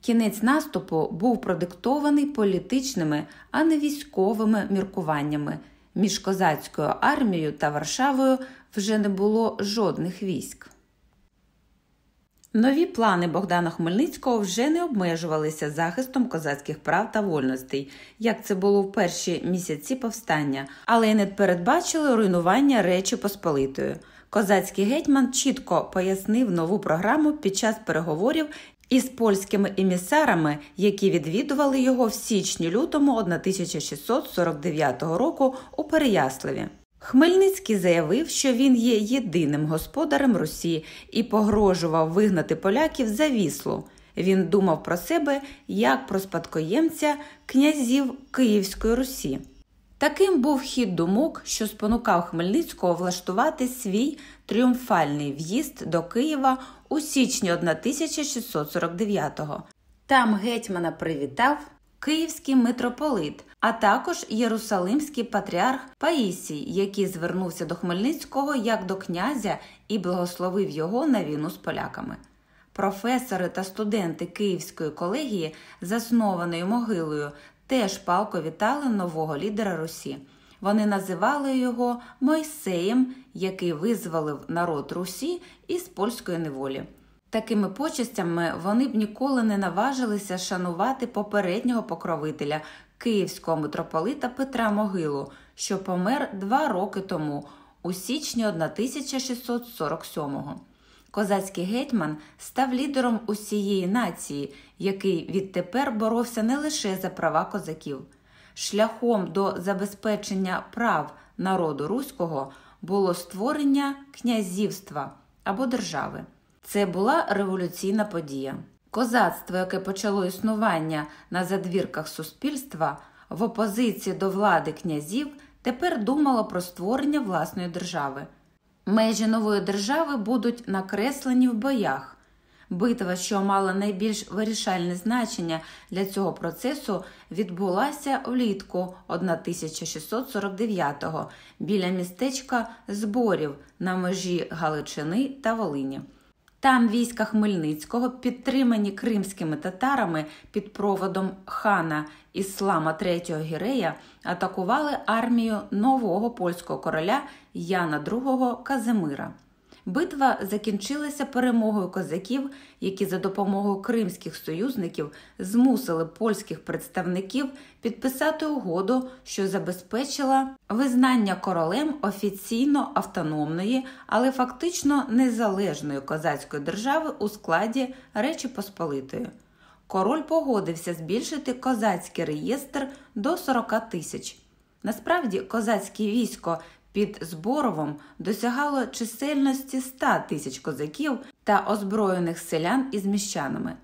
Кінець наступу був продиктований політичними, а не військовими міркуваннями. Між козацькою армією та Варшавою вже не було жодних військ. Нові плани Богдана Хмельницького вже не обмежувалися захистом козацьких прав та вольностей, як це було в перші місяці повстання, але й не передбачили руйнування Речі Посполитої. Козацький гетьман чітко пояснив нову програму під час переговорів із польськими емісарами, які відвідували його в січні-лютому 1649 року у Переяславі. Хмельницький заявив, що він є єдиним господарем Русі і погрожував вигнати поляків за віслу. Він думав про себе як про спадкоємця князів Київської Русі. Таким був хід думок, що спонукав Хмельницького влаштувати свій тріумфальний в'їзд до Києва у січні 1649-го. Там гетьмана привітав київський митрополит, а також Єрусалимський патріарх Паїсій, який звернувся до Хмельницького як до князя і благословив його на війну з поляками. Професори та студенти Київської колегії, заснованої могилою, теж палко вітали нового лідера Русі. Вони називали його Мойсеєм, який визволив народ Русі із польської неволі. Такими почестями вони б ніколи не наважилися шанувати попереднього покровителя київського митрополита Петра Могилу, що помер два роки тому, у січні 1647-го. Козацький гетьман став лідером усієї нації, який відтепер боровся не лише за права козаків. Шляхом до забезпечення прав народу руського було створення князівства або держави. Це була революційна подія. Козацтво, яке почало існування на задвірках суспільства в опозиції до влади князів, тепер думало про створення власної держави. Межі нової держави будуть накреслені в боях. Битва, що мала найбільш вирішальне значення для цього процесу, відбулася влітку 1649-го біля містечка Зборів на межі Галичини та Волині. Там війська Хмельницького, підтримані кримськими татарами під проводом хана Іслама III Гірея, атакували армію нового польського короля Яна II Казимира. Битва закінчилася перемогою козаків, які за допомогою кримських союзників змусили польських представників підписати угоду, що забезпечила визнання королем офіційно автономної, але фактично незалежної козацької держави у складі Речі Посполитої. Король погодився збільшити козацький реєстр до 40 тисяч. Насправді, козацьке військо під Зборовом досягало чисельності 100 тисяч козаків та озброєних селян із міщанами.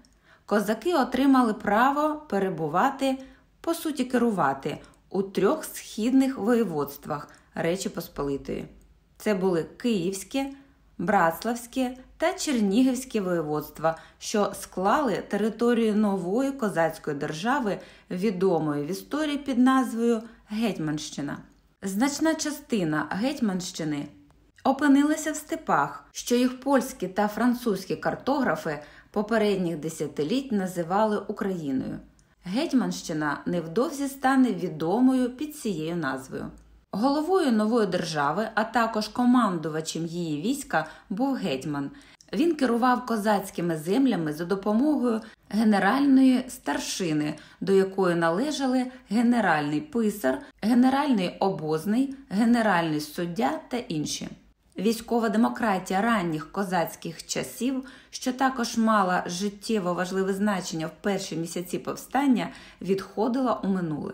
Козаки отримали право перебувати, по суті, керувати у трьох східних воєводствах Речі Посполитої. Це були Київське, Братславське та Чернігівське воєводства, що склали територію нової козацької держави, відомої в історії під назвою Гетьманщина. Значна частина Гетьманщини опинилася в степах, що їх польські та французькі картографи попередніх десятиліть називали Україною. Гетьманщина невдовзі стане відомою під цією назвою. Головою нової держави, а також командувачем її війська, був гетьман. Він керував козацькими землями за допомогою генеральної старшини, до якої належали генеральний писар, генеральний обозний, генеральний суддя та інші. Військова демократія ранніх козацьких часів, що також мала життєво важливе значення в перші місяці повстання, відходила у минуле.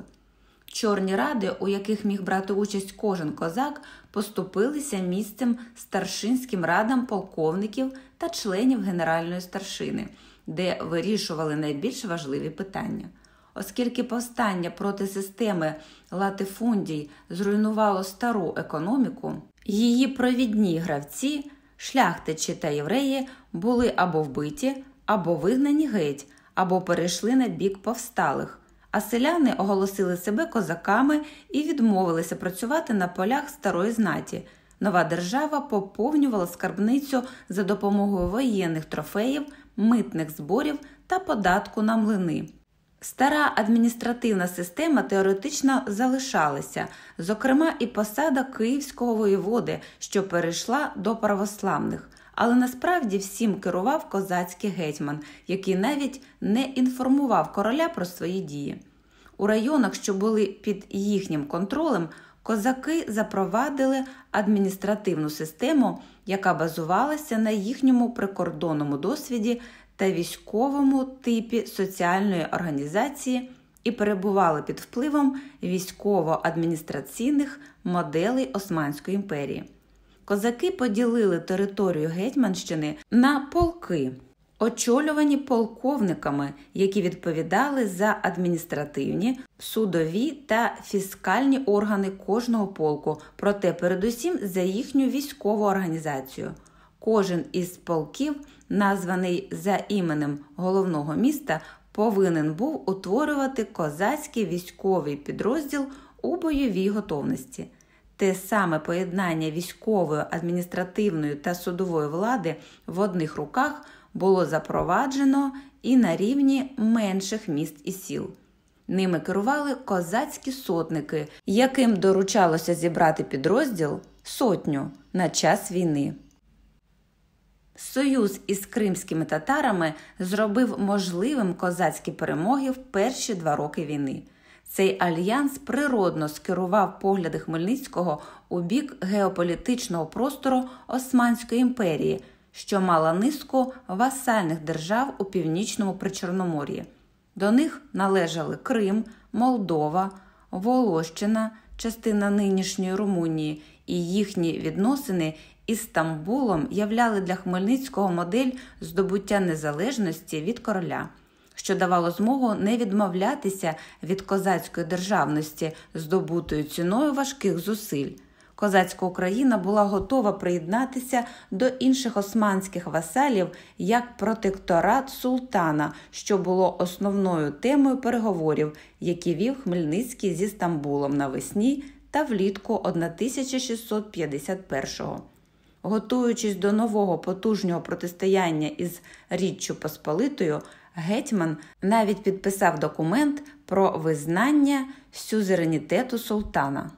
Чорні ради, у яких міг брати участь кожен козак, поступилися місцем старшинським радам полковників та членів генеральної старшини, де вирішували найбільш важливі питання. Оскільки повстання проти системи латифундій зруйнувало стару економіку, її провідні гравці, шляхтичі та євреї, були або вбиті, або вигнані геть, або перейшли на бік повсталих а селяни оголосили себе козаками і відмовилися працювати на полях старої знаті. Нова держава поповнювала скарбницю за допомогою воєнних трофеїв, митних зборів та податку на млини. Стара адміністративна система теоретично залишалася, зокрема і посада київського воєводи, що перейшла до православних, але насправді всім керував козацький гетьман, який навіть не інформував короля про свої дії. У районах, що були під їхнім контролем, козаки запровадили адміністративну систему, яка базувалася на їхньому прикордонному досвіді та військовому типі соціальної організації і перебували під впливом військово-адміністраційних моделей Османської імперії. Козаки поділили територію Гетьманщини на полки, очолювані полковниками, які відповідали за адміністративні, судові та фіскальні органи кожного полку, проте передусім за їхню військову організацію. Кожен із полків, названий за іменем головного міста, повинен був утворювати козацький військовий підрозділ у бойовій готовності. Те саме поєднання військової, адміністративної та судової влади в одних руках було запроваджено і на рівні менших міст і сіл. Ними керували козацькі сотники, яким доручалося зібрати підрозділ сотню на час війни. Союз із кримськими татарами зробив можливим козацькі перемоги в перші два роки війни. Цей альянс природно скерував погляди Хмельницького у бік геополітичного простору Османської імперії, що мала низку васальних держав у північному Причорномор'ї. До них належали Крим, Молдова, Волощина, частина нинішньої Румунії і їхні відносини із Стамбулом являли для Хмельницького модель здобуття незалежності від короля, що давало змогу не відмовлятися від козацької державності, здобутою ціною важких зусиль. Козацька Україна була готова приєднатися до інших османських васалів як протекторат султана, що було основною темою переговорів, які вів Хмельницький зі Стамбулом навесні та влітку 1651-го. Готуючись до нового потужнього протистояння із Річчю Посполитою, гетьман навіть підписав документ про визнання сюзеренітету султана.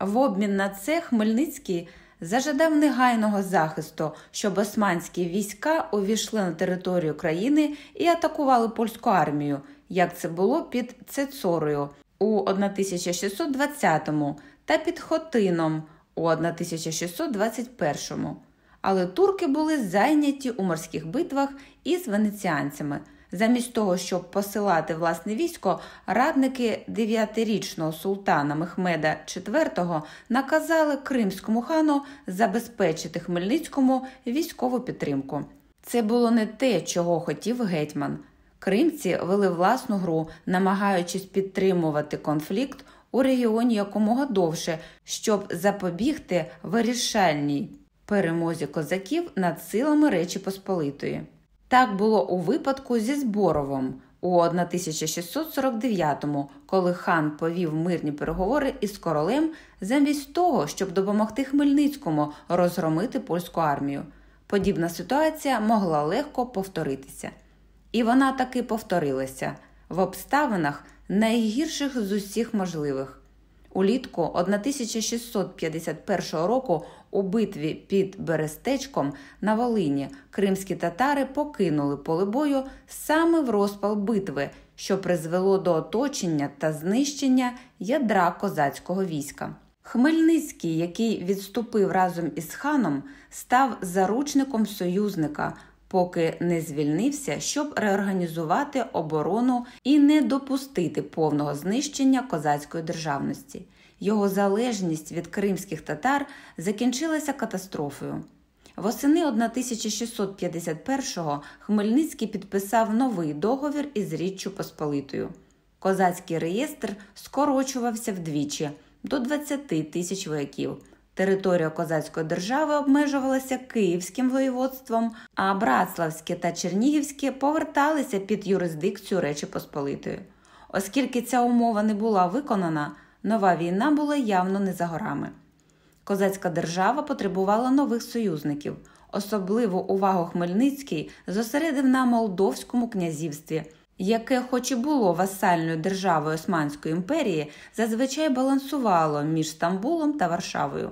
В обмін на це Хмельницький зажадав негайного захисту, щоб османські війська увійшли на територію країни і атакували польську армію, як це було під Цецорою у 1620-му та під Хотином у 1621-му. Але турки були зайняті у морських битвах із венеціанцями. Замість того, щоб посилати власне військо, радники дев'ятирічного султана Мехмеда IV наказали кримському хану забезпечити Хмельницькому військову підтримку. Це було не те, чого хотів гетьман. Кримці вели власну гру, намагаючись підтримувати конфлікт у регіоні якомога довше, щоб запобігти вирішальній перемозі козаків над силами Речі Посполитої. Так було у випадку зі Зборовом у 1649-му, коли хан повів мирні переговори із королем замість того, щоб допомогти Хмельницькому розгромити польську армію. Подібна ситуація могла легко повторитися. І вона таки повторилася в обставинах найгірших з усіх можливих. Улітку 1651 року у битві під Берестечком на Волині кримські татари покинули поле бою саме в розпал битви, що призвело до оточення та знищення ядра козацького війська. Хмельницький, який відступив разом із ханом, став заручником союзника, поки не звільнився, щоб реорганізувати оборону і не допустити повного знищення козацької державності. Його залежність від кримських татар закінчилася катастрофою. Восени 1651-го Хмельницький підписав новий договір із Річчю Посполитою. Козацький реєстр скорочувався вдвічі до 20 тисяч вояків. Територія козацької держави обмежувалася Київським воєводством, а Братславське та Чернігівське поверталися під юрисдикцію Речі Посполитої. Оскільки ця умова не була виконана, нова війна була явно не за горами. Козацька держава потребувала нових союзників. Особливу увагу Хмельницький зосередив на Молдовському князівстві, яке, хоч і було васальною державою Османської імперії, зазвичай балансувало між Стамбулом та Варшавою.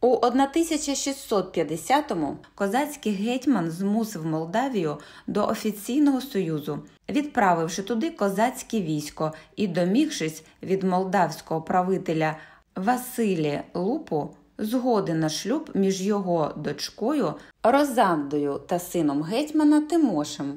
У 1650-му козацький гетьман змусив Молдавію до офіційного союзу, відправивши туди козацьке військо і домігшись від молдавського правителя Василі Лупу згоди на шлюб між його дочкою Розандою та сином гетьмана Тимошем.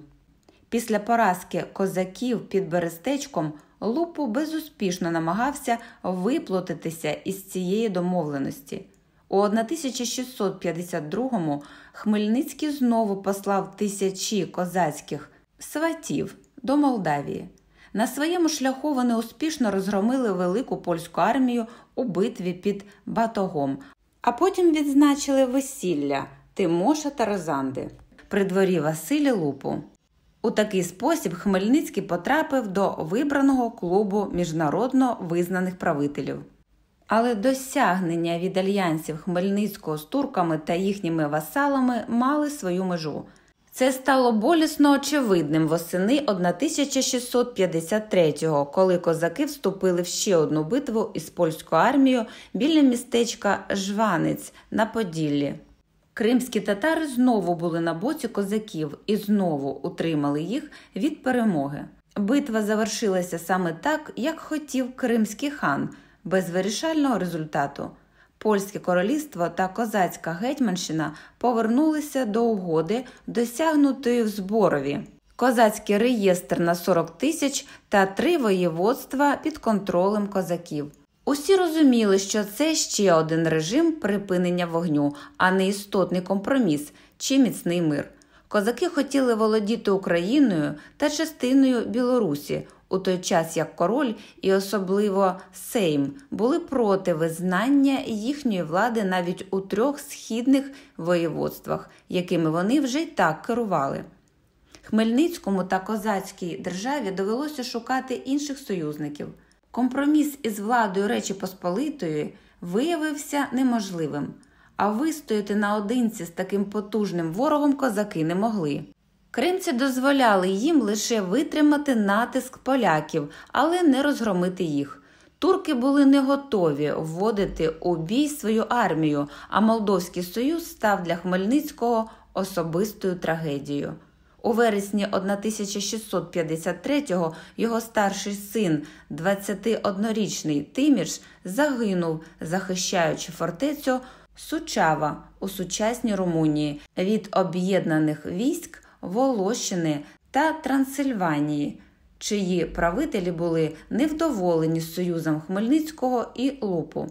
Після поразки козаків під Берестечком Лупу безуспішно намагався виплутатися із цієї домовленості. У 1652-му Хмельницький знову послав тисячі козацьких сватів до Молдавії. На своєму шляху вони успішно розгромили велику польську армію у битві під Батогом, а потім відзначили весілля Тимоша та Розанди при дворі Василі Лупу. У такий спосіб Хмельницький потрапив до вибраного клубу міжнародно визнаних правителів. Але досягнення від альянсів Хмельницького з турками та їхніми васалами мали свою межу. Це стало болісно очевидним восени 1653-го, коли козаки вступили в ще одну битву із польською армією біля містечка Жванець на Поділлі. Кримські татари знову були на боці козаків і знову утримали їх від перемоги. Битва завершилася саме так, як хотів кримський хан, без вирішального результату. Польське королівство та козацька гетьманщина повернулися до угоди, досягнутої в зборові. Козацький реєстр на 40 тисяч та три воєводства під контролем козаків. Усі розуміли, що це ще один режим припинення вогню, а не істотний компроміс чи міцний мир. Козаки хотіли володіти Україною та частиною Білорусі, у той час як король і особливо Сейм були проти визнання їхньої влади навіть у трьох східних воєводствах, якими вони вже й так керували. Хмельницькому та козацькій державі довелося шукати інших союзників. Компроміс із владою Речі Посполитої виявився неможливим, а вистояти наодинці з таким потужним ворогом козаки не могли. Кримці дозволяли їм лише витримати натиск поляків, але не розгромити їх. Турки були не готові вводити у бій свою армію, а Молдовський Союз став для Хмельницького особистою трагедією. У вересні 1653-го його старший син, 21-річний Тимірш, загинув, захищаючи фортецю Сучава у сучасній Румунії від об'єднаних військ Волощини та Трансильванії, чиї правителі були невдоволені союзом Хмельницького і Лупу.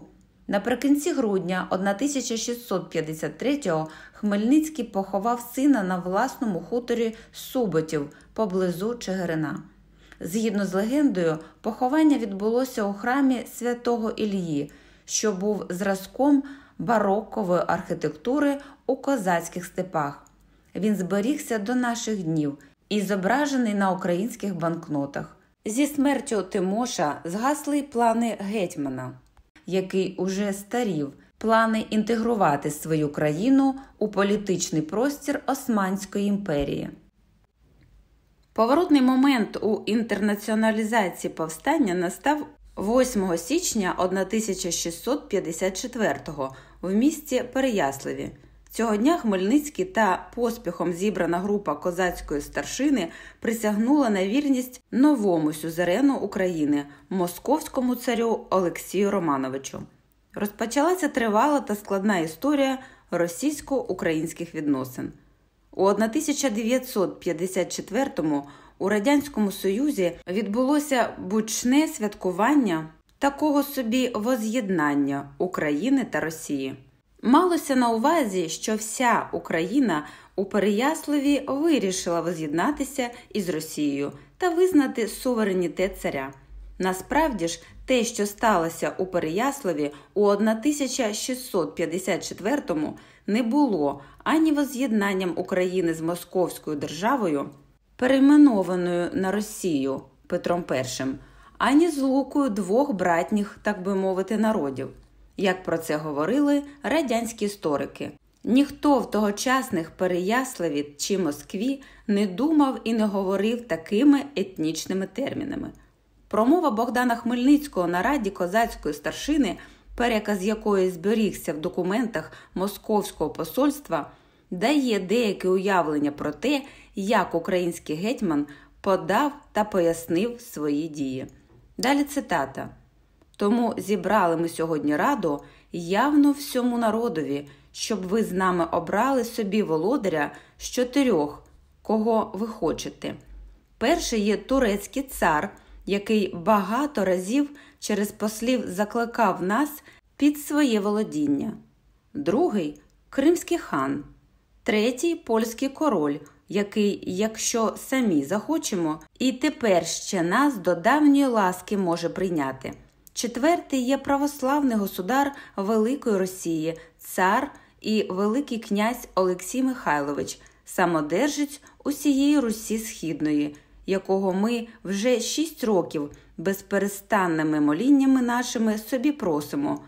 Наприкінці грудня 1653-го Хмельницький поховав сина на власному хуторі Суботів поблизу Чигирина. Згідно з легендою, поховання відбулося у храмі святого Ільї, що був зразком барокової архітектури у козацьких степах. Він зберігся до наших днів і зображений на українських банкнотах. Зі смертю Тимоша згасли плани гетьмана який уже старів, плани інтегрувати свою країну у політичний простір Османської імперії. Поворотний момент у інтернаціоналізації повстання настав 8 січня 1654-го в місті Переяславі. Цього дня Хмельницький та поспіхом зібрана група козацької старшини присягнула на вірність новому сюзерену України, московському царю Олексію Романовичу. Розпочалася тривала та складна історія російсько-українських відносин. У 1954-му у Радянському Союзі відбулося бучне святкування такого собі воз'єднання України та Росії. Малося на увазі, що вся Україна у Переяславі вирішила воз'єднатися із Росією та визнати суверенітет царя. Насправді ж, те, що сталося у Переяславі у 1654-му, не було ані воз'єднанням України з Московською державою, перейменованою на Росію Петром І, ані з лукою двох братніх, так би мовити, народів, як про це говорили радянські історики. Ніхто в тогочасних Переяславі чи Москві не думав і не говорив такими етнічними термінами. Промова Богдана Хмельницького на раді козацької старшини, переказ якої зберігся в документах Московського посольства, дає деяке уявлення про те, як український гетьман подав та пояснив свої дії. Далі цитата. Тому зібрали ми сьогодні раду явно всьому народові, щоб ви з нами обрали собі володаря з чотирьох, кого ви хочете. Перший є турецький цар, який багато разів через послів закликав нас під своє володіння, другий кримський хан, третій польський король, який, якщо самі захочемо, і тепер ще нас до давньої ласки може прийняти. Четвертий є православний государ Великої Росії, цар і Великий князь Олексій Михайлович, самодержець усієї Русі Східної, якого ми вже шість років безперестанними моліннями нашими собі просимо.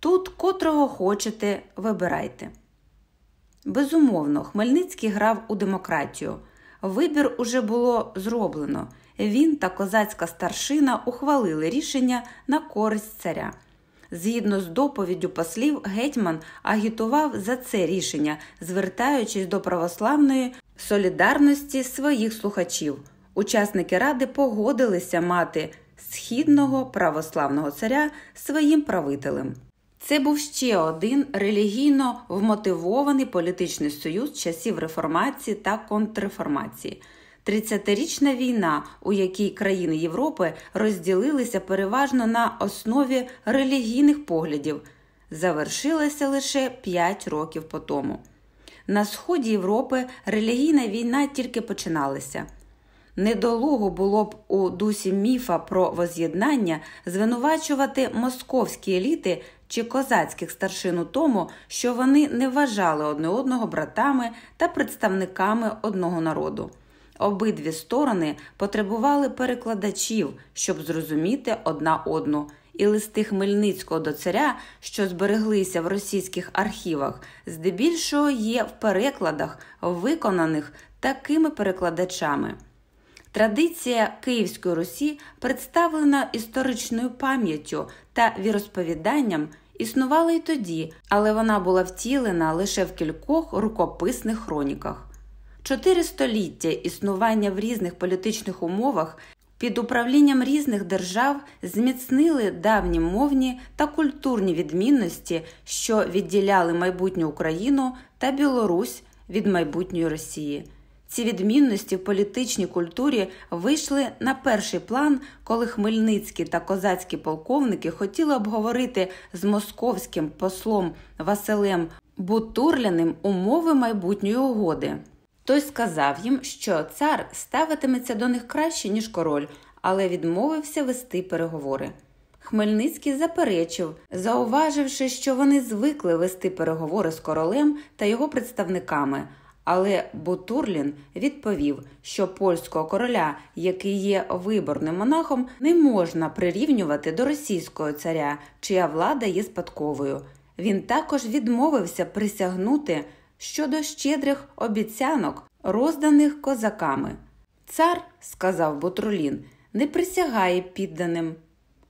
Тут, котрого хочете, вибирайте. Безумовно, Хмельницький грав у демократію. Вибір уже було зроблено. Він та козацька старшина ухвалили рішення на користь царя. Згідно з доповіддю послів, гетьман агітував за це рішення, звертаючись до православної солідарності своїх слухачів. Учасники ради погодилися мати східного православного царя своїм правителем. Це був ще один релігійно вмотивований політичний союз часів реформації та контрреформації. Тридцятирічна війна, у якій країни Європи розділилися переважно на основі релігійних поглядів, завершилася лише 5 років по тому. На сході Європи релігійна війна тільки починалася. Недолуго було б у дусі міфа про воз'єднання звинувачувати московські еліти чи козацьких старшин у тому, що вони не вважали одне одного братами та представниками одного народу. Обидві сторони потребували перекладачів, щоб зрозуміти одна одну, і листи Хмельницького до царя, що збереглися в російських архівах, здебільшого є в перекладах, виконаних такими перекладачами. Традиція Київської Русі представлена історичною пам'яттю та віросповіданням, існувала й тоді, але вона була втілена лише в кількох рукописних хроніках. Чотири століття існування в різних політичних умовах під управлінням різних держав зміцнили давні мовні та культурні відмінності, що відділяли майбутню Україну та Білорусь від майбутньої Росії. Ці відмінності в політичній культурі вийшли на перший план, коли хмельницькі та козацькі полковники хотіли обговорити з московським послом Василем Бутурляним умови майбутньої угоди. Той сказав їм, що цар ставитиметься до них краще, ніж король, але відмовився вести переговори. Хмельницький заперечив, зауваживши, що вони звикли вести переговори з королем та його представниками. Але Бутурлін відповів, що польського короля, який є виборним монахом, не можна прирівнювати до російського царя, чия влада є спадковою. Він також відмовився присягнути щодо щедрих обіцянок, розданих козаками. Цар, сказав Бутрулін, не присягає підданим.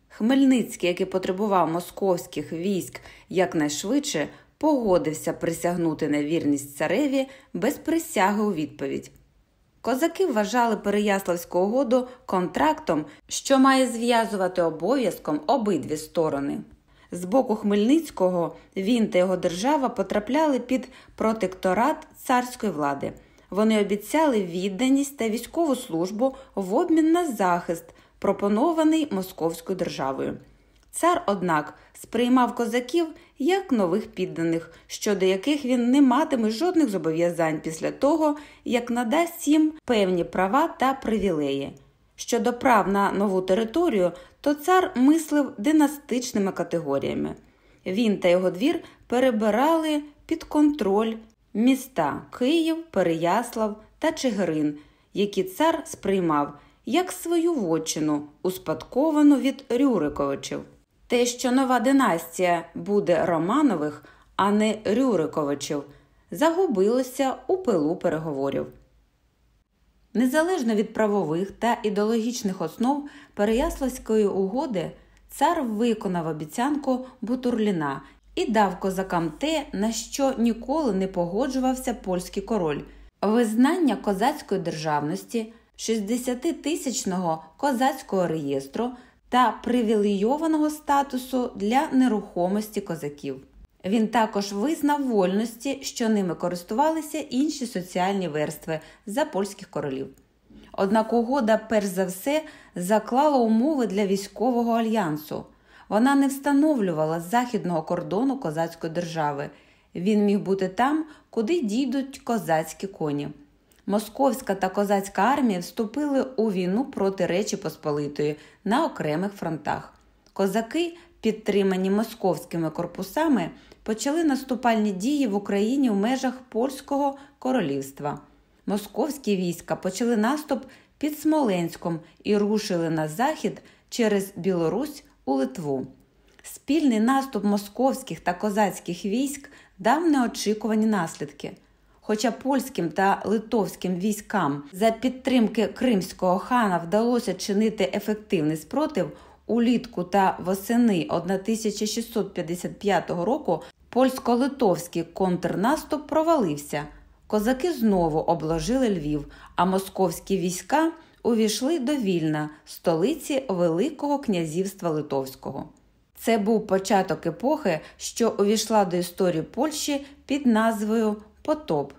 Хмельницький, який потребував московських військ якнайшвидше, погодився присягнути на вірність цареві без присяги у відповідь. Козаки вважали Переяславську угоду контрактом, що має зв'язувати обов'язком обидві сторони. З боку Хмельницького він та його держава потрапляли під протекторат царської влади. Вони обіцяли відданість та військову службу в обмін на захист, пропонований московською державою. Цар, однак, сприймав козаків як нових підданих, щодо яких він не матиме жодних зобов'язань після того, як надасть їм певні права та привілеї. Щодо прав на нову територію, то цар мислив династичними категоріями. Він та його двір перебирали під контроль міста Київ, Переяслав та Чигирин, які цар сприймав як свою вотчину, успадковану від Рюриковичів. Те, що нова династія буде Романових, а не Рюриковичів, загубилося у пилу переговорів. Незалежно від правових та ідеологічних основ Переяславської угоди, цар виконав обіцянку Бутурліна і дав козакам те, на що ніколи не погоджувався польський король визнання козацької державності, 60-тисячного козацького реєстру та привілейованого статусу для нерухомості козаків. Він також визнав вольності, що ними користувалися інші соціальні верстви за польських королів. Однак угода, перш за все, заклала умови для військового альянсу. Вона не встановлювала західного кордону козацької держави. Він міг бути там, куди дійдуть козацькі коні. Московська та козацька армія вступили у війну проти Речі Посполитої на окремих фронтах. Козаки, підтримані московськими корпусами, почали наступальні дії в Україні в межах Польського королівства. Московські війська почали наступ під Смоленськом і рушили на захід через Білорусь у Литву. Спільний наступ московських та козацьких військ дав неочікувані наслідки. Хоча польським та литовським військам за підтримки кримського хана вдалося чинити ефективний спротив, улітку та восени 1655 року польсько-литовський контрнаступ провалився. Козаки знову обложили Львів, а московські війська увійшли до Вільна, столиці Великого князівства Литовського. Це був початок епохи, що увійшла до історії Польщі під назвою Потоп.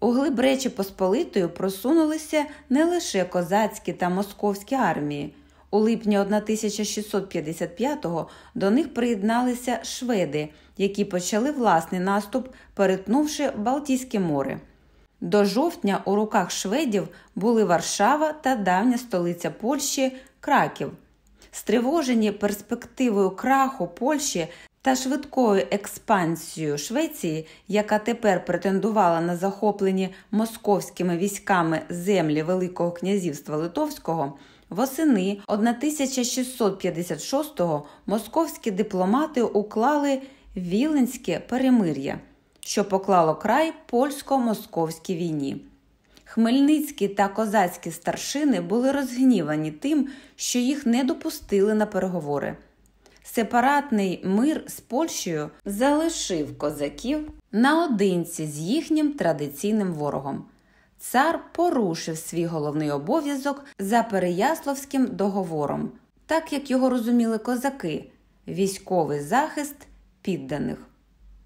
У глиб Речі Посполитої просунулися не лише козацькі та московські армії. У липні 1655-го до них приєдналися шведи, які почали власний наступ, перетнувши Балтійське море. До жовтня у руках шведів були Варшава та давня столиця Польщі Краків. Стривожені перспективою краху Польщі та швидкою експансією Швеції, яка тепер претендувала на захоплені московськими військами землі Великого князівства Литовського, восени 1656-го московські дипломати уклали Віленське перемир'я, що поклало край польсько-московській війні. Хмельницькі та козацькі старшини були розгнівані тим, що їх не допустили на переговори. Сепаратний мир з Польщею залишив козаків наодинці з їхнім традиційним ворогом. Цар порушив свій головний обов'язок за Переяславським договором, так як його розуміли козаки військовий захист підданих.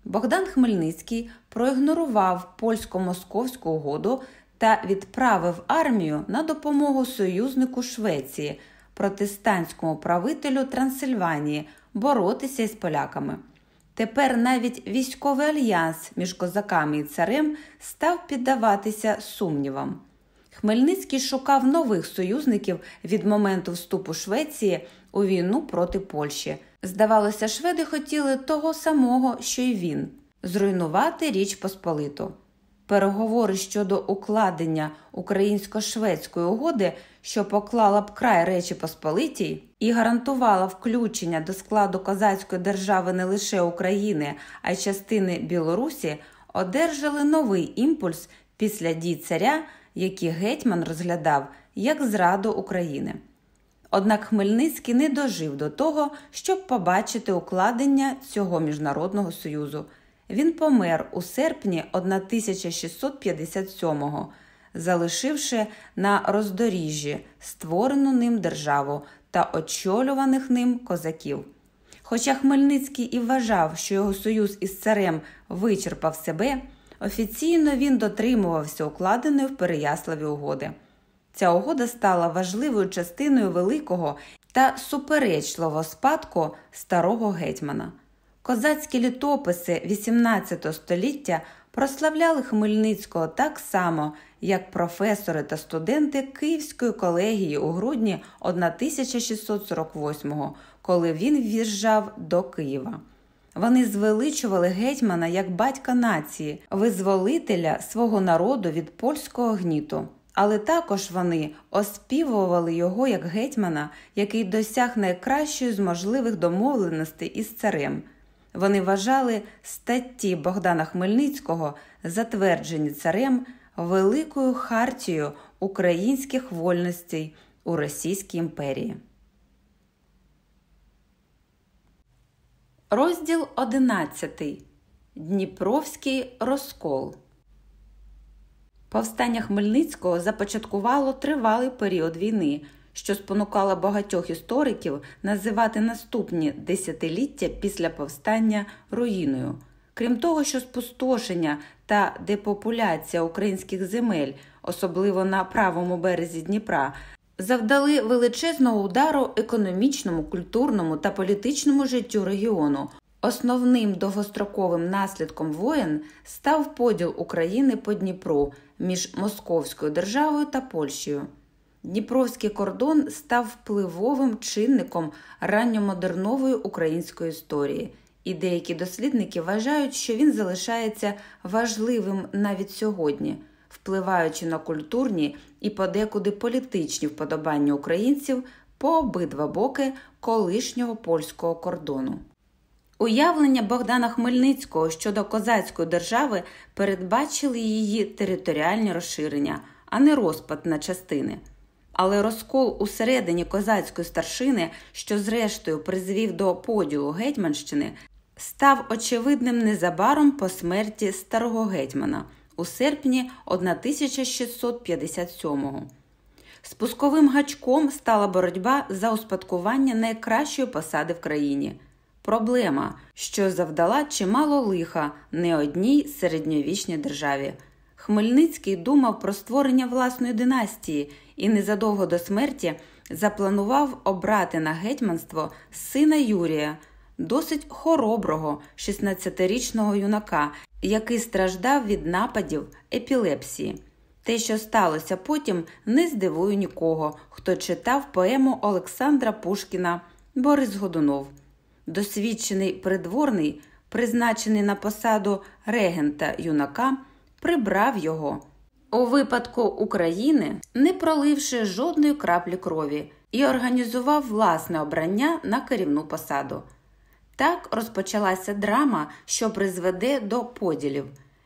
Богдан Хмельницький проігнорував польсько-московську угоду та відправив армію на допомогу союзнику Швеції, протестантському правителю Трансильванії, боротися із поляками. Тепер навіть військовий альянс між козаками і царем став піддаватися сумнівам. Хмельницький шукав нових союзників від моменту вступу Швеції у війну проти Польщі. Здавалося, шведи хотіли того самого, що й він зруйнувати Річ Посполиту. Переговори щодо укладення українсько-шведської угоди, що поклала б край Речі Посполитій і гарантувала включення до складу козацької держави не лише України, а й частини Білорусі, одержали новий імпульс після дій царя, які гетьман розглядав як зраду України. Однак Хмельницький не дожив до того, щоб побачити укладення цього міжнародного союзу. Він помер у серпні 1657-го, залишивши на роздоріжжі створену ним державу та очолюваних ним козаків. Хоча Хмельницький і вважав, що його союз із царем вичерпав себе, офіційно він дотримувався укладеної в Переяславі угоди. Ця угода стала важливою частиною великого та суперечливого спадку старого гетьмана. Козацькі літописи XVIII століття прославляли Хмельницького так само, як професори та студенти Київської колегії у грудні 1648-го, коли він в'їжджав до Києва. Вони звеличували гетьмана як батька нації, визволителя свого народу від польського гніту. але також вони оспівували його як гетьмана, який досяг найкращої з можливих домовленостей із царем. Вони вважали статті Богдана Хмельницького, затверджені царем, великою хартією українських вольностей у Російській імперії. Розділ 11. Дніпровський розкол. Повстання Хмельницького започаткувало тривалий період війни, що спонукало багатьох істориків називати наступні десятиліття після повстання руїною. Крім того, що спустошення та депопуляція українських земель, особливо на правому березі Дніпра, завдали величезного удару економічному, культурному та політичному життю регіону. Основним довгостроковим наслідком воєн став поділ України по Дніпру між Московською державою та Польщею. Дніпровський кордон став впливовим чинником ранньомодернової української історії, і деякі дослідники вважають, що він залишається важливим навіть сьогодні, впливаючи на культурні і подекуди політичні вподобання українців по обидва боки колишнього польського кордону. Уявлення Богдана Хмельницького щодо козацької держави передбачили її територіальні розширення, а не розпад на частини. Але розкол усередині козацької старшини, що зрештою призвів до поділу Гетьманщини, став очевидним незабаром по смерті старого гетьмана у серпні 1657-го. Спусковим гачком стала боротьба за успадкування найкращої посади в країні. Проблема, що завдала чимало лиха не одній середньовічній державі. Хмельницький думав про створення власної династії і незадовго до смерті запланував обрати на гетьманство сина Юрія, досить хороброго 16-річного юнака, який страждав від нападів епілепсії. Те, що сталося потім, не здивує нікого, хто читав поему Олександра Пушкіна Борис Годунов. Досвідчений придворний, призначений на посаду регента юнака, прибрав його у випадку України, не проливши жодної краплі крові, і організував власне обрання на керівну посаду. Так розпочалася драма, що призведе до поділів.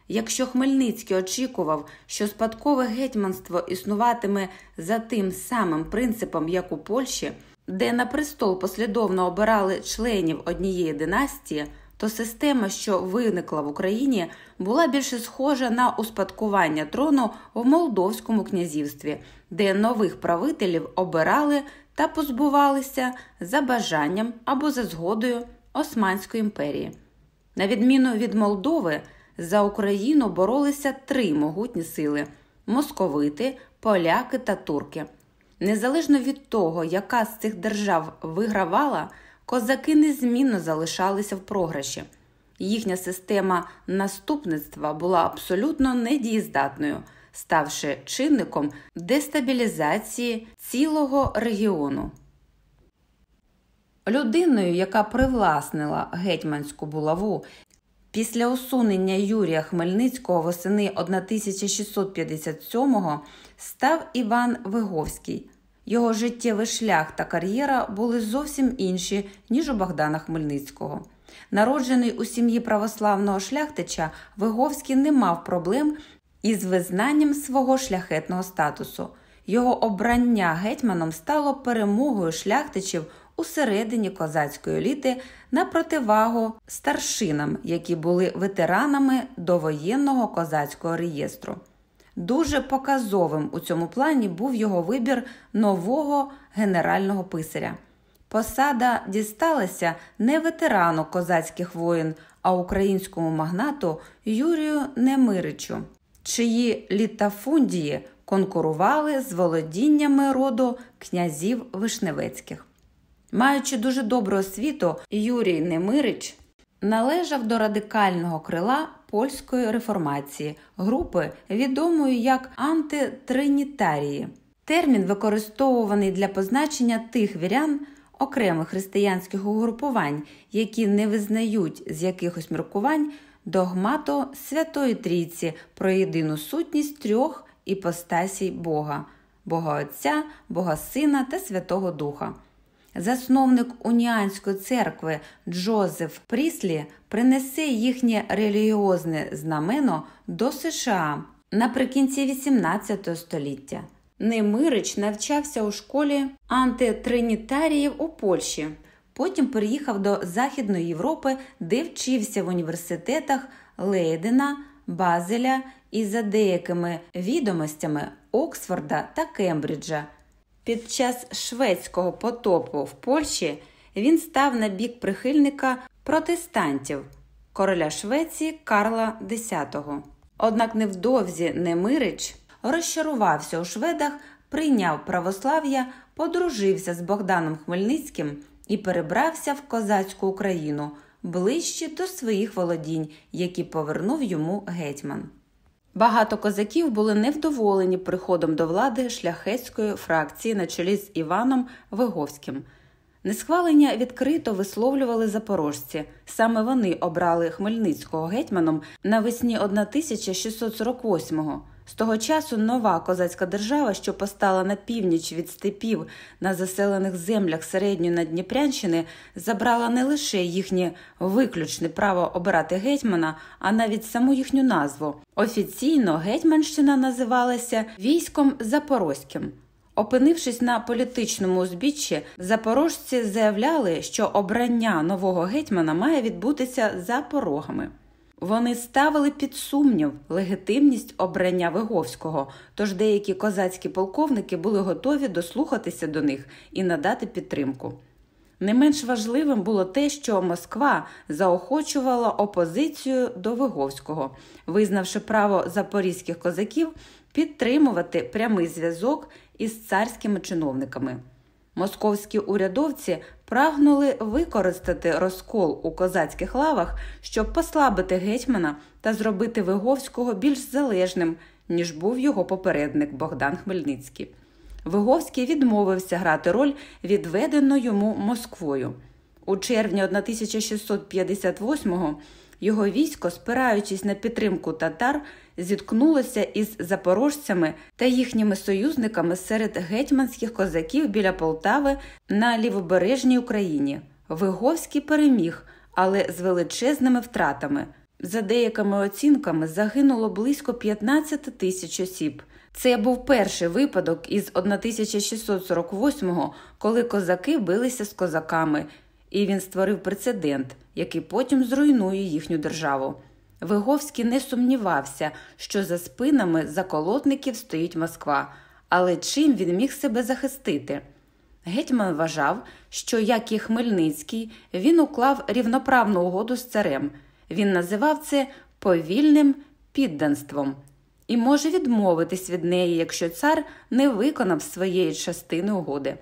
Якщо Хмельницький очікував, що спадкове гетьманство існуватиме за тим самим принципом, як у Польщі, де на престол послідовно обирали членів однієї династії, то система, що виникла в Україні, була більше схожа на успадкування трону в Молдовському князівстві, де нових правителів обирали та позбувалися за бажанням або за згодою Османської імперії. На відміну від Молдови, за Україну боролися три могутні сили московити, поляки та турки. Незалежно від того, яка з цих держав вигравала, козаки незмінно залишалися в програші. Їхня система наступництва була абсолютно недієздатною, ставши чинником дестабілізації цілого регіону. Людиною, яка привласнила гетьманську булаву після усунення Юрія Хмельницького восени 1657-го став Іван Виговський. Його життєвий шлях та кар'єра були зовсім інші, ніж у Богдана Хмельницького. Народжений у сім'ї православного шляхтича, Виговський не мав проблем із визнанням свого шляхетного статусу. Його обрання гетьманом стало перемогою шляхтичів усередині козацької еліти на противагу старшинам, які були ветеранами довоєнного козацького реєстру. Дуже показовим у цьому плані був його вибір нового генерального писаря. Посада дісталася не ветерану козацьких воїн, а українському магнату Юрію Немиричу, чиї літафундії конкурували з володіннями роду князів Вишневецьких. Маючи дуже добру освіту, Юрій Немирич належав до радикального крила польської реформації, групи, відомої як антитринітарії. Термін використовуваний для позначення тих вірян окремих християнських угрупувань, які не визнають з якихось міркувань догмату Святої Трійці про єдину сутність трьох іпостасій Бога, Бога Отця, Бога Сина та Святого Духа. Засновник уніанської церкви Джозеф Пріслі принесе їхнє релігіозне знамено до США наприкінці XVIII століття. Немирич навчався у школі антитринітаріїв у Польщі. Потім переїхав до Західної Європи, де вчився в університетах Лейдена, Базеля і за деякими відомостями Оксфорда та Кембриджа. Під час шведського потопу в Польщі він став на бік прихильника протестантів короля Швеції Карла X. Однак невдовзі Немирич розчарувався у шведах, прийняв православ'я, подружився з Богданом Хмельницьким і перебрався в козацьку Україну ближче до своїх володінь, які повернув йому гетьман. Багато козаків були невдоволені приходом до влади шляхетської фракції на чолі з Іваном Виговським. Несхвалення відкрито висловлювали запорожці. Саме вони обрали Хмельницького гетьманом навесні 1648-го. З того часу нова козацька держава, що постала на північ від степів на заселених землях середньої Надніпрянщини, забрала не лише їхнє виключне право обирати гетьмана, а навіть саму їхню назву. Офіційно гетьманщина називалася військом Запорозьким. Опинившись на політичному узбіччі, запорожці заявляли, що обрання нового гетьмана має відбутися за порогами. Вони ставили під сумнів легітимність обрання Виговського, тож деякі козацькі полковники були готові дослухатися до них і надати підтримку. Не менш важливим було те, що Москва заохочувала опозицію до Виговського, визнавши право запорізьких козаків підтримувати прямий зв'язок із царськими чиновниками. Московські урядовці прагнули використати розкол у козацьких лавах, щоб послабити гетьмана та зробити Виговського більш залежним, ніж був його попередник Богдан Хмельницький. Виговський відмовився грати роль, відведену йому Москвою. У червні 1658-го його військо, спираючись на підтримку татар, зіткнулося із запорожцями та їхніми союзниками серед гетьманських козаків біля Полтави на лівобережній Україні. Виговський переміг, але з величезними втратами. За деякими оцінками загинуло близько 15 тисяч осіб. Це був перший випадок із 1648-го, коли козаки билися з козаками, і він створив прецедент, який потім зруйнує їхню державу. Виговський не сумнівався, що за спинами заколотників стоїть Москва, але чим він міг себе захистити? Гетьман вважав, що, як і Хмельницький, він уклав рівноправну угоду з царем. Він називав це повільним підданством і може відмовитись від неї, якщо цар не виконав своєї частини угоди.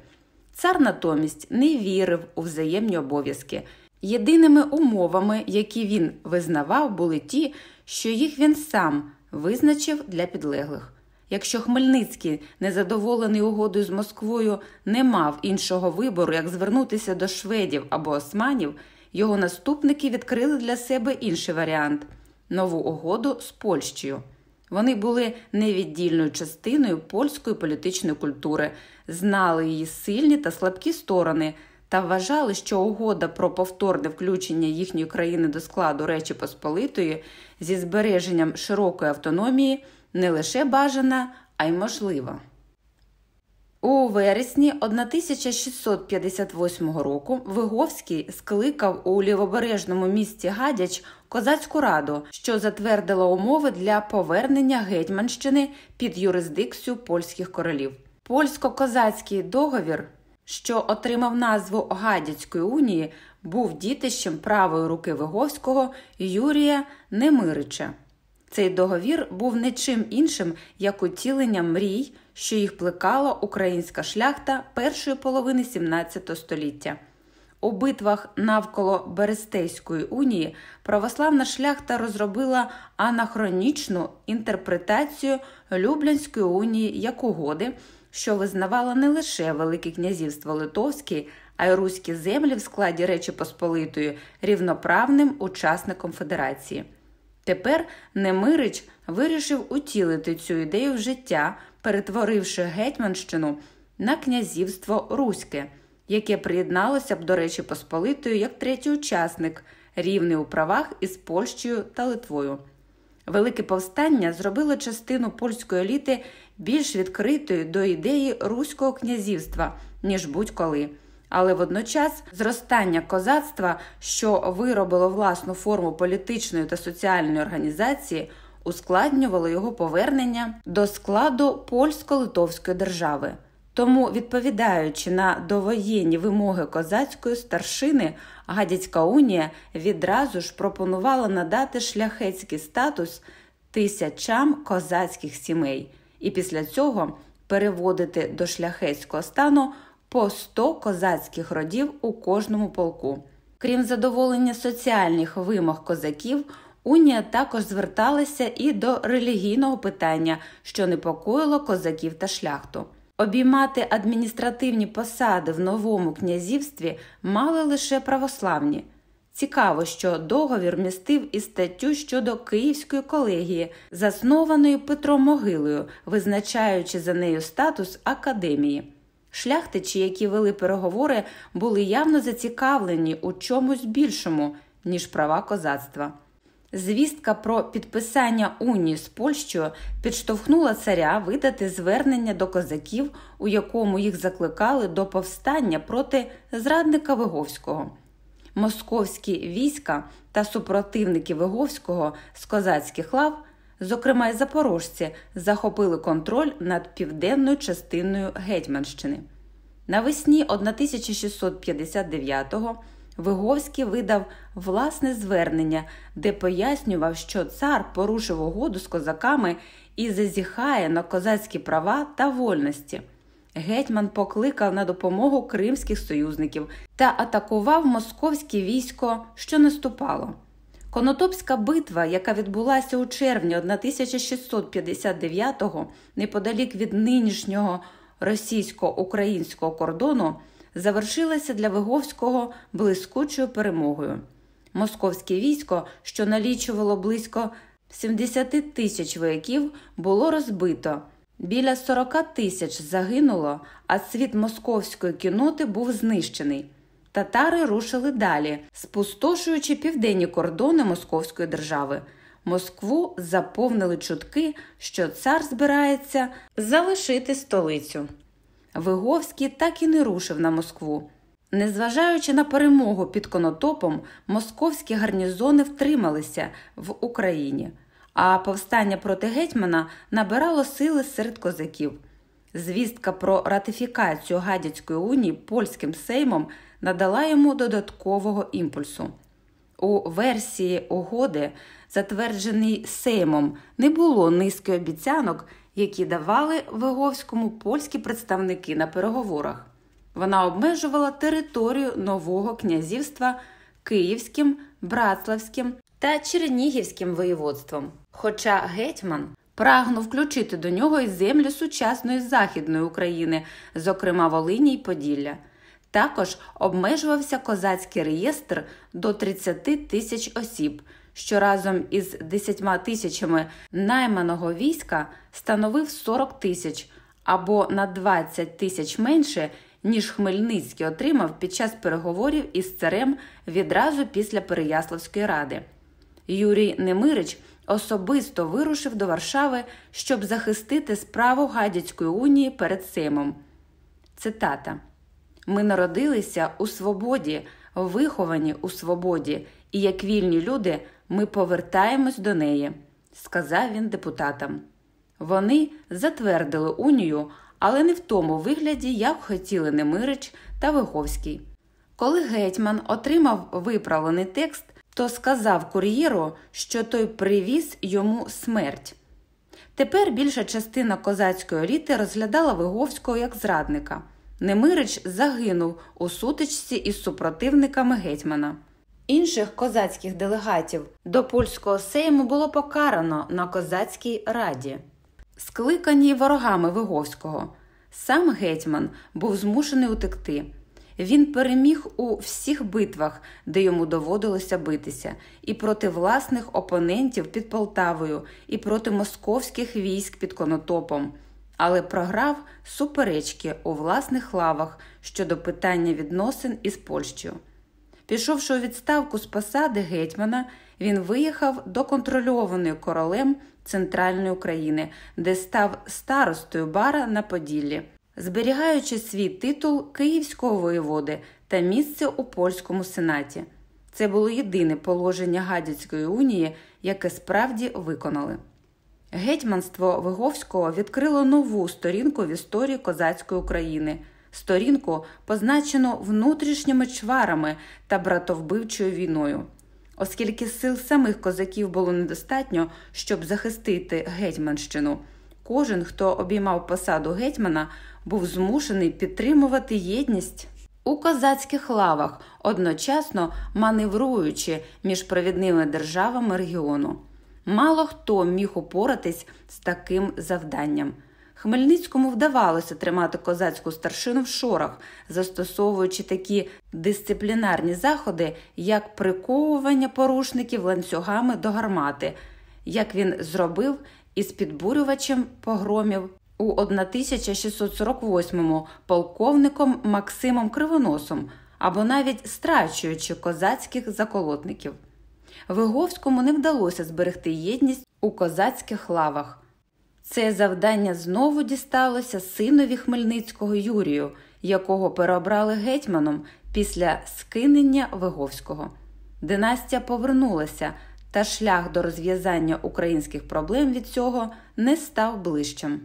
Цар натомість не вірив у взаємні обов'язки. Єдиними умовами, які він визнавав, були ті, що їх він сам визначив для підлеглих. Якщо Хмельницький, незадоволений угодою з Москвою, не мав іншого вибору, як звернутися до шведів або османів, його наступники відкрили для себе інший варіант нову угоду з Польщею. Вони були невіддільною частиною польської політичної культури, знали її сильні та слабкі сторони та вважали, що угода про повторне включення їхньої країни до складу Речі Посполитої зі збереженням широкої автономії не лише бажана, а й можлива. У вересні 1658 року Виговський скликав у лівобережному місті Гадяч козацьку раду, що затвердила умови для повернення Гетьманщини під юрисдикцію польських королів. Польсько-козацький договір, що отримав назву Гадяцької унії, був дітищем правої руки Виговського Юрія Немирича. Цей договір був не чим іншим, як утіленням мрій, що їх плекала українська шляхта першої половини XVII століття. У битвах навколо Берестейської унії православна шляхта розробила анахронічну інтерпретацію Люблянської унії як угоди, що визнавала не лише Велике князівство Литовське, а й руські землі в складі Речі Посполитої рівноправним учасником Федерації. Тепер Немирич вирішив утілити цю ідею в життя, перетворивши Гетьманщину на князівство Руське, яке приєдналося б до Речі Посполитої як третій учасник, рівний у правах із Польщею та Литвою. Велике повстання зробило частину польської еліти більш відкритою до ідеї Руського князівства, ніж будь-коли. Але водночас зростання козацтва, що виробило власну форму політичної та соціальної організації, ускладнювало його повернення до складу польсько-литовської держави. Тому, відповідаючи на довоєнні вимоги козацької старшини, Гадяцька унія відразу ж пропонувала надати шляхетський статус тисячам козацьких сімей, і після цього переводити до шляхетського стану по 100 козацьких родів у кожному полку. Крім задоволення соціальних вимог козаків, унія також зверталася і до релігійного питання, що непокоїло козаків та шляхту. Обіймати адміністративні посади в новому князівстві мали лише православні. Цікаво, що договір містив і статтю щодо Київської колегії, заснованої Петром Могилою, визначаючи за нею статус академії. Шляхтичі, які вели переговори, були явно зацікавлені у чомусь більшому, ніж права козацтва. Звістка про підписання унії з Польщею підштовхнула царя видати звернення до козаків, у якому їх закликали до повстання проти зрадника Виговського. Московські війська та супротивники Виговського з козацьких лав, зокрема й запорожці, захопили контроль над південною частиною Гетьманщини. Навесні 1659-го Виговський видав власне звернення, де пояснював, що цар порушив угоду з козаками і зазіхає на козацькі права та вольності. Гетьман покликав на допомогу кримських союзників та атакував московське військо, що наступало. Конотопська битва, яка відбулася у червні 1659-го, неподалік від нинішнього російсько-українського кордону завершилася для Виговського блискучою перемогою. Московське військо, що налічувало близько 70 тисяч вояків, було розбито. Біля 40 тисяч загинуло, а світ московської кіноти був знищений. Татари рушили далі, спустошуючи південні кордони Московської держави. Москву заповнили чутки, що цар збирається залишити столицю. Виговський так і не рушив на Москву. Незважаючи на перемогу під Конотопом, московські гарнізони втрималися в Україні, а повстання проти гетьмана набирало сили серед козаків. Звістка про ратифікацію Гадяцької унії польським сеймом надала йому додаткового імпульсу. У версії угоди, затвердженій Сеймом, не було низки обіцянок, які давали Виговському польські представники на переговорах. Вона обмежувала територію нового князівства Київським, Братславським та Чернігівським воєводством. Хоча гетьман прагнув включити до нього і землі сучасної Західної України, зокрема Волині й Поділля. Також обмежувався козацький реєстр до 30 тисяч осіб, що разом із 10 тисячами найманого війська становив 40 тисяч або на 20 тисяч менше, ніж Хмельницький отримав під час переговорів із царем відразу після Переяславської ради. Юрій Немирич особисто вирушив до Варшави, щоб захистити справу Гадяцької унії перед Сеймом. Цитата Ми народилися у свободі, виховані у свободі, і як вільні люди ми повертаємось до неї, сказав він депутатам. Вони затвердили унію, але не в тому вигляді, як хотіли Немирич та Виговський. Коли гетьман отримав виправлений текст, то сказав кур'єру, що той привіз йому смерть. Тепер більша частина козацької еліти розглядала Виговського як зрадника. Немирич загинув у сутичці із супротивниками гетьмана. Інших козацьких делегатів до польського сейму було покарано на козацькій раді, скликані ворогами Виговського. Сам гетьман був змушений утекти. Він переміг у всіх битвах, де йому доводилося битися, і проти власних опонентів під Полтавою, і проти московських військ під Конотопом, але програв суперечки у власних лавах щодо питання відносин із Польщею. Пішовши у відставку з посади гетьмана, він виїхав до контрольованої королем центральної України, де став старостою бара на Поділлі, зберігаючи свій титул Київського воєводи та місце у польському сенаті. Це було єдине положення Гадяцької унії, яке справді виконали. Гетьманство Виговського відкрило нову сторінку в історії козацької України, сторінку, позначену внутрішніми чварами та братовбивчою війною. Оскільки сил самих козаків було недостатньо, щоб захистити Гетьманщину, кожен, хто обіймав посаду гетьмана, був змушений підтримувати єдність у козацьких лавах, одночасно маневруючи між провідними державами регіону. Мало хто міг упоратись з таким завданням. Хмельницькому вдавалося тримати козацьку старшину в шорах, застосовуючи такі дисциплінарні заходи, як приковування порушників ланцюгами до гармати, як він зробив із підбурювачем погромів у 1648-му полковником Максимом Кривоносом або навіть страчуючи козацьких заколотників. Виговському не вдалося зберегти єдність у козацьких лавах. Це завдання знову дісталося синові Хмельницького Юрію, якого переобрали гетьманом після скинення Виговського. Династія повернулася, та шлях до розв'язання українських проблем від цього не став ближчим.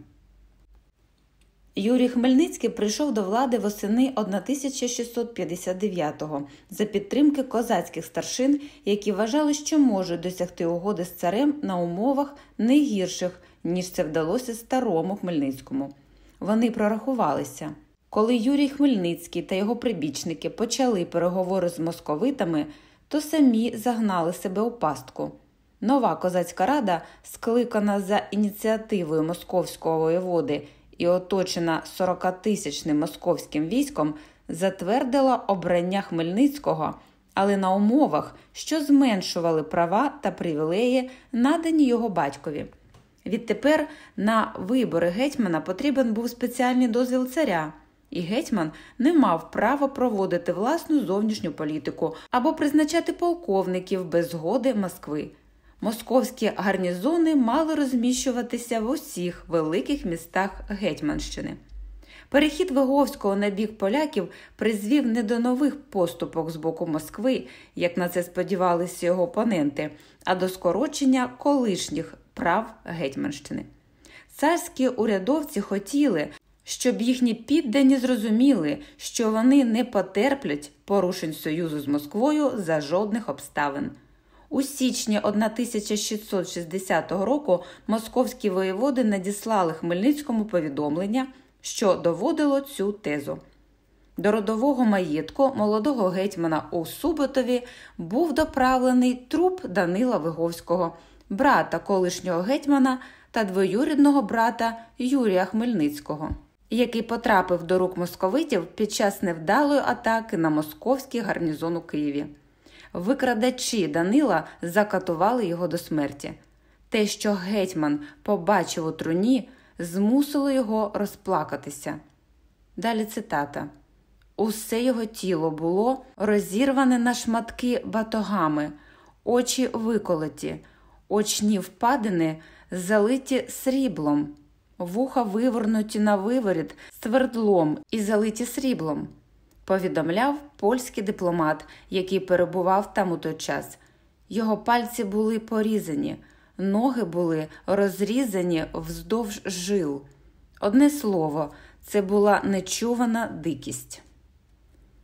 Юрій Хмельницький прийшов до влади восени 1659-го за підтримки козацьких старшин, які вважали, що можуть досягти угоди з царем на умовах не гірших, ніж це вдалося старому Хмельницькому. Вони прорахувалися. Коли Юрій Хмельницький та його прибічники почали переговори з московитами, то самі загнали себе у пастку. Нова козацька рада, скликана за ініціативою московського воєводи і оточена 40-тисячним московським військом, затвердила обрання Хмельницького, але на умовах, що зменшували права та привілеї, надані його батькові. Відтепер на вибори гетьмана потрібен був спеціальний дозвіл царя, і гетьман не мав права проводити власну зовнішню політику або призначати полковників без згоди Москви. Московські гарнізони мали розміщуватися в усіх великих містах Гетьманщини. Перехід Виговського на бік поляків призвів не до нових поступок з боку Москви, як на це сподівалися його опоненти, а до скорочення колишніх прав Гетьманщини. Царські урядовці хотіли, щоб їхні піддані зрозуміли, що вони не потерплять порушень союзу з Москвою за жодних обставин. У січні 1660 року московські воєводи надіслали Хмельницькому повідомлення, що доводило цю тезу. До родового маєтку молодого гетьмана у Суботові був доправлений труп Данила Виговського, брата колишнього гетьмана та двоюрідного брата Юрія Хмельницького, який потрапив до рук московитів під час невдалої атаки на московський гарнізон у Києві. Викрадачі Данила закатували його до смерті. Те, що гетьман побачив у труні, змусило його розплакатися. Далі цитата. Усе його тіло було розірване на шматки батогами, очі виколоті, очні впадини залиті сріблом, вуха вивернуті на виворіт свердлом і залиті сріблом повідомляв польський дипломат, який перебував там у той час. Його пальці були порізані, ноги були розрізані вздовж жил. Одне слово, це була нечувана дикість.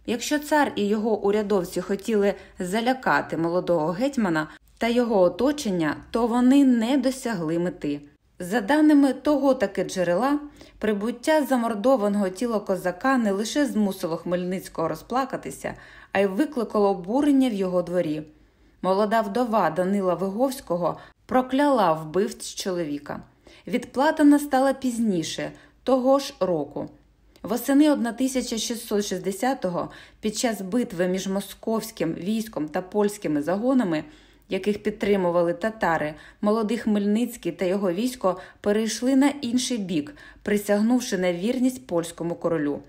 Якщо цар і його урядовці хотіли залякати молодого гетьмана та його оточення, то вони не досягли мети. За даними того таки джерела, прибуття замордованого тіла козака не лише змусило Хмельницького розплакатися, а й викликало обурення в його дворі. Молода вдова Данила Виговського прокляла вбивць чоловіка. Відплата настала пізніше, того ж року. Восени 1660-го під час битви між московським військом та польськими загонами, яких підтримували татари, молодий Хмельницький та його військо перейшли на інший бік, присягнувши на вірність польському королю.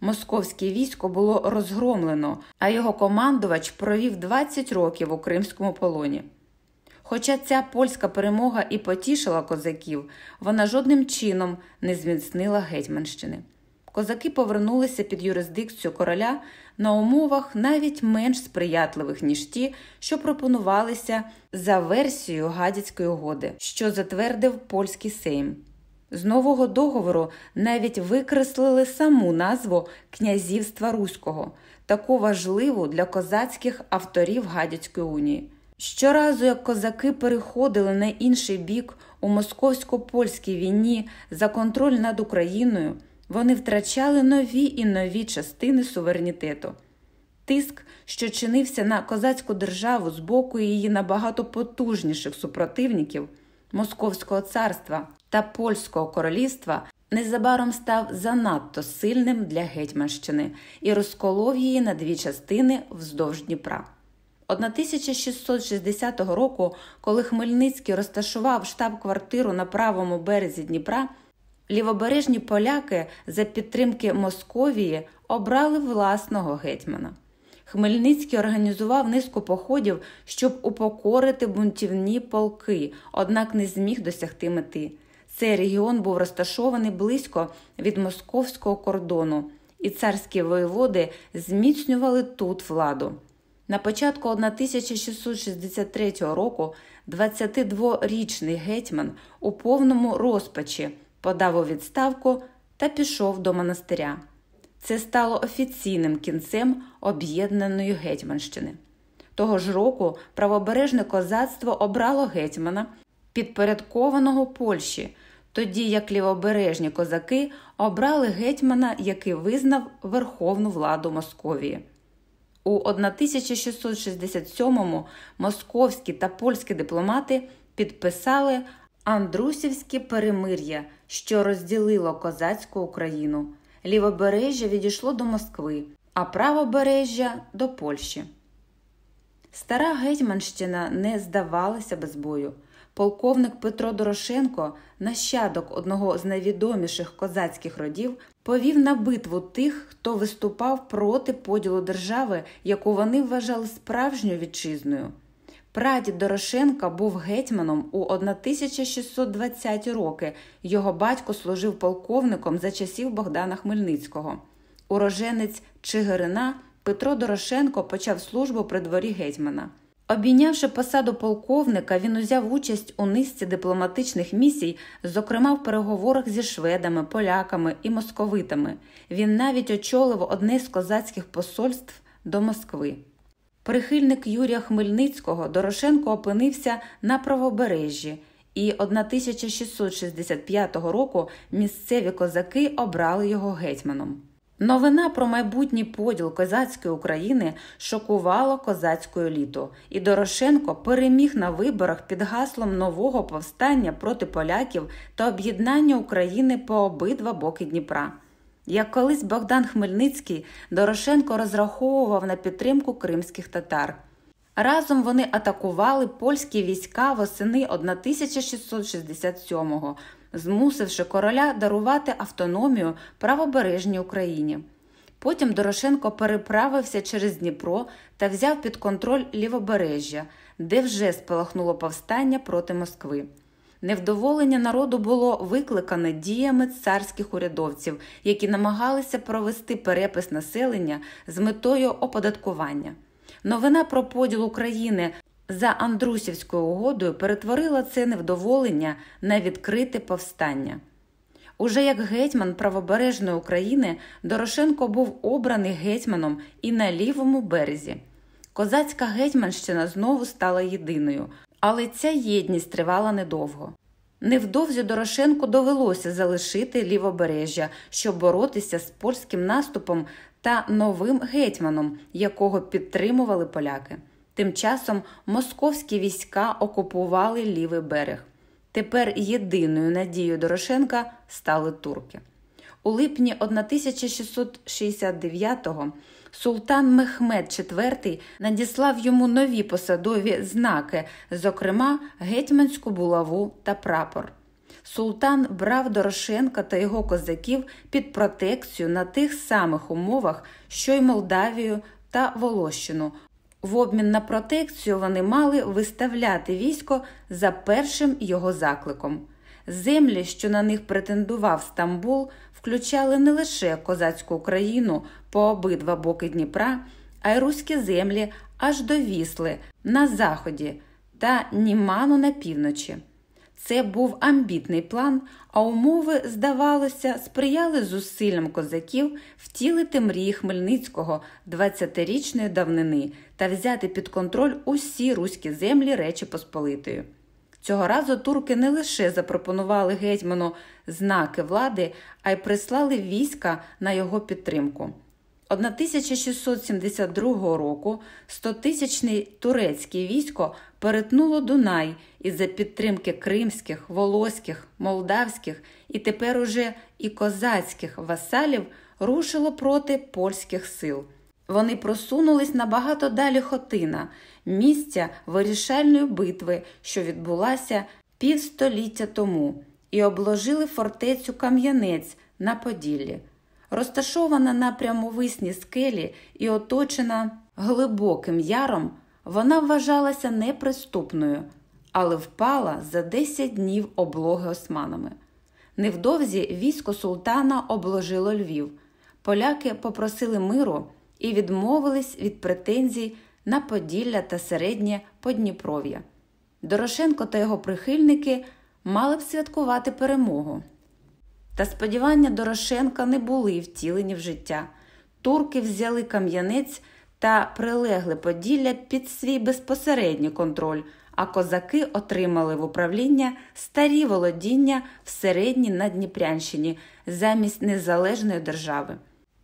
Московське військо було розгромлено, а його командувач провів 20 років у кримському полоні. Хоча ця польська перемога і потішила козаків, вона жодним чином не зміцнила Гетьманщини. Козаки повернулися під юрисдикцію короля на умовах навіть менш сприятливих, ніж ті, що пропонувалися за версією Гадяцької угоди, що затвердив польський сейм. З нового договору навіть викреслили саму назву князівства Руського, таку важливу для козацьких авторів Гадяцької унії. Щоразу, як козаки переходили на інший бік у московсько-польській війні за контроль над Україною, вони втрачали нові і нові частини суверенітету. Тиск, що чинився на козацьку державу з боку її набагато потужніших супротивників Московського царства та Польського королівства, незабаром став занадто сильним для Гетьманщини і розколов її на дві частини вздовж Дніпра. 1660 року, коли Хмельницький розташував штаб-квартиру на правому березі Дніпра, лівобережні поляки за підтримки Московії обрали власного гетьмана. Хмельницький організував низку походів, щоб упокорити бунтівні полки, однак не зміг досягти мети. Цей регіон був розташований близько від московського кордону, і царські воєводи зміцнювали тут владу. На початку 1663 року 22-річний гетьман у повному розпачі подав у відставку та пішов до монастиря. Це стало офіційним кінцем об'єднаної Гетьманщини. Того ж року правобережне козацтво обрало гетьмана, підпорядкованого Польщі, тоді як лівобережні козаки обрали гетьмана, який визнав верховну владу Московії. У 1667-му московські та польські дипломати підписали Андрусівське перемир'я, що розділило козацьку Україну. Лівобережжя відійшло до Москви, а правобережжя до Польщі. Стара Гетьманщина не здавалася без бою. Полковник Петро Дорошенко, нащадок одного з найвідоміших козацьких родів, повів на битву тих, хто виступав проти поділу держави, яку вони вважали справжньою вітчизною. Прадід Дорошенка був гетьманом у 1620 роки. Його батько служив полковником за часів Богдана Хмельницького. Уроженець Чигирина Петро Дорошенко почав службу при дворі гетьмана. Обійнявши посаду полковника, він узяв участь у низці дипломатичних місій, зокрема в переговорах зі шведами, поляками і московитами. Він навіть очолив одне з козацьких посольств до Москви. Прихильник Юрія Хмельницького Дорошенко опинився на правобережжі, і 1665 року місцеві козаки обрали його гетьманом. Новина про майбутній поділ козацької України шокувала козацьку еліту, і Дорошенко переміг на виборах під гаслом нового повстання проти поляків та об'єднання України по обидва боки Дніпра. Як колись Богдан Хмельницький, Дорошенко розраховував на підтримку кримських татар. Разом вони атакували польські війська восени 1667-го, змусивши короля дарувати автономію правобережній Україні. Потім Дорошенко переправився через Дніпро та взяв під контроль лівобережжя, де вже спалахнуло повстання проти Москви. Невдоволення народу було викликане діями царських урядовців, які намагалися провести перепис населення з метою оподаткування. Новина про поділ України за Андрусівською угодою перетворила це невдоволення на відкрите повстання. Уже як гетьман правобережної України Дорошенко був обраний гетьманом і на лівому березі. Козацька гетьманщина знову стала єдиною, але ця єдність тривала недовго. Невдовзі Дорошенку довелося залишити лівобережжя, щоб боротися з польським наступом та новим гетьманом, якого підтримували поляки. Тим часом московські війська окупували лівий берег. Тепер єдиною надією Дорошенка стали турки. У липні 1669-го султан Мехмед IV надіслав йому нові посадові знаки, зокрема гетьманську булаву та прапор. Султан брав Дорошенка та його козаків під протекцію на тих самих умовах, що й Молдавію та Волощину. В обмін на протекцію вони мали виставляти військо за першим його закликом. Землі, що на них претендував Стамбул, включали не лише козацьку Україну по обидва боки Дніпра, а й руські землі аж до Вісли на заході та Німану на півночі. Це був амбітний план, а умови, здавалося, сприяли зусиллям козаків втілити мрії Хмельницького 20-річної давнини та взяти під контроль усі руські землі Речі Посполитої. Цього разу турки не лише запропонували гетьману знаки влади, а й прислали війська на його підтримку. 1672 року 100-тисячне турецьке військо перетнуло Дунай із за підтримки кримських, волоських, молдавських і тепер уже і козацьких васалів рушило проти польських сил. Вони просунулись набагато далі Хотина, місця вирішальної битви, що відбулася півстоліття тому, і обложили фортецю Кам'янець на Поділлі. Розташована на прямовисній скелі і оточена глибоким яром, вона вважалася неприступною, але впала за 10 днів облоги османами. Невдовзі військо султана обложило Львів. Поляки попросили миру і відмовились від претензій на Поділля та середнє Подніпров'я. Дорошенко та його прихильники мали б святкувати перемогу. Та сподівання Дорошенка не були втілені в життя. Турки взяли Кам'янець та прилегли Поділля під свій безпосередній контроль, а козаки отримали в управління старі володіння в середній Надніпрянщині замість незалежної держави.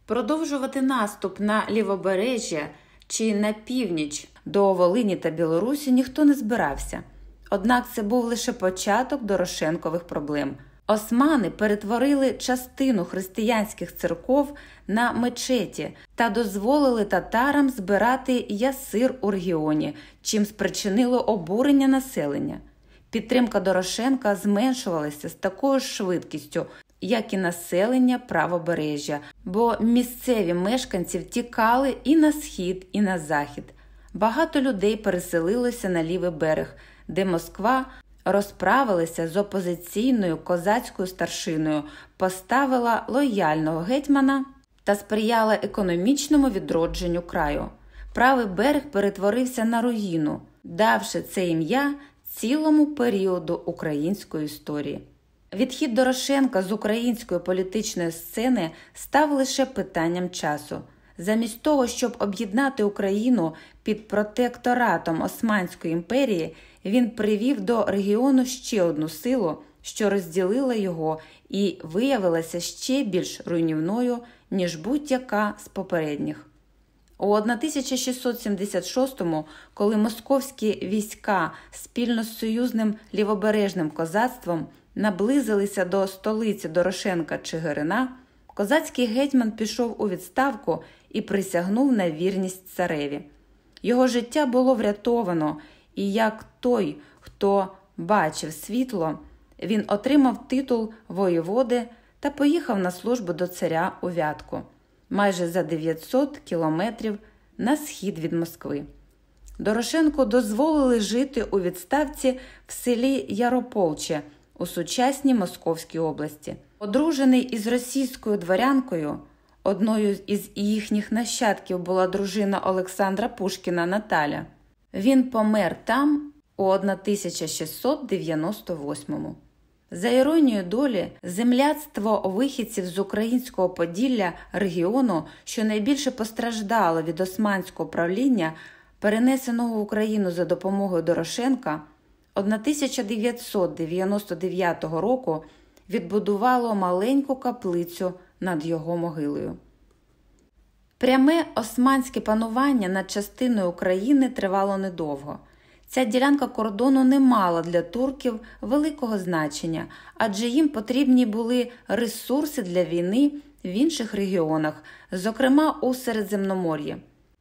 Продовжувати наступ на лівобережжя чи на північ до Волині та Білорусі ніхто не збирався. Однак це був лише початок Дорошенкових проблем. Османи перетворили частину християнських церков на мечеті та дозволили татарам збирати ясир у регіоні, чим спричинило обурення населення. Підтримка Дорошенка зменшувалася з такою ж швидкістю, як і населення правобережжя, бо місцеві мешканці втікали і на схід, і на захід. Багато людей переселилося на лівий берег, де Москва розправилася з опозиційною козацькою старшиною, поставила лояльного гетьмана та сприяла економічному відродженню краю. Правий берег перетворився на руїну, давши це ім'я цілому періоду української історії. Відхід Дорошенка з української політичної сцени став лише питанням часу. Замість того, щоб об'єднати Україну під протекторатом Османської імперії, він привів до регіону ще одну силу, що розділила його і виявилася ще більш руйнівною, ніж будь-яка з попередніх. У 1676-му, коли московські війська спільно з союзним лівобережним козацтвом наблизилися до столиці Дорошенка Чигирина, козацький гетьман пішов у відставку і присягнув на вірність цареві. Його життя було врятовано, і як той, хто бачив світло, він отримав титул воєводи та поїхав на службу до царя у Вятку, майже за 900 кілометрів на схід від Москви. Дорошенку дозволили жити у відставці в селі Ярополче у сучасній Московській області. Одружений із російською дворянкою, одною із їхніх нащадків була дружина Олександра Пушкіна Наталя. Він помер там у 1698-му. За іронією долі, земляцтво вихідців з українського Поділля регіону, що найбільше постраждало від османського правління, перенесеного в Україну за допомогою Дорошенка, 1999 року відбудувало маленьку каплицю над його могилою. Пряме османське панування над частиною України тривало недовго. Ця ділянка кордону не мала для турків великого значення, адже їм потрібні були ресурси для війни в інших регіонах, зокрема у Середземномор'ї.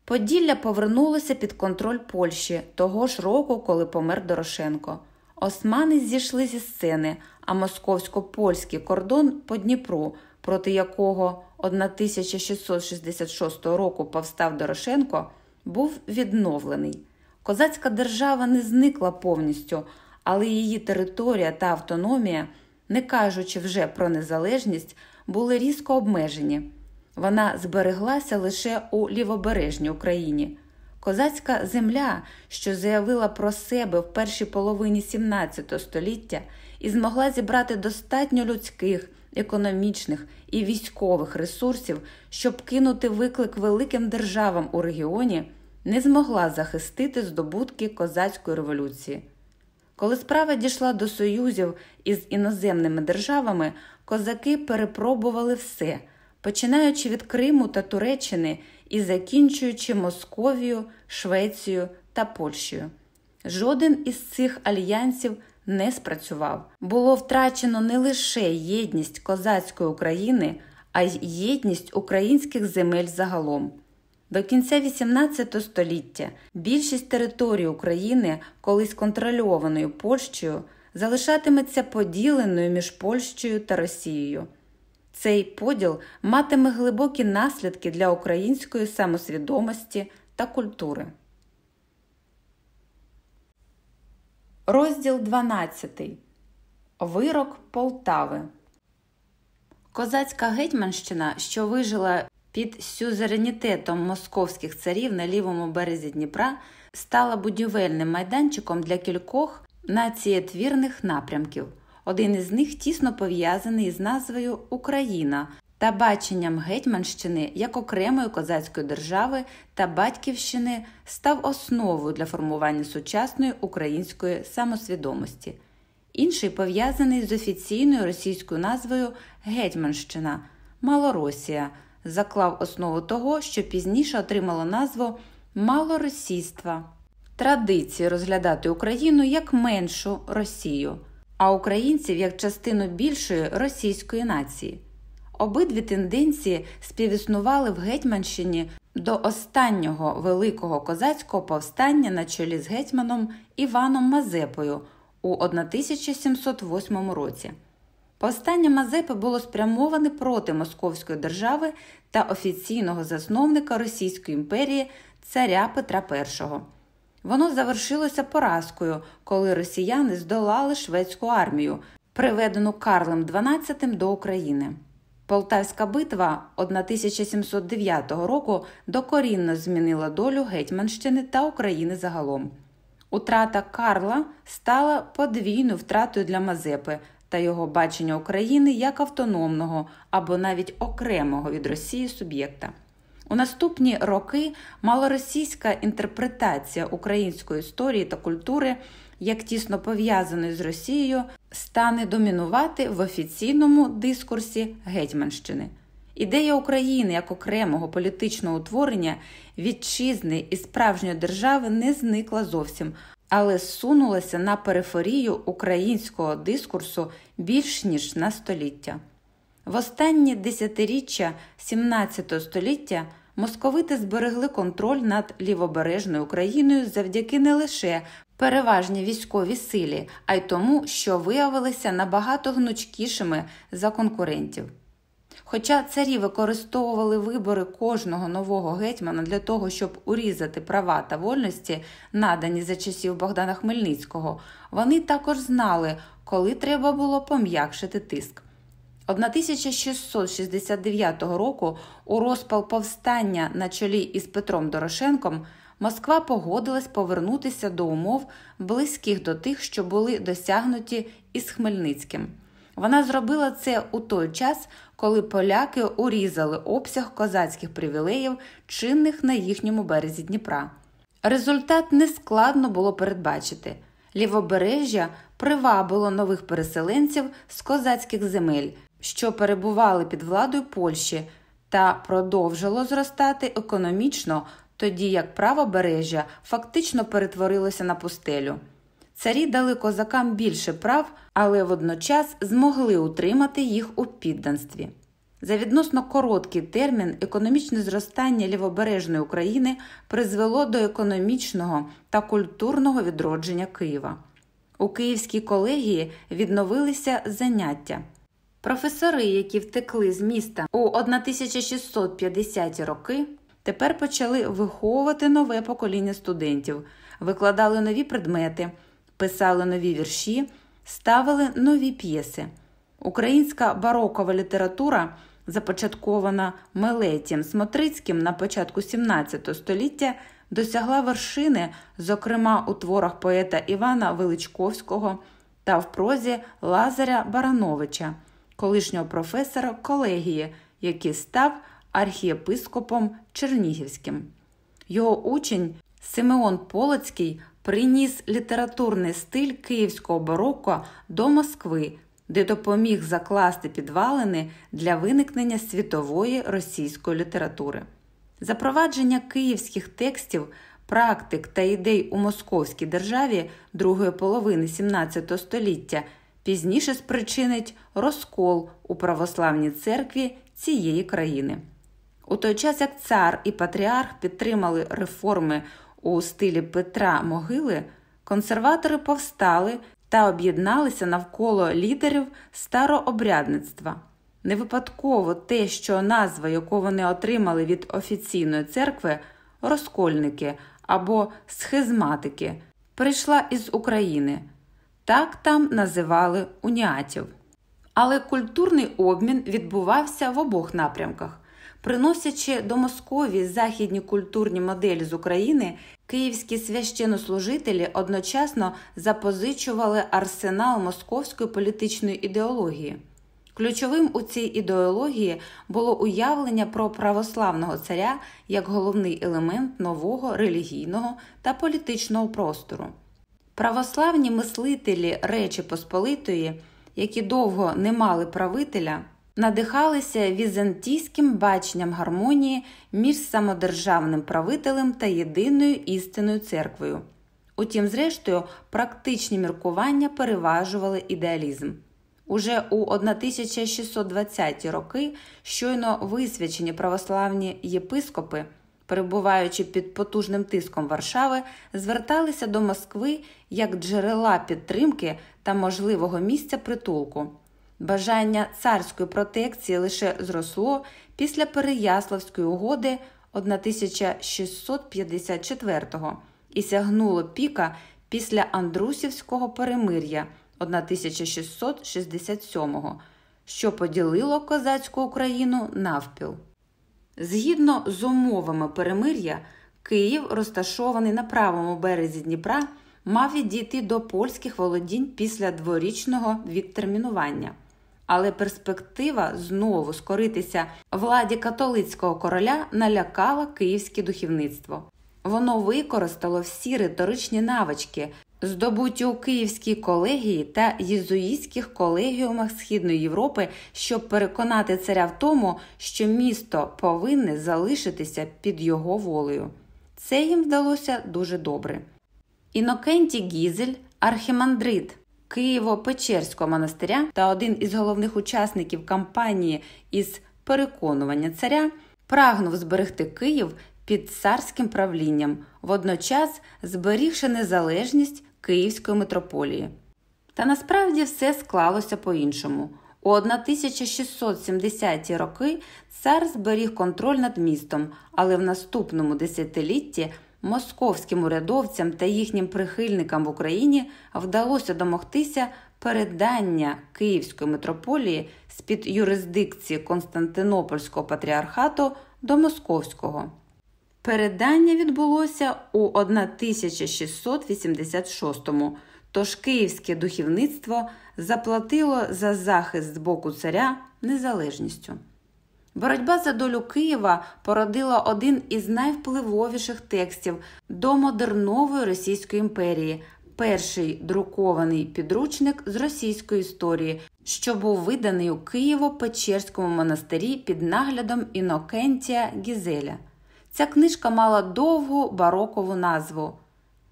Поділля повернулося під контроль Польщі того ж року, коли помер Дорошенко. Османи зійшли зі сцени, а московсько-польський кордон по Дніпру, проти якого 1666 року повстав Дорошенко, був відновлений. Козацька держава не зникла повністю, але її територія та автономія, не кажучи вже про незалежність, були різко обмежені. Вона збереглася лише у лівобережній Україні. Козацька земля, що заявила про себе в першій половині XVII століття і змогла зібрати достатньо людських, економічних і військових ресурсів, щоб кинути виклик великим державам у регіоні, не змогла захистити здобутки козацької революції. Коли справа дійшла до союзів із іноземними державами, козаки перепробували все, починаючи від Криму та Туреччини і закінчуючи Московію, Швецією та Польщею. Жоден із цих альянсів не спрацював. Було втрачено не лише єдність козацької України, а й єдність українських земель загалом. До кінця XVIII століття більшість території України, колись контрольованою Польщею, залишатиметься поділеною між Польщею та Росією. Цей поділ матиме глибокі наслідки для української самосвідомості та культури. Розділ 12. Вирок Полтави. Козацька гетьманщина, що вижила під сюзеренітетом московських царів на лівому березі Дніпра, стала будівельним майданчиком для кількох націєтвірних напрямків. Один із них тісно пов'язаний із назвою Україна та баченням Гетьманщини як окремої козацької держави та батьківщини став основою для формування сучасної української самосвідомості. Інший пов'язаний з офіційною російською назвою Гетьманщина Малоросія, заклав основу того, що пізніше отримало назву малоросійства, традиції розглядати Україну як меншу Росію, а українців як частину більшої російської нації. Обидві тенденції співіснували в Гетьманщині до останнього великого козацького повстання на чолі з гетьманом Іваном Мазепою у 1708 році. Повстання Мазепи було спрямоване проти Московської держави та офіційного засновника Російської імперії царя Петра І. Воно завершилося поразкою, коли росіяни здолали шведську армію, приведену Карлем XII до України. Полтавська битва 1709 року докорінно змінила долю Гетьманщини та України загалом. Утрата Карла стала подвійною втратою для Мазепи та його бачення України як автономного або навіть окремого від Росії суб'єкта. У наступні роки малоросійська інтерпретація української історії та культури, як тісно пов'язаної з Росією, стане домінувати в офіційному дискурсі Гетьманщини. Ідея України як окремого політичного утворення вітчизни і справжньої держави не зникла зовсім, але зсунулася на периферію українського дискурсу більш ніж на століття. В останні десятиріччя XVII століття московити зберегли контроль над лівобережною Україною завдяки не лише переважній військовій силі, а й тому, що виявилися набагато гнучкішими за конкурентів. Хоча царі використовували вибори кожного нового гетьмана для того, щоб урізати права та вольності, надані за часів Богдана Хмельницького, вони також знали, коли треба було пом'якшити тиск. 1669 року у розпал повстання на чолі із Петром Дорошенком Москва погодилась повернутися до умов, близьких до тих, що були досягнуті із Хмельницьким. Вона зробила це у той час, коли поляки урізали обсяг козацьких привілеїв, чинних на їхньому березі Дніпра. Результат нескладно було передбачити. Лівобережжя привабило нових переселенців з козацьких земель, що перебували під владою Польщі, та продовжило зростати економічно тоді як правобережжя фактично перетворилося на пустелю. Царі дали козакам більше прав, але водночас змогли утримати їх у підданстві. За відносно короткий термін економічне зростання лівобережної України призвело до економічного та культурного відродження Києва. У Київській колегії відновилися заняття. Професори, які втекли з міста у 1650 роки, тепер почали виховувати нове покоління студентів, викладали нові предмети, писали нові вірші, ставили нові п'єси. Українська барокова література, започаткована Мелетієм Смотрицьким на початку XVII століття, досягла вершини, зокрема у творах поета Івана Величковського та в прозі Лазаря Барановича, колишнього професора колегії, який став архієпископом Чернігівським. Його учень Симеон Полоцький приніс літературний стиль київського бароко до Москви, де допоміг закласти підвалини для виникнення світової російської літератури. Запровадження київських текстів, практик та ідей у московській державі другої половини XVII століття пізніше спричинить розкол у православній церкві цієї країни. У той час як цар і патріарх підтримали реформи у стилі Петра Могили, консерватори повстали та об'єдналися навколо лідерів старообрядництва. Не випадково те, що назва, яку вони отримали від офіційної церкви, розкольники або схизматики, прийшла із України. Так там називали уніатів. Але культурний обмін відбувався в обох напрямках. Приносячи до Московії західні культурні моделі з України, київські священнослужителі одночасно запозичували арсенал московської політичної ідеології. Ключовим у цій ідеології було уявлення про православного царя як головний елемент нового релігійного та політичного простору. Православні мислителі Речі Посполитої, які довго не мали правителя, надихалися візантійським баченням гармонії між самодержавним правителем та єдиною істинною церквою. Утім, зрештою, практичні міркування переважували ідеалізм. Уже у 1620-ті роки щойно висвячені православні єпископи, перебуваючи під потужним тиском Варшави, зверталися до Москви як джерела підтримки та можливого місця притулку. Бажання царської протекції лише зросло після Переяславської угоди 1654-го і сягнуло піка після Андрусівського перемир'я 1667-го, що поділило козацьку Україну навпіл. Згідно з умовами перемир'я, Київ, розташований на правому березі Дніпра, мав відійти до польських володінь після дворічного відтермінування. Але перспектива знову скоритися владі католицького короля налякала київське духовництво. Воно використало всі риторичні навички, здобуті у Київській колегії та єзуїтських колегіумах Східної Європи, щоб переконати царя в тому, що місто повинне залишитися під його волею. Це їм вдалося дуже добре. Інокенті Гізель, архімандрит Києво-Печерського монастиря та один із головних учасників кампанії із переконування царя прагнув зберегти Київ під царським правлінням, водночас зберігши незалежність Київської митрополії. Та насправді все склалося по-іншому. У 1670-ті роки цар зберіг контроль над містом, але в наступному десятилітті московським урядовцям та їхнім прихильникам в Україні вдалося домогтися передання Київської митрополії з під юрисдикції Константинопольського патріархату до Московського. Передання відбулося у 1686-му, тож київське духовництво заплатило за захист з боку царя незалежністю. Боротьба за долю Києва породила один із найвпливовіших текстів до модернової Російської імперії, перший друкований підручник з російської історії, що був виданий у Києво-Печерському монастирі під наглядом Інокентія Гізеля. Ця книжка мала довгу барокову назву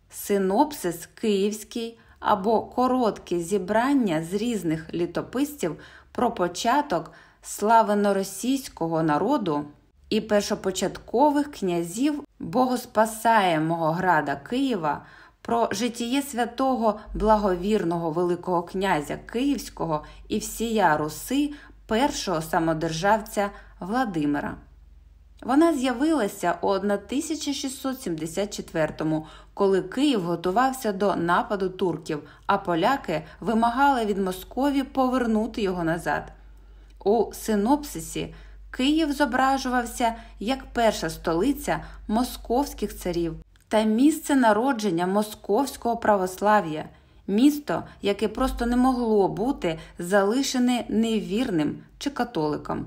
Синопсис Київський або коротке зібрання з різних літописців про початок славяно-російського народу і першопочаткових князів богоспасаємого града Києва, про житіє святого благовірного Великого князя Київського і всія Руси першого самодержавця Владимира. Вона з'явилася у 1674-му, коли Київ готувався до нападу турків, а поляки вимагали від Москові повернути його назад. У синопсисі Київ зображувався як перша столиця московських царів та місце народження московського православ'я, місто, яке просто не могло бути залишене невірним чи католиком.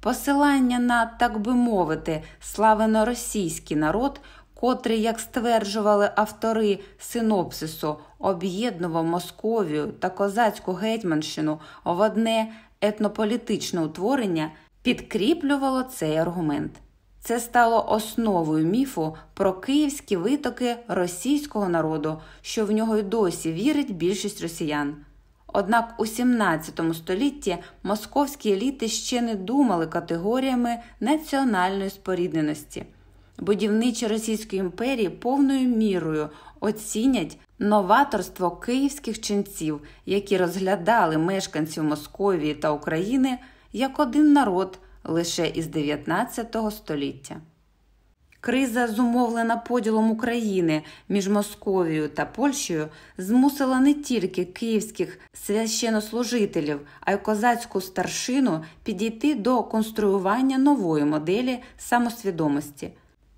Посилання на, так би мовити, славяно-російський народ, котрий, як стверджували автори синопсису, об'єднував Московію та козацьку гетьманщину в одне етнополітичне утворення, підкріплювало цей аргумент. Це стало основою міфу про київські витоки російського народу, що в нього й досі вірить більшість росіян. Однак у 17 столітті московські еліти ще не думали категоріями національної спорідненості. Будівничі Російської імперії повною мірою оцінять новаторство київських ченців, які розглядали мешканців Московії та України як один народ лише із 19 століття. Криза, зумовлена поділом України між Московією та Польщею, змусила не тільки київських священнослужителів, а й козацьку старшину підійти до конструювання нової моделі самосвідомості.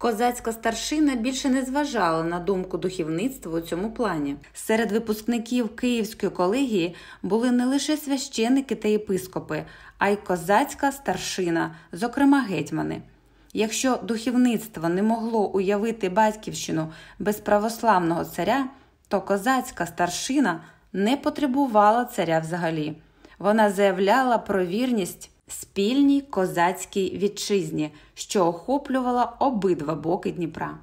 Козацька старшина більше не зважала на думку духовництва у цьому плані. Серед випускників Київської колегії були не лише священики та єпископи, а й козацька старшина, зокрема гетьмани. Якщо духовництво не могло уявити батьківщину без православного царя, то козацька старшина не потребувала царя взагалі. Вона заявляла про вірність спільній козацькій вітчизні, що охоплювала обидва боки Дніпра.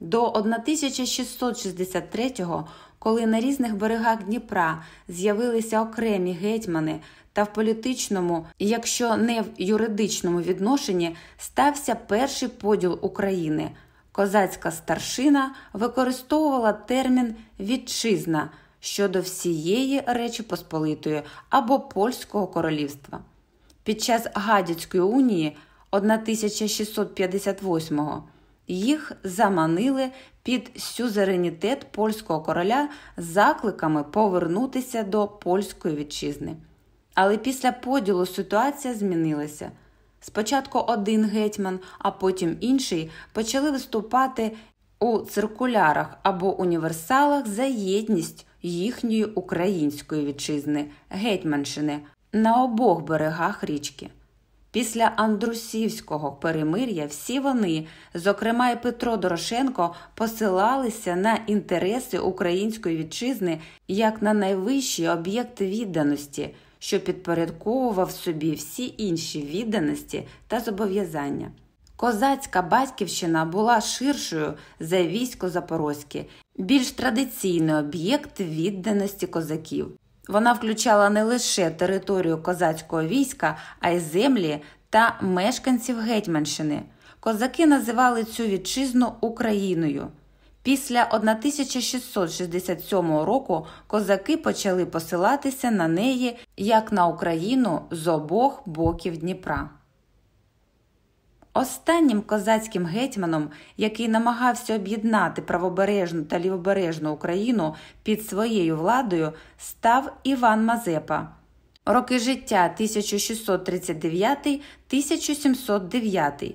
До 1663-го, коли на різних берегах Дніпра з'явилися окремі гетьмани та в політичному, якщо не в юридичному відношенні, стався перший поділ України. Козацька старшина використовувала термін вітчизна щодо всієї Речі Посполитої або Польського королівства. Під час Гадяцької унії 1658-го їх заманили під сюзеренітет польського короля закликами повернутися до польської вітчизни. Але після поділу ситуація змінилася. Спочатку один гетьман, а потім інший почали виступати у циркулярах або універсалах за єдність їхньої української вітчизни, Гетьманщини на обох берегах річки. Після Андрусівського перемир'я всі вони, зокрема і Петро Дорошенко, посилалися на інтереси української вітчизни як на найвищий об'єкт відданості що підпорядковував собі всі інші відданості та зобов'язання. Козацька батьківщина була ширшою за військо Запорозьке, більш традиційний об'єкт відданості козаків. Вона включала не лише територію козацького війська, а й землі та мешканців Гетьманщини. Козаки називали цю вітчизну Україною. Після 1667 року козаки почали посилатися на неї як на Україну з обох боків Дніпра. Останнім козацьким гетьманом, який намагався об'єднати правобережну та лівобережну Україну під своєю владою, став Іван Мазепа. Роки життя 1639 1709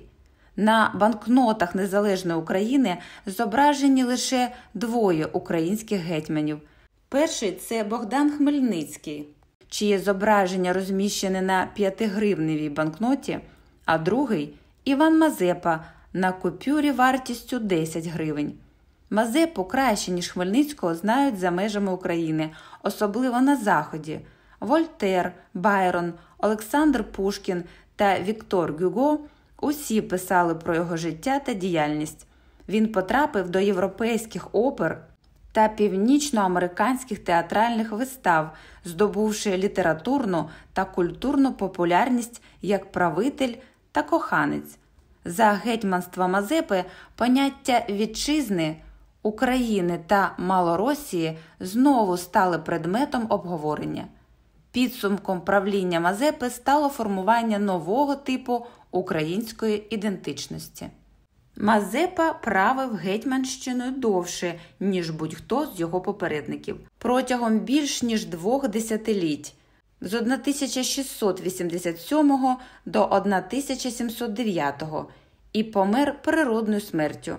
на банкнотах Незалежної України зображені лише двоє українських гетьманів. Перший це Богдан Хмельницький, чиє зображення розміщене на п'ятигривневій банкноті, а другий Іван Мазепа на купюрі вартістю 10 гривень. Мазепу краще, ніж Хмельницького, знають за межами України, особливо на Заході. Вольтер, Байрон, Олександр Пушкін та Віктор Гюго Усі писали про його життя та діяльність. Він потрапив до європейських опер та північноамериканських театральних вистав, здобувши літературну та культурну популярність як правитель та коханець. За гетьманства Мазепи поняття вітчизни, України та Малоросії знову стали предметом обговорення. Підсумком правління Мазепи стало формування нового типу української ідентичності. Мазепа правив Гетьманщиною довше, ніж будь-хто з його попередників, протягом більш ніж двох десятиліть з 1687 до 1709 і помер природною смертю.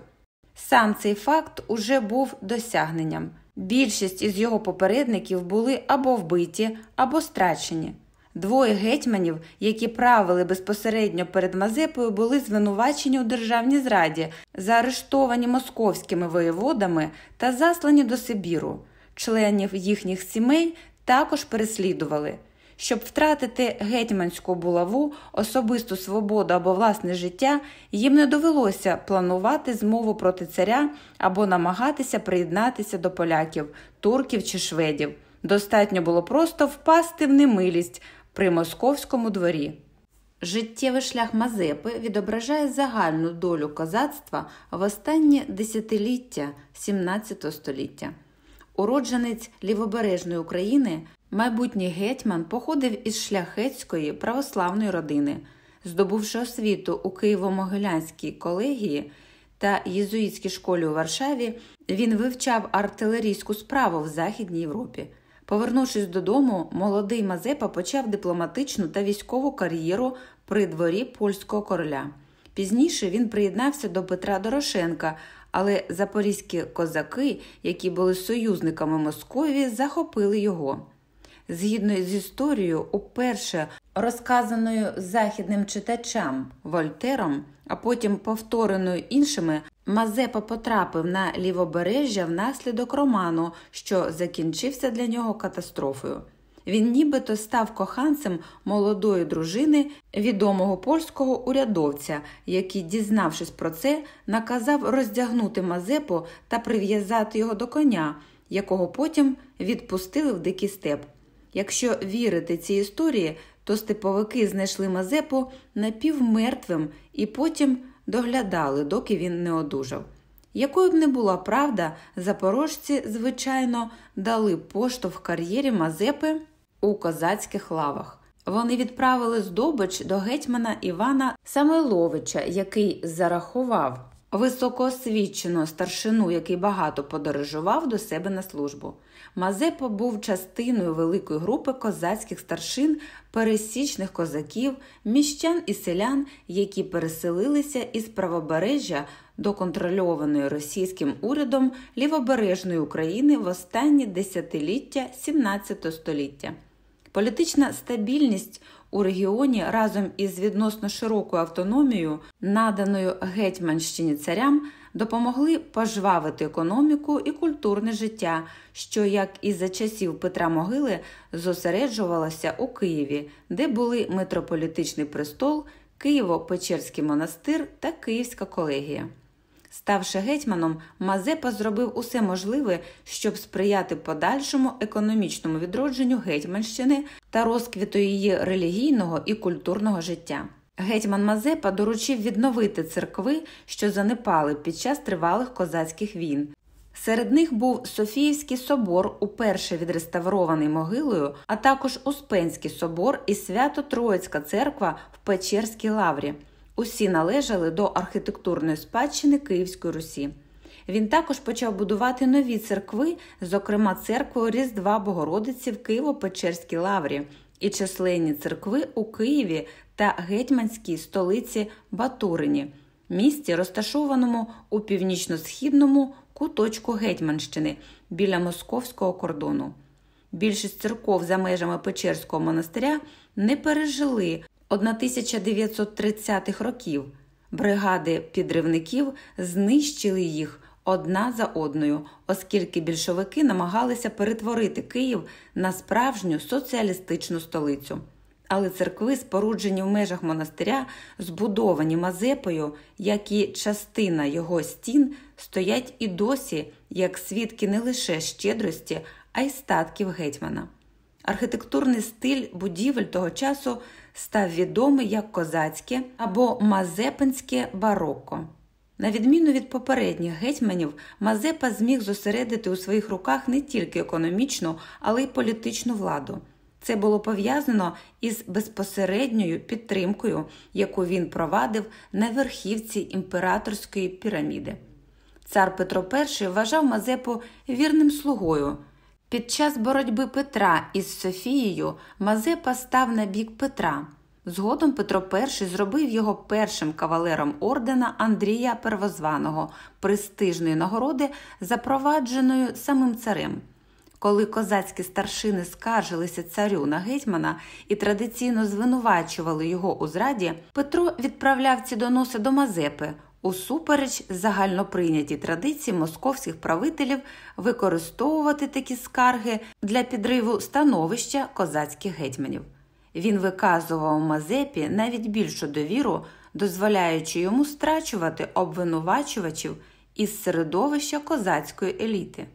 Сам цей факт уже був досягненням. Більшість із його попередників були або вбиті, або страчені. Двоє гетьманів, які правили безпосередньо перед Мазепою, були звинувачені у державній зраді, заарештовані московськими воєводами та заслані до Сибіру. Членів їхніх сімей також переслідували. Щоб втратити гетьманську булаву, особисту свободу або власне життя, їм не довелося планувати змову проти царя або намагатися приєднатися до поляків, турків чи шведів. Достатньо було просто впасти в немилість при московському дворі. Життєвий шлях Мазепи відображає загальну долю козацтва в останні десятиліття XVII століття. Уродженець лівобережної України, майбутній гетьман походив із шляхетської православної родини, здобувши освіту у Києво-Могилянській колегії та єзуїтській школі у Варшаві, він вивчав артилерійську справу в Західній Європі. Повернувшись додому, молодий Мазепа почав дипломатичну та військову кар'єру при дворі польського короля. Пізніше він приєднався до Петра Дорошенка, але запорізькі козаки, які були союзниками Московії, захопили його. Згідно з історією, уперше розказаною західним читачам Вольтером, а потім повтореною іншими, Мазепа потрапив на лівобережжя внаслідок роману, що закінчився для нього катастрофою. Він нібито став коханцем молодої дружини відомого польського урядовця, який, дізнавшись про це, наказав роздягнути Мазепу та прив'язати його до коня, якого потім відпустили в дикий степ. Якщо вірити цій історії, то степовики знайшли Мазепу напівмертвим і потім доглядали, доки він не одужав. Якою б не була правда, запорожці, звичайно, дали поштовх кар'єрі Мазепи у козацьких лавах. Вони відправили здобич до гетьмана Івана Самойловича, який зарахував високоосвіченого старшину, який багато подорожував до себе на службу. Мазепа був частиною великої групи козацьких старшин, пересічних козаків, міщан і селян, які переселилися із правобережжя до контрольованої російським урядом лівобережної України в останні десятиліття XVII століття. Політична стабільність у регіоні разом із відносно широкою автономією, наданою Гетьманщині царям, допомогли пожвавити економіку і культурне життя, що, як і за часів Петра Могили, зосереджувалося у Києві, де були митрополітичний престол, Києво-Печерський монастир та Київська колегія. Ставши гетьманом, Мазепа зробив усе можливе, щоб сприяти подальшому економічному відродженню Гетьманщини та розквіту її релігійного і культурного життя. Гетьман Мазепа доручив відновити церкви, що занепали під час тривалих козацьких війн. Серед них був Софіївський собор, уперше відреставрований могилою, а також Успенський собор і Свято-Троїцька церква в Печерській лаврі. Усі належали до архітектурної спадщини Київської Русі. Він також почав будувати нові церкви, зокрема церкву Різдва Богородиці в Києво-Печерській лаврі і численні церкви у Києві та гетьманській столиці Батурині, місті, розташованому у північно-східному куточку Гетьманщини біля московського кордону. Більшість церков за межами Печерського монастиря не пережили 1930-х років. Бригади підривників знищили їх одна за одною, оскільки більшовики намагалися перетворити Київ на справжню соціалістичну столицю. Але церкви, споруджені в межах монастиря, збудовані Мазепою, як і частина його стін, стоять і досі як свідки не лише щедрості, а й статків гетьмана. Архітектурний стиль будівель того часу став відомий як козацьке або мазепинське барокко. На відміну від попередніх гетьманів, Мазепа зміг зосередити у своїх руках не тільки економічну, але й політичну владу. Це було пов'язано із безпосередньою підтримкою, яку він провадив на верхівці імператорської піраміди. Цар Петро І вважав Мазепу вірним слугою. Під час боротьби Петра із Софією Мазепа став на бік Петра. Згодом Петро І зробив його першим кавалером ордена Андрія Первозваного, престижної нагороди, запровадженою самим царем. Коли козацькі старшини скаржилися царю на гетьмана і традиційно звинувачували його у зраді, Петро відправляв ці доноси до Мазепи, усупереч загальноприйнятій традиції московських правителів використовувати такі скарги для підриву становища козацьких гетьманів. Він виказував Мазепі навіть більшу довіру, дозволяючи йому страчувати обвинувачувачів із середовища козацької еліти.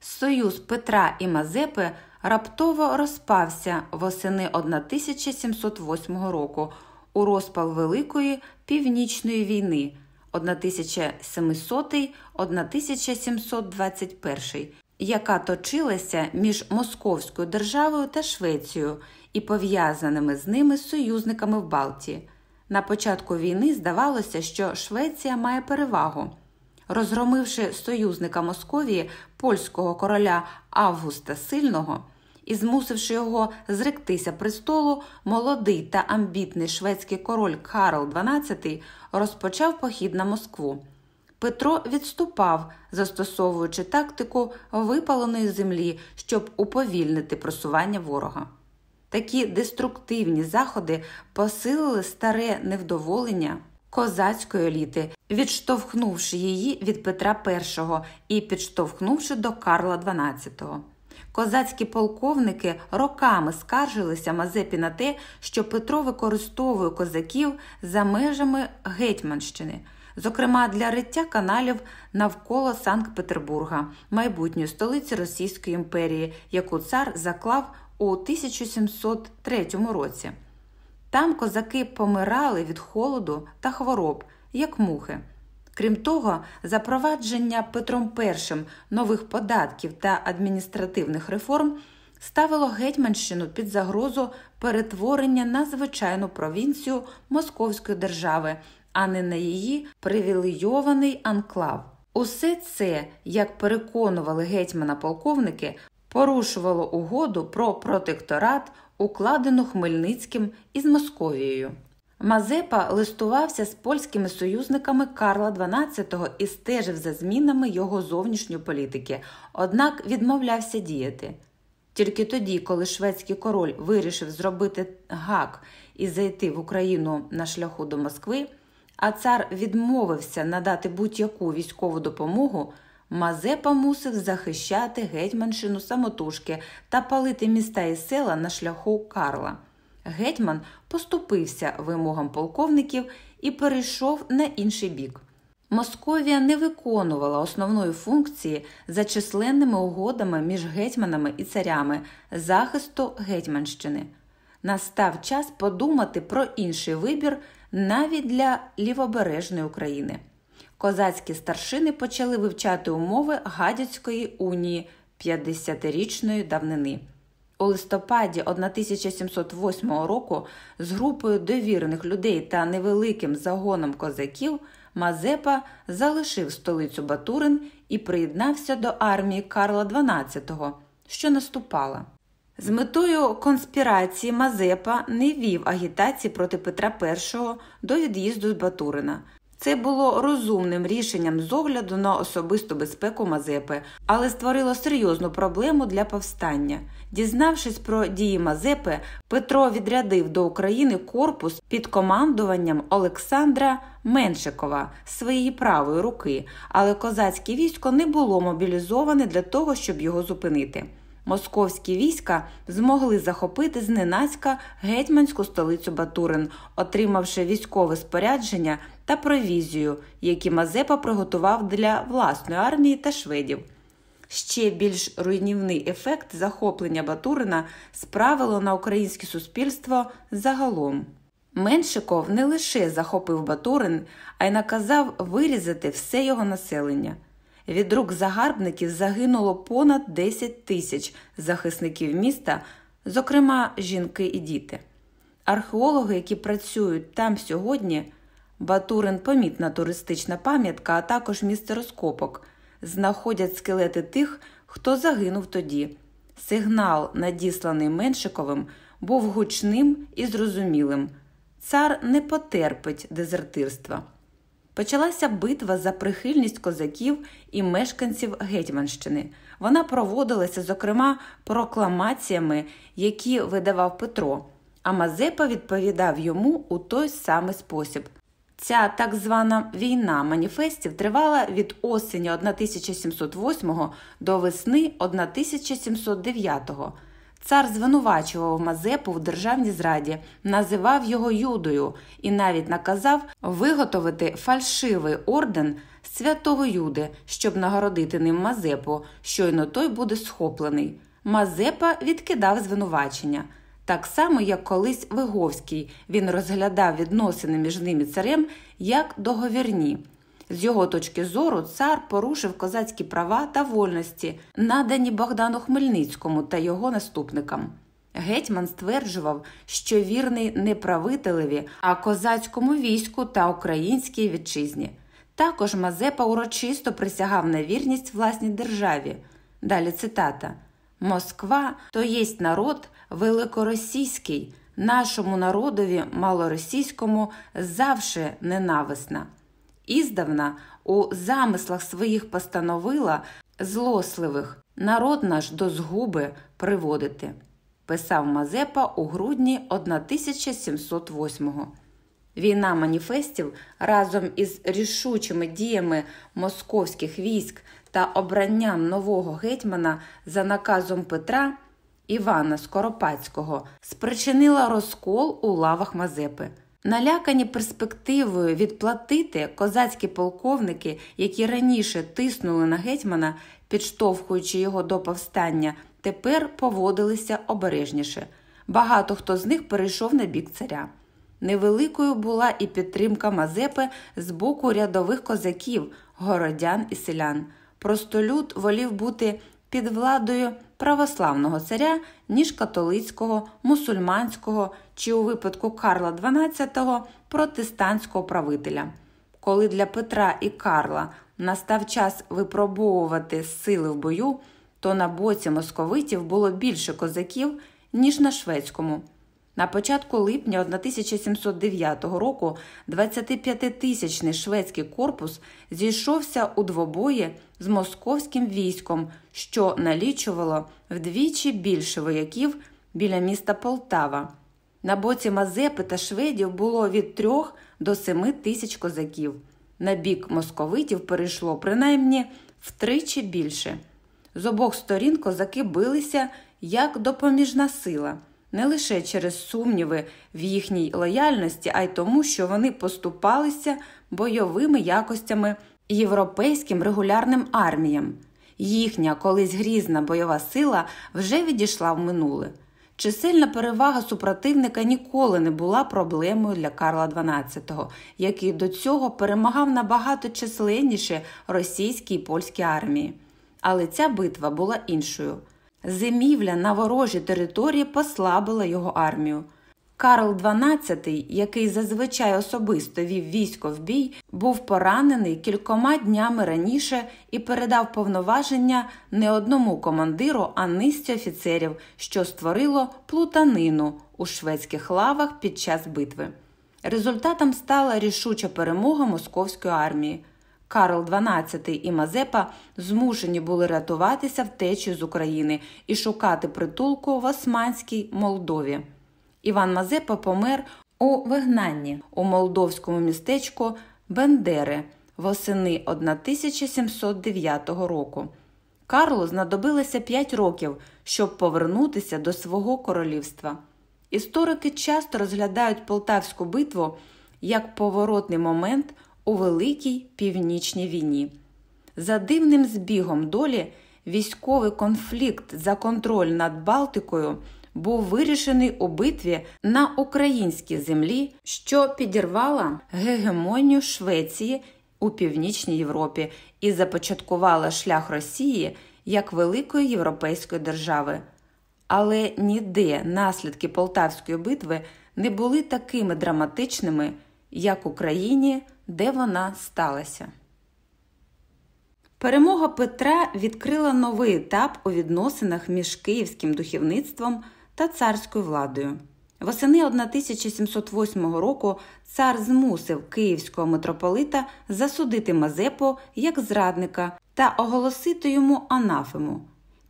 Союз Петра і Мазепи раптово розпався восени 1708 року у розпал Великої Північної війни 1700-1721, яка точилася між Московською державою та Швецією і пов'язаними з ними союзниками в Балтії. На початку війни здавалося, що Швеція має перевагу. Розгромивши союзника Московії польського короля Августа Сильного і змусивши його зректися престолу, молодий та амбітний шведський король Карл XII розпочав похід на Москву. Петро відступав, застосовуючи тактику випаленої землі, щоб уповільнити просування ворога. Такі деструктивні заходи посилили старе невдоволення козацької еліти, відштовхнувши її від Петра І і підштовхнувши до Карла XII. Козацькі полковники роками скаржилися Мазепі на те, що Петро використовує козаків за межами Гетьманщини, зокрема для риття каналів навколо Санкт-Петербурга, майбутньої столиці Російської імперії, яку цар заклав у 1703 році. Там козаки помирали від холоду та хвороб, як мухи. Крім того, запровадження Петром І нових податків та адміністративних реформ ставило Гетьманщину під загрозу перетворення на звичайну провінцію Московської держави, а не на її привілейований анклав. Усе це, як переконували гетьмана полковники, порушувало угоду про протекторат, укладену Хмельницьким із Московією. Мазепа листувався з польськими союзниками Карла XII і стежив за змінами його зовнішньої політики, однак відмовлявся діяти. Тільки тоді, коли шведський король вирішив зробити гак і зайти в Україну на шляху до Москви, а цар відмовився надати будь-яку військову допомогу, Мазепа мусив захищати гетьманщину самотужки та палити міста і села на шляху Карла. Гетьман поступився вимогам полковників і перейшов на інший бік. Московія не виконувала основної функції за численними угодами між гетьманами і царями захисту Гетьманщини. Настав час подумати про інший вибір навіть для лівобережної України. Козацькі старшини почали вивчати умови Гадяцької унії 50-річної давнини. У листопаді 1708 року з групою довірених людей та невеликим загоном козаків Мазепа залишив столицю Батурин і приєднався до армії Карла XII, що наступала. З метою конспірації Мазепа не вів агітації проти Петра І до від'їзду з Батурина. Це було розумним рішенням з огляду на особисту безпеку Мазепи, але створило серйозну проблему для повстання. Дізнавшись про дії Мазепи, Петро відрядив до України корпус під командуванням Олександра Меншикова своєї правої руки, але козацьке військо не було мобілізоване для того, щоб його зупинити. Московські війська змогли захопити зненацька гетьманську столицю Батурин, отримавши військове спорядження та провізію, які Мазепа приготував для власної армії та шведів. Ще більш руйнівний ефект захоплення Батурина справило на українське суспільство загалом. Меншиков не лише захопив Батурин, а й наказав вирізати все його населення. Від рук загарбників загинуло понад 10 тисяч захисників міста, зокрема жінки і діти. Археологи, які працюють там сьогодні, Батурин помітна туристична пам'ятка, а також місце розкопок, знаходять скелети тих, хто загинув тоді. Сигнал, надісланий Меншиковим, був гучним і зрозумілим. Цар не потерпить дезертирства. Почалася битва за прихильність козаків і мешканців Гетьманщини. Вона проводилася, зокрема, прокламаціями, які видавав Петро, а Мазепа відповідав йому у той самий спосіб. Ця так звана війна маніфестів тривала від осені 1708 до весни 1709 Цар звинувачував Мазепу в державній зраді, називав його Юдою і навіть наказав виготовити фальшивий орден святого Юди, щоб нагородити ним Мазепу, щойно той буде схоплений. Мазепа відкидав звинувачення. Так само, як колись Виговський, він розглядав відносини між ними царем як договірні. З його точки зору, цар порушив козацькі права та вольності, надані Богдану Хмельницькому та його наступникам. Гетьман стверджував, що вірний не правителеві, а козацькому війську та українській вітчизні. Також Мазепа урочисто присягав на вірність власній державі. Далі цитата: Москва то єсть народ великоросійський, нашому народові малоросійському завше ненависна. Іздавна у замислах своїх постановила злосливих народ наш до згуби приводити, писав Мазепа у грудні 1708-го. Війна маніфестів разом із рішучими діями московських військ та обранням нового гетьмана за наказом Петра Івана Скоропадського спричинила розкол у лавах Мазепи. Налякані перспективою відплатити козацькі полковники, які раніше тиснули на гетьмана, підштовхуючи його до повстання, тепер поводилися обережніше. Багато хто з них перейшов на бік царя. Невеликою була і підтримка Мазепи з боку рядових козаків, городян і селян. Простолюд волів бути під владою православного царя, ніж католицького, мусульманського чи у випадку Карла XII протестантського правителя. Коли для Петра і Карла настав час випробовувати сили в бою, то на боці московитів було більше козаків, ніж на шведському. На початку липня 1709 року 25-тисячний шведський корпус зійшовся у двобої з московським військом, що налічувало вдвічі більше вояків біля міста Полтава. На боці Мазепи та шведів було від трьох до семи тисяч козаків. На бік московитів перейшло принаймні втричі більше. З обох сторін козаки билися як допоміжна сила не лише через сумніви в їхній лояльності, а й тому, що вони поступалися бойовими якостями європейським регулярним арміям. Їхня колись грізна бойова сила вже відійшла в минуле. Чисельна перевага супротивника ніколи не була проблемою для Карла XII, який до цього перемагав набагато численніше російські і польські армії. Але ця битва була іншою. Зимівля на ворожі території послабила його армію. Карл XII, який зазвичай особисто вів військо в бій, був поранений кількома днями раніше і передав повноваження не одному командиру, а низці офіцерів, що створило плутанину у шведських лавах під час битви. Результатом стала рішуча перемога московської армії. Карл XII і Мазепа змушені були рятуватися втечі з України і шукати притулку в Османській Молдові. Іван Мазепа помер у вигнанні у молдовському містечку Бендери восени 1709 року. Карлу знадобилося 5 років, щоб повернутися до свого королівства. Історики часто розглядають Полтавську битву як поворотний момент у Великій Північній війні. За дивним збігом долі військовий конфлікт за контроль над Балтикою був вирішений у битві на українській землі, що підірвала гегемонію Швеції у північній Європі і започаткувала шлях Росії як великої європейської держави. Але ніде наслідки Полтавської битви не були такими драматичними, як Україні, де вона сталася. Перемога Петра відкрила новий етап у відносинах між київським духовництвом та царською владою. Восени 1708 року цар змусив київського митрополита засудити Мазепу як зрадника та оголосити йому анафему.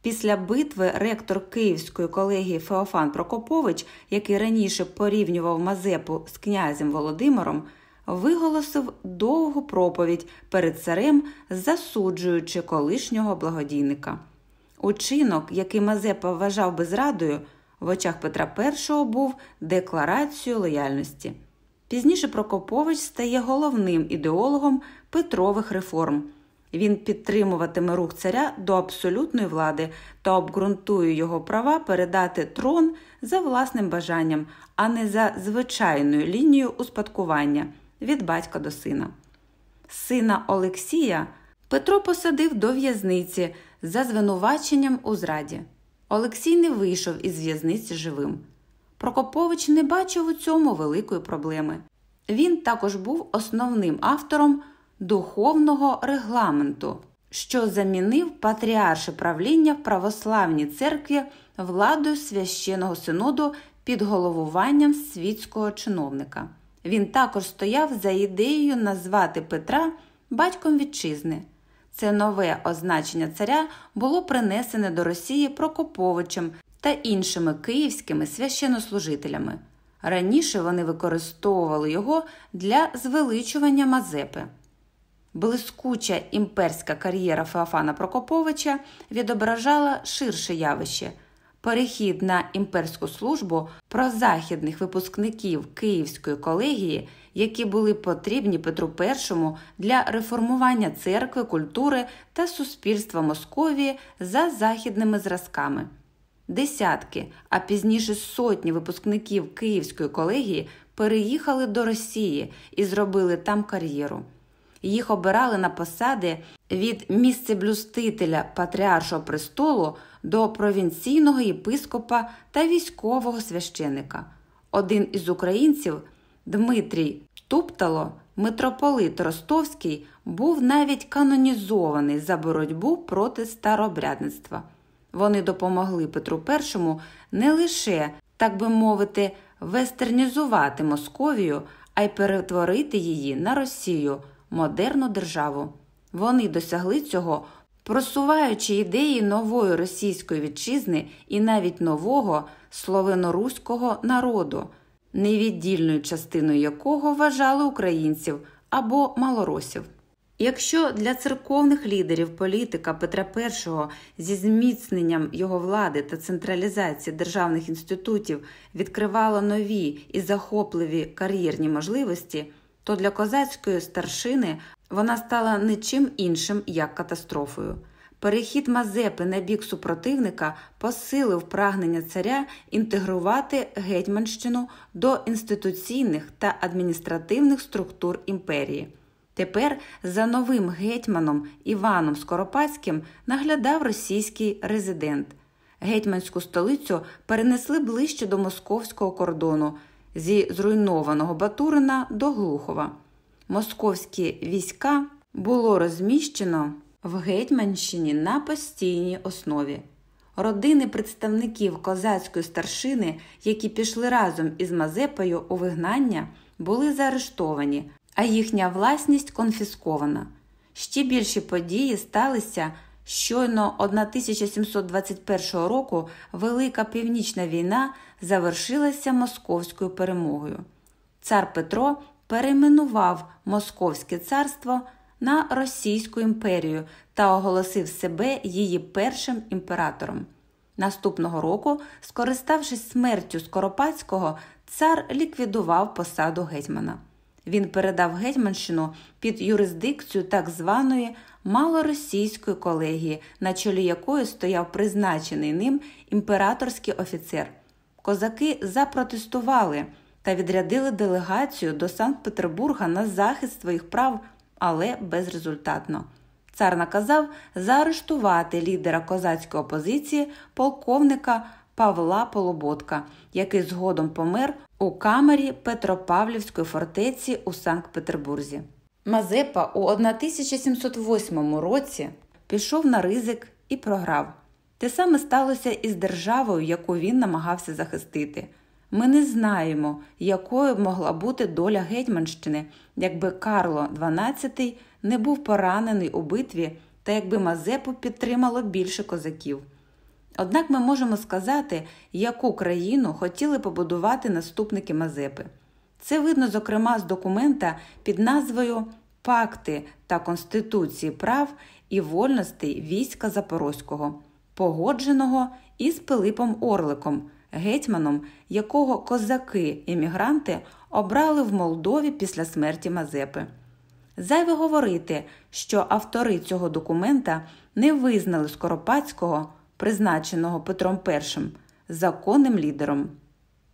Після битви ректор Київської колегії Феофан Прокопович, який раніше порівнював Мазепу з князем Володимиром, виголосив довгу проповідь перед царем, засуджуючи колишнього благодійника. Учинок, який Мазепа вважав би зрадою, в очах Петра І був декларацією лояльності. Пізніше Прокопович стає головним ідеологом Петрових реформ. Він підтримуватиме рух царя до абсолютної влади та обґрунтує його права передати трон за власним бажанням, а не за звичайною лінією успадкування від батька до сина. Сина Олексія Петро посадив до в'язниці за звинуваченням у зраді. Олексій не вийшов із в'язниці живим. Прокопович не бачив у цьому великої проблеми. Він також був основним автором духовного регламенту, що замінив патріарше правління в православній церкві владою священого синоду під головуванням світського чиновника. Він також стояв за ідеєю назвати Петра батьком вітчизни. Це нове означення царя було принесене до Росії Прокоповичем та іншими київськими священнослужителями. Раніше вони використовували його для звеличування Мазепи. Блискуча імперська кар'єра Феофана Прокоповича відображала ширше явище. Перехід на імперську службу прозахідних випускників Київської колегії, які були потрібні Петру І для реформування церкви, культури та суспільства Московії за західними зразками. Десятки, а пізніше сотні випускників Київської колегії переїхали до Росії і зробили там кар'єру. Їх обирали на посади від місцеблюстителя Патріаршого престолу до провінційного єпископа та військового священика. Один із українців, Дмитрій Туптало, митрополит Ростовський, був навіть канонізований за боротьбу проти старообрядництва. Вони допомогли Петру І не лише, так би мовити, вестернізувати Московію, а й перетворити її на Росію модерну державу. Вони досягли цього, просуваючи ідеї нової російської вітчизни і навіть нового словено-руського народу, невіддільною частиною якого вважали українців або малоросів. Якщо для церковних лідерів політика Петра І зі зміцненням його влади та централізації державних інститутів відкривало нові і захопливі кар'єрні можливості, то для козацької старшини вона стала нічим іншим як катастрофою. Перехід Мазепи на бік супротивника посилив прагнення царя інтегрувати Гетьманщину до інституційних та адміністративних структур імперії. Тепер за новим гетьманом Іваном Скоропадським наглядав російський резидент. Гетьманську столицю перенесли ближче до московського кордону зі зруйнованого Батурина до Глухова. Московські війська було розміщено в Гетьманщині на постійній основі. Родини представників козацької старшини, які пішли разом із Мазепою у вигнання, були заарештовані, а їхня власність конфіскована. Ще більші події сталися щойно 1721 року Велика Північна війна завершилася московською перемогою. Цар Петро перейменував Московське царство на Російську імперію та оголосив себе її першим імператором. Наступного року, скориставшись смертю Скоропадського, цар ліквідував посаду гетьмана. Він передав Гетьманщину під юрисдикцію так званої малоросійської колегії, на чолі якої стояв призначений ним імператорський офіцер. Козаки запротестували та відрядили делегацію до Санкт-Петербурга на захист своїх прав, але безрезультатно. Цар наказав заарештувати лідера козацької опозиції полковника Павла Полоботка, який згодом помер у камері Петропавлівської фортеці у Санкт-Петербурзі. Мазепа у 1708 році пішов на ризик і програв. Те саме сталося і з державою, яку він намагався захистити. Ми не знаємо, якою могла бути доля Гетьманщини, якби Карло XII не був поранений у битві та якби Мазепу підтримало більше козаків. Однак ми можемо сказати, яку країну хотіли побудувати наступники Мазепи. Це видно, зокрема, з документа під назвою Пакти та Конституції прав і вольностей війська Запорозького, погодженого із Пилипом Орликом, гетьманом, якого козаки-емігранти обрали в Молдові після смерті Мазепи. Зайве говорити, що автори цього документа не визнали Скоропадського, призначеного Петром І, законним лідером.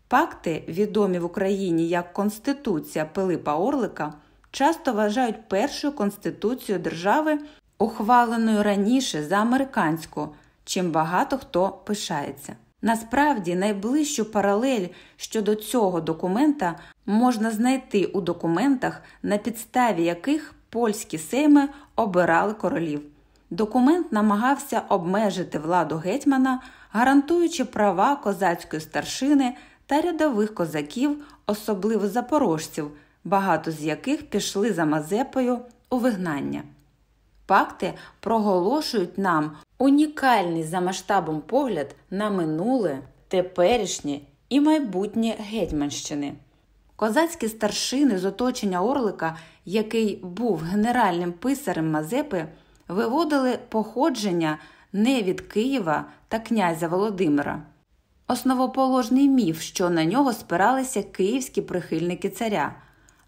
Пакти, відомі в Україні як Конституція Пилипа Орлика, часто вважають першою конституцією держави, ухваленою раніше за американську, чим багато хто пишається. Насправді, найближчу паралель щодо цього документа можна знайти у документах, на підставі яких польські сейми обирали королів. Документ намагався обмежити владу гетьмана, гарантуючи права козацької старшини та рядових козаків, особливо запорожців, багато з яких пішли за Мазепою у вигнання. Пакти проголошують нам унікальний за масштабом погляд на минуле, теперішнє і майбутнє Гетьманщини. Козацькі старшини з оточення Орлика, який був генеральним писарем Мазепи, виводили походження не від Києва та князя Володимира. Основоположний міф, що на нього спиралися київські прихильники царя,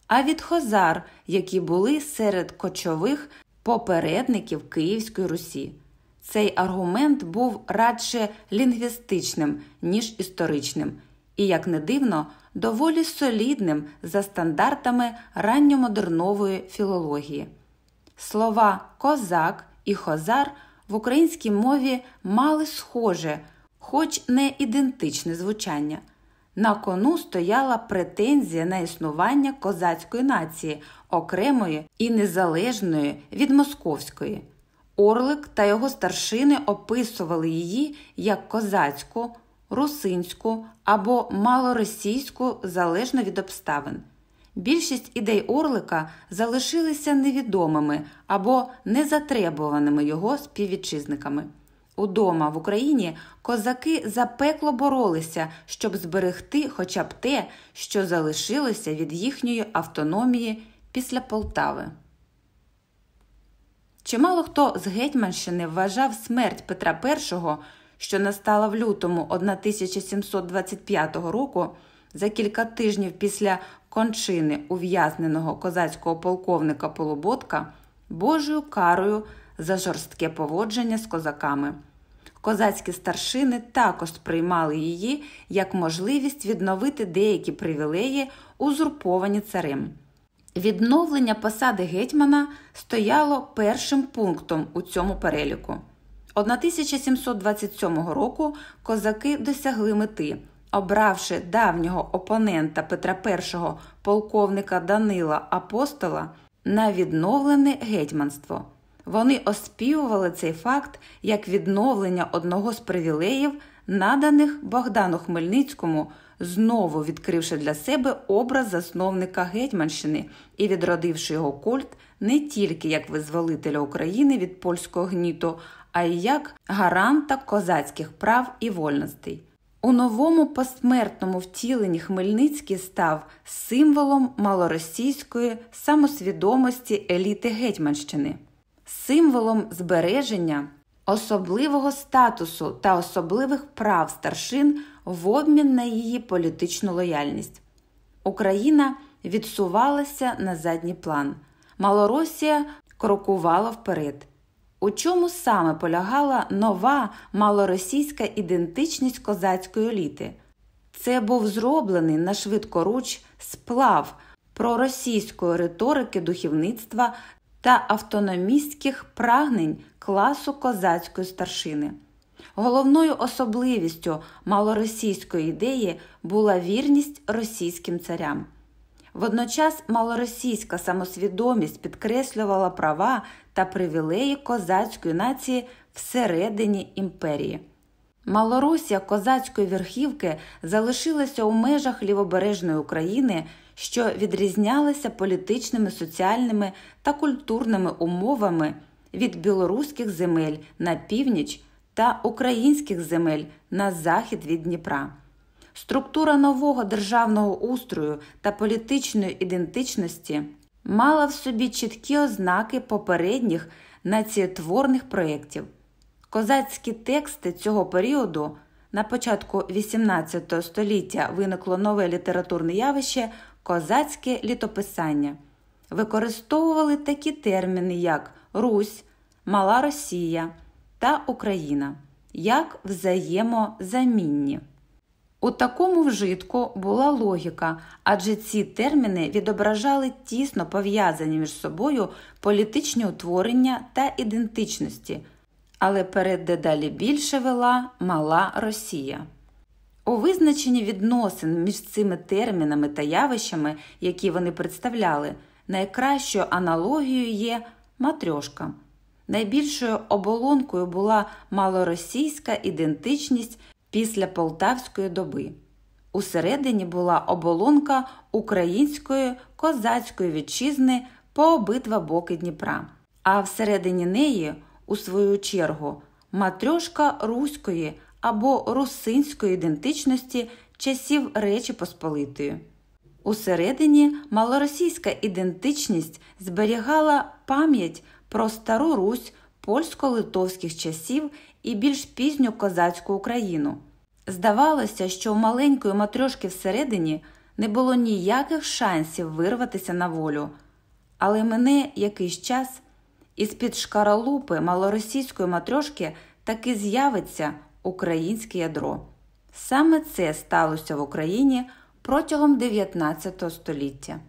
а від хозар, які були серед кочових попередників Київської Русі. Цей аргумент був радше лінгвістичним, ніж історичним, і, як не дивно, доволі солідним за стандартами ранньомодернової філології. Слова козак і хозар в українській мові мали схоже, хоч не ідентичне звучання. На кону стояла претензія на існування козацької нації, окремої і незалежної від московської. Орлик та його старшини описували її як козацьку, русинську або малоросійську залежно від обставин. Більшість ідей Орлика залишилися невідомими або незатребуваними його співвітчизниками. Удома в Україні козаки запекло боролися, щоб зберегти хоча б те, що залишилося від їхньої автономії після Полтави. Чимало хто з Гетьманщини вважав смерть Петра І, що настала в лютому 1725 року, за кілька тижнів після кончини ув'язненого козацького полковника Полуботка, Божою карою за жорстке поводження з козаками. Козацькі старшини також сприймали її як можливість відновити деякі привілеї, узурповані царем. Відновлення посади гетьмана стояло першим пунктом у цьому переліку. 1727 року козаки досягли мети, обравши давнього опонента Петра І полковника Данила Апостола на відновлене гетьманство. Вони оспівували цей факт як відновлення одного з привілеїв, наданих Богдану Хмельницькому, знову відкривши для себе образ засновника Гетьманщини і відродивши його культ не тільки як визволителя України від польського гніту, а й як гаранта козацьких прав і вольностей. У новому посмертному втіленні Хмельницький став символом малоросійської самосвідомості еліти Гетьманщини, символом збереження особливого статусу та особливих прав старшин в обмін на її політичну лояльність. Україна відсувалася на задній план. Малоросія крокувала вперед. У чому саме полягала нова малоросійська ідентичність козацької еліти? Це був зроблений на швидкоруч сплав проросійської риторики духовництва та автономістських прагнень класу козацької старшини. Головною особливістю малоросійської ідеї була вірність російським царям. Водночас малоросійська самосвідомість підкреслювала права та привілеї козацької нації всередині імперії. Малоросія козацької верхівки залишилася у межах лівобережної України, що відрізнялася політичними, соціальними та культурними умовами від білоруських земель на північ та українських земель на захід від Дніпра. Структура нового державного устрою та політичної ідентичності мала в собі чіткі ознаки попередніх націєтворних проєктів. Козацькі тексти цього періоду на початку XVIII століття виникло нове літературне явище козацьке літописання, використовували такі терміни, як Русь, Мала Росія та Україна як взаємозамінні. У такому вжитку була логіка, адже ці терміни відображали тісно пов'язані між собою політичні утворення та ідентичності, але перед дедалі більше вела мала Росія. У визначенні відносин між цими термінами та явищами, які вони представляли, найкращою аналогією є матрьошка. Найбільшою оболонкою була малоросійська ідентичність після Полтавської доби. Усередині була оболонка української козацької вітчизни по обидва боки Дніпра, а всередині неї, у свою чергу, матрьошка руської або русинської ідентичності часів Речі Посполитої. Усередині малоросійська ідентичність зберігала пам'ять про стару Русь польсько-литовських часів і більш пізню козацьку Україну. Здавалося, що у маленької матрьошки всередині не було ніяких шансів вирватися на волю, але мене якийсь час із під шкаралупи малоросійської матрьошки таки з'явиться українське ядро. Саме це сталося в Україні протягом 19 століття.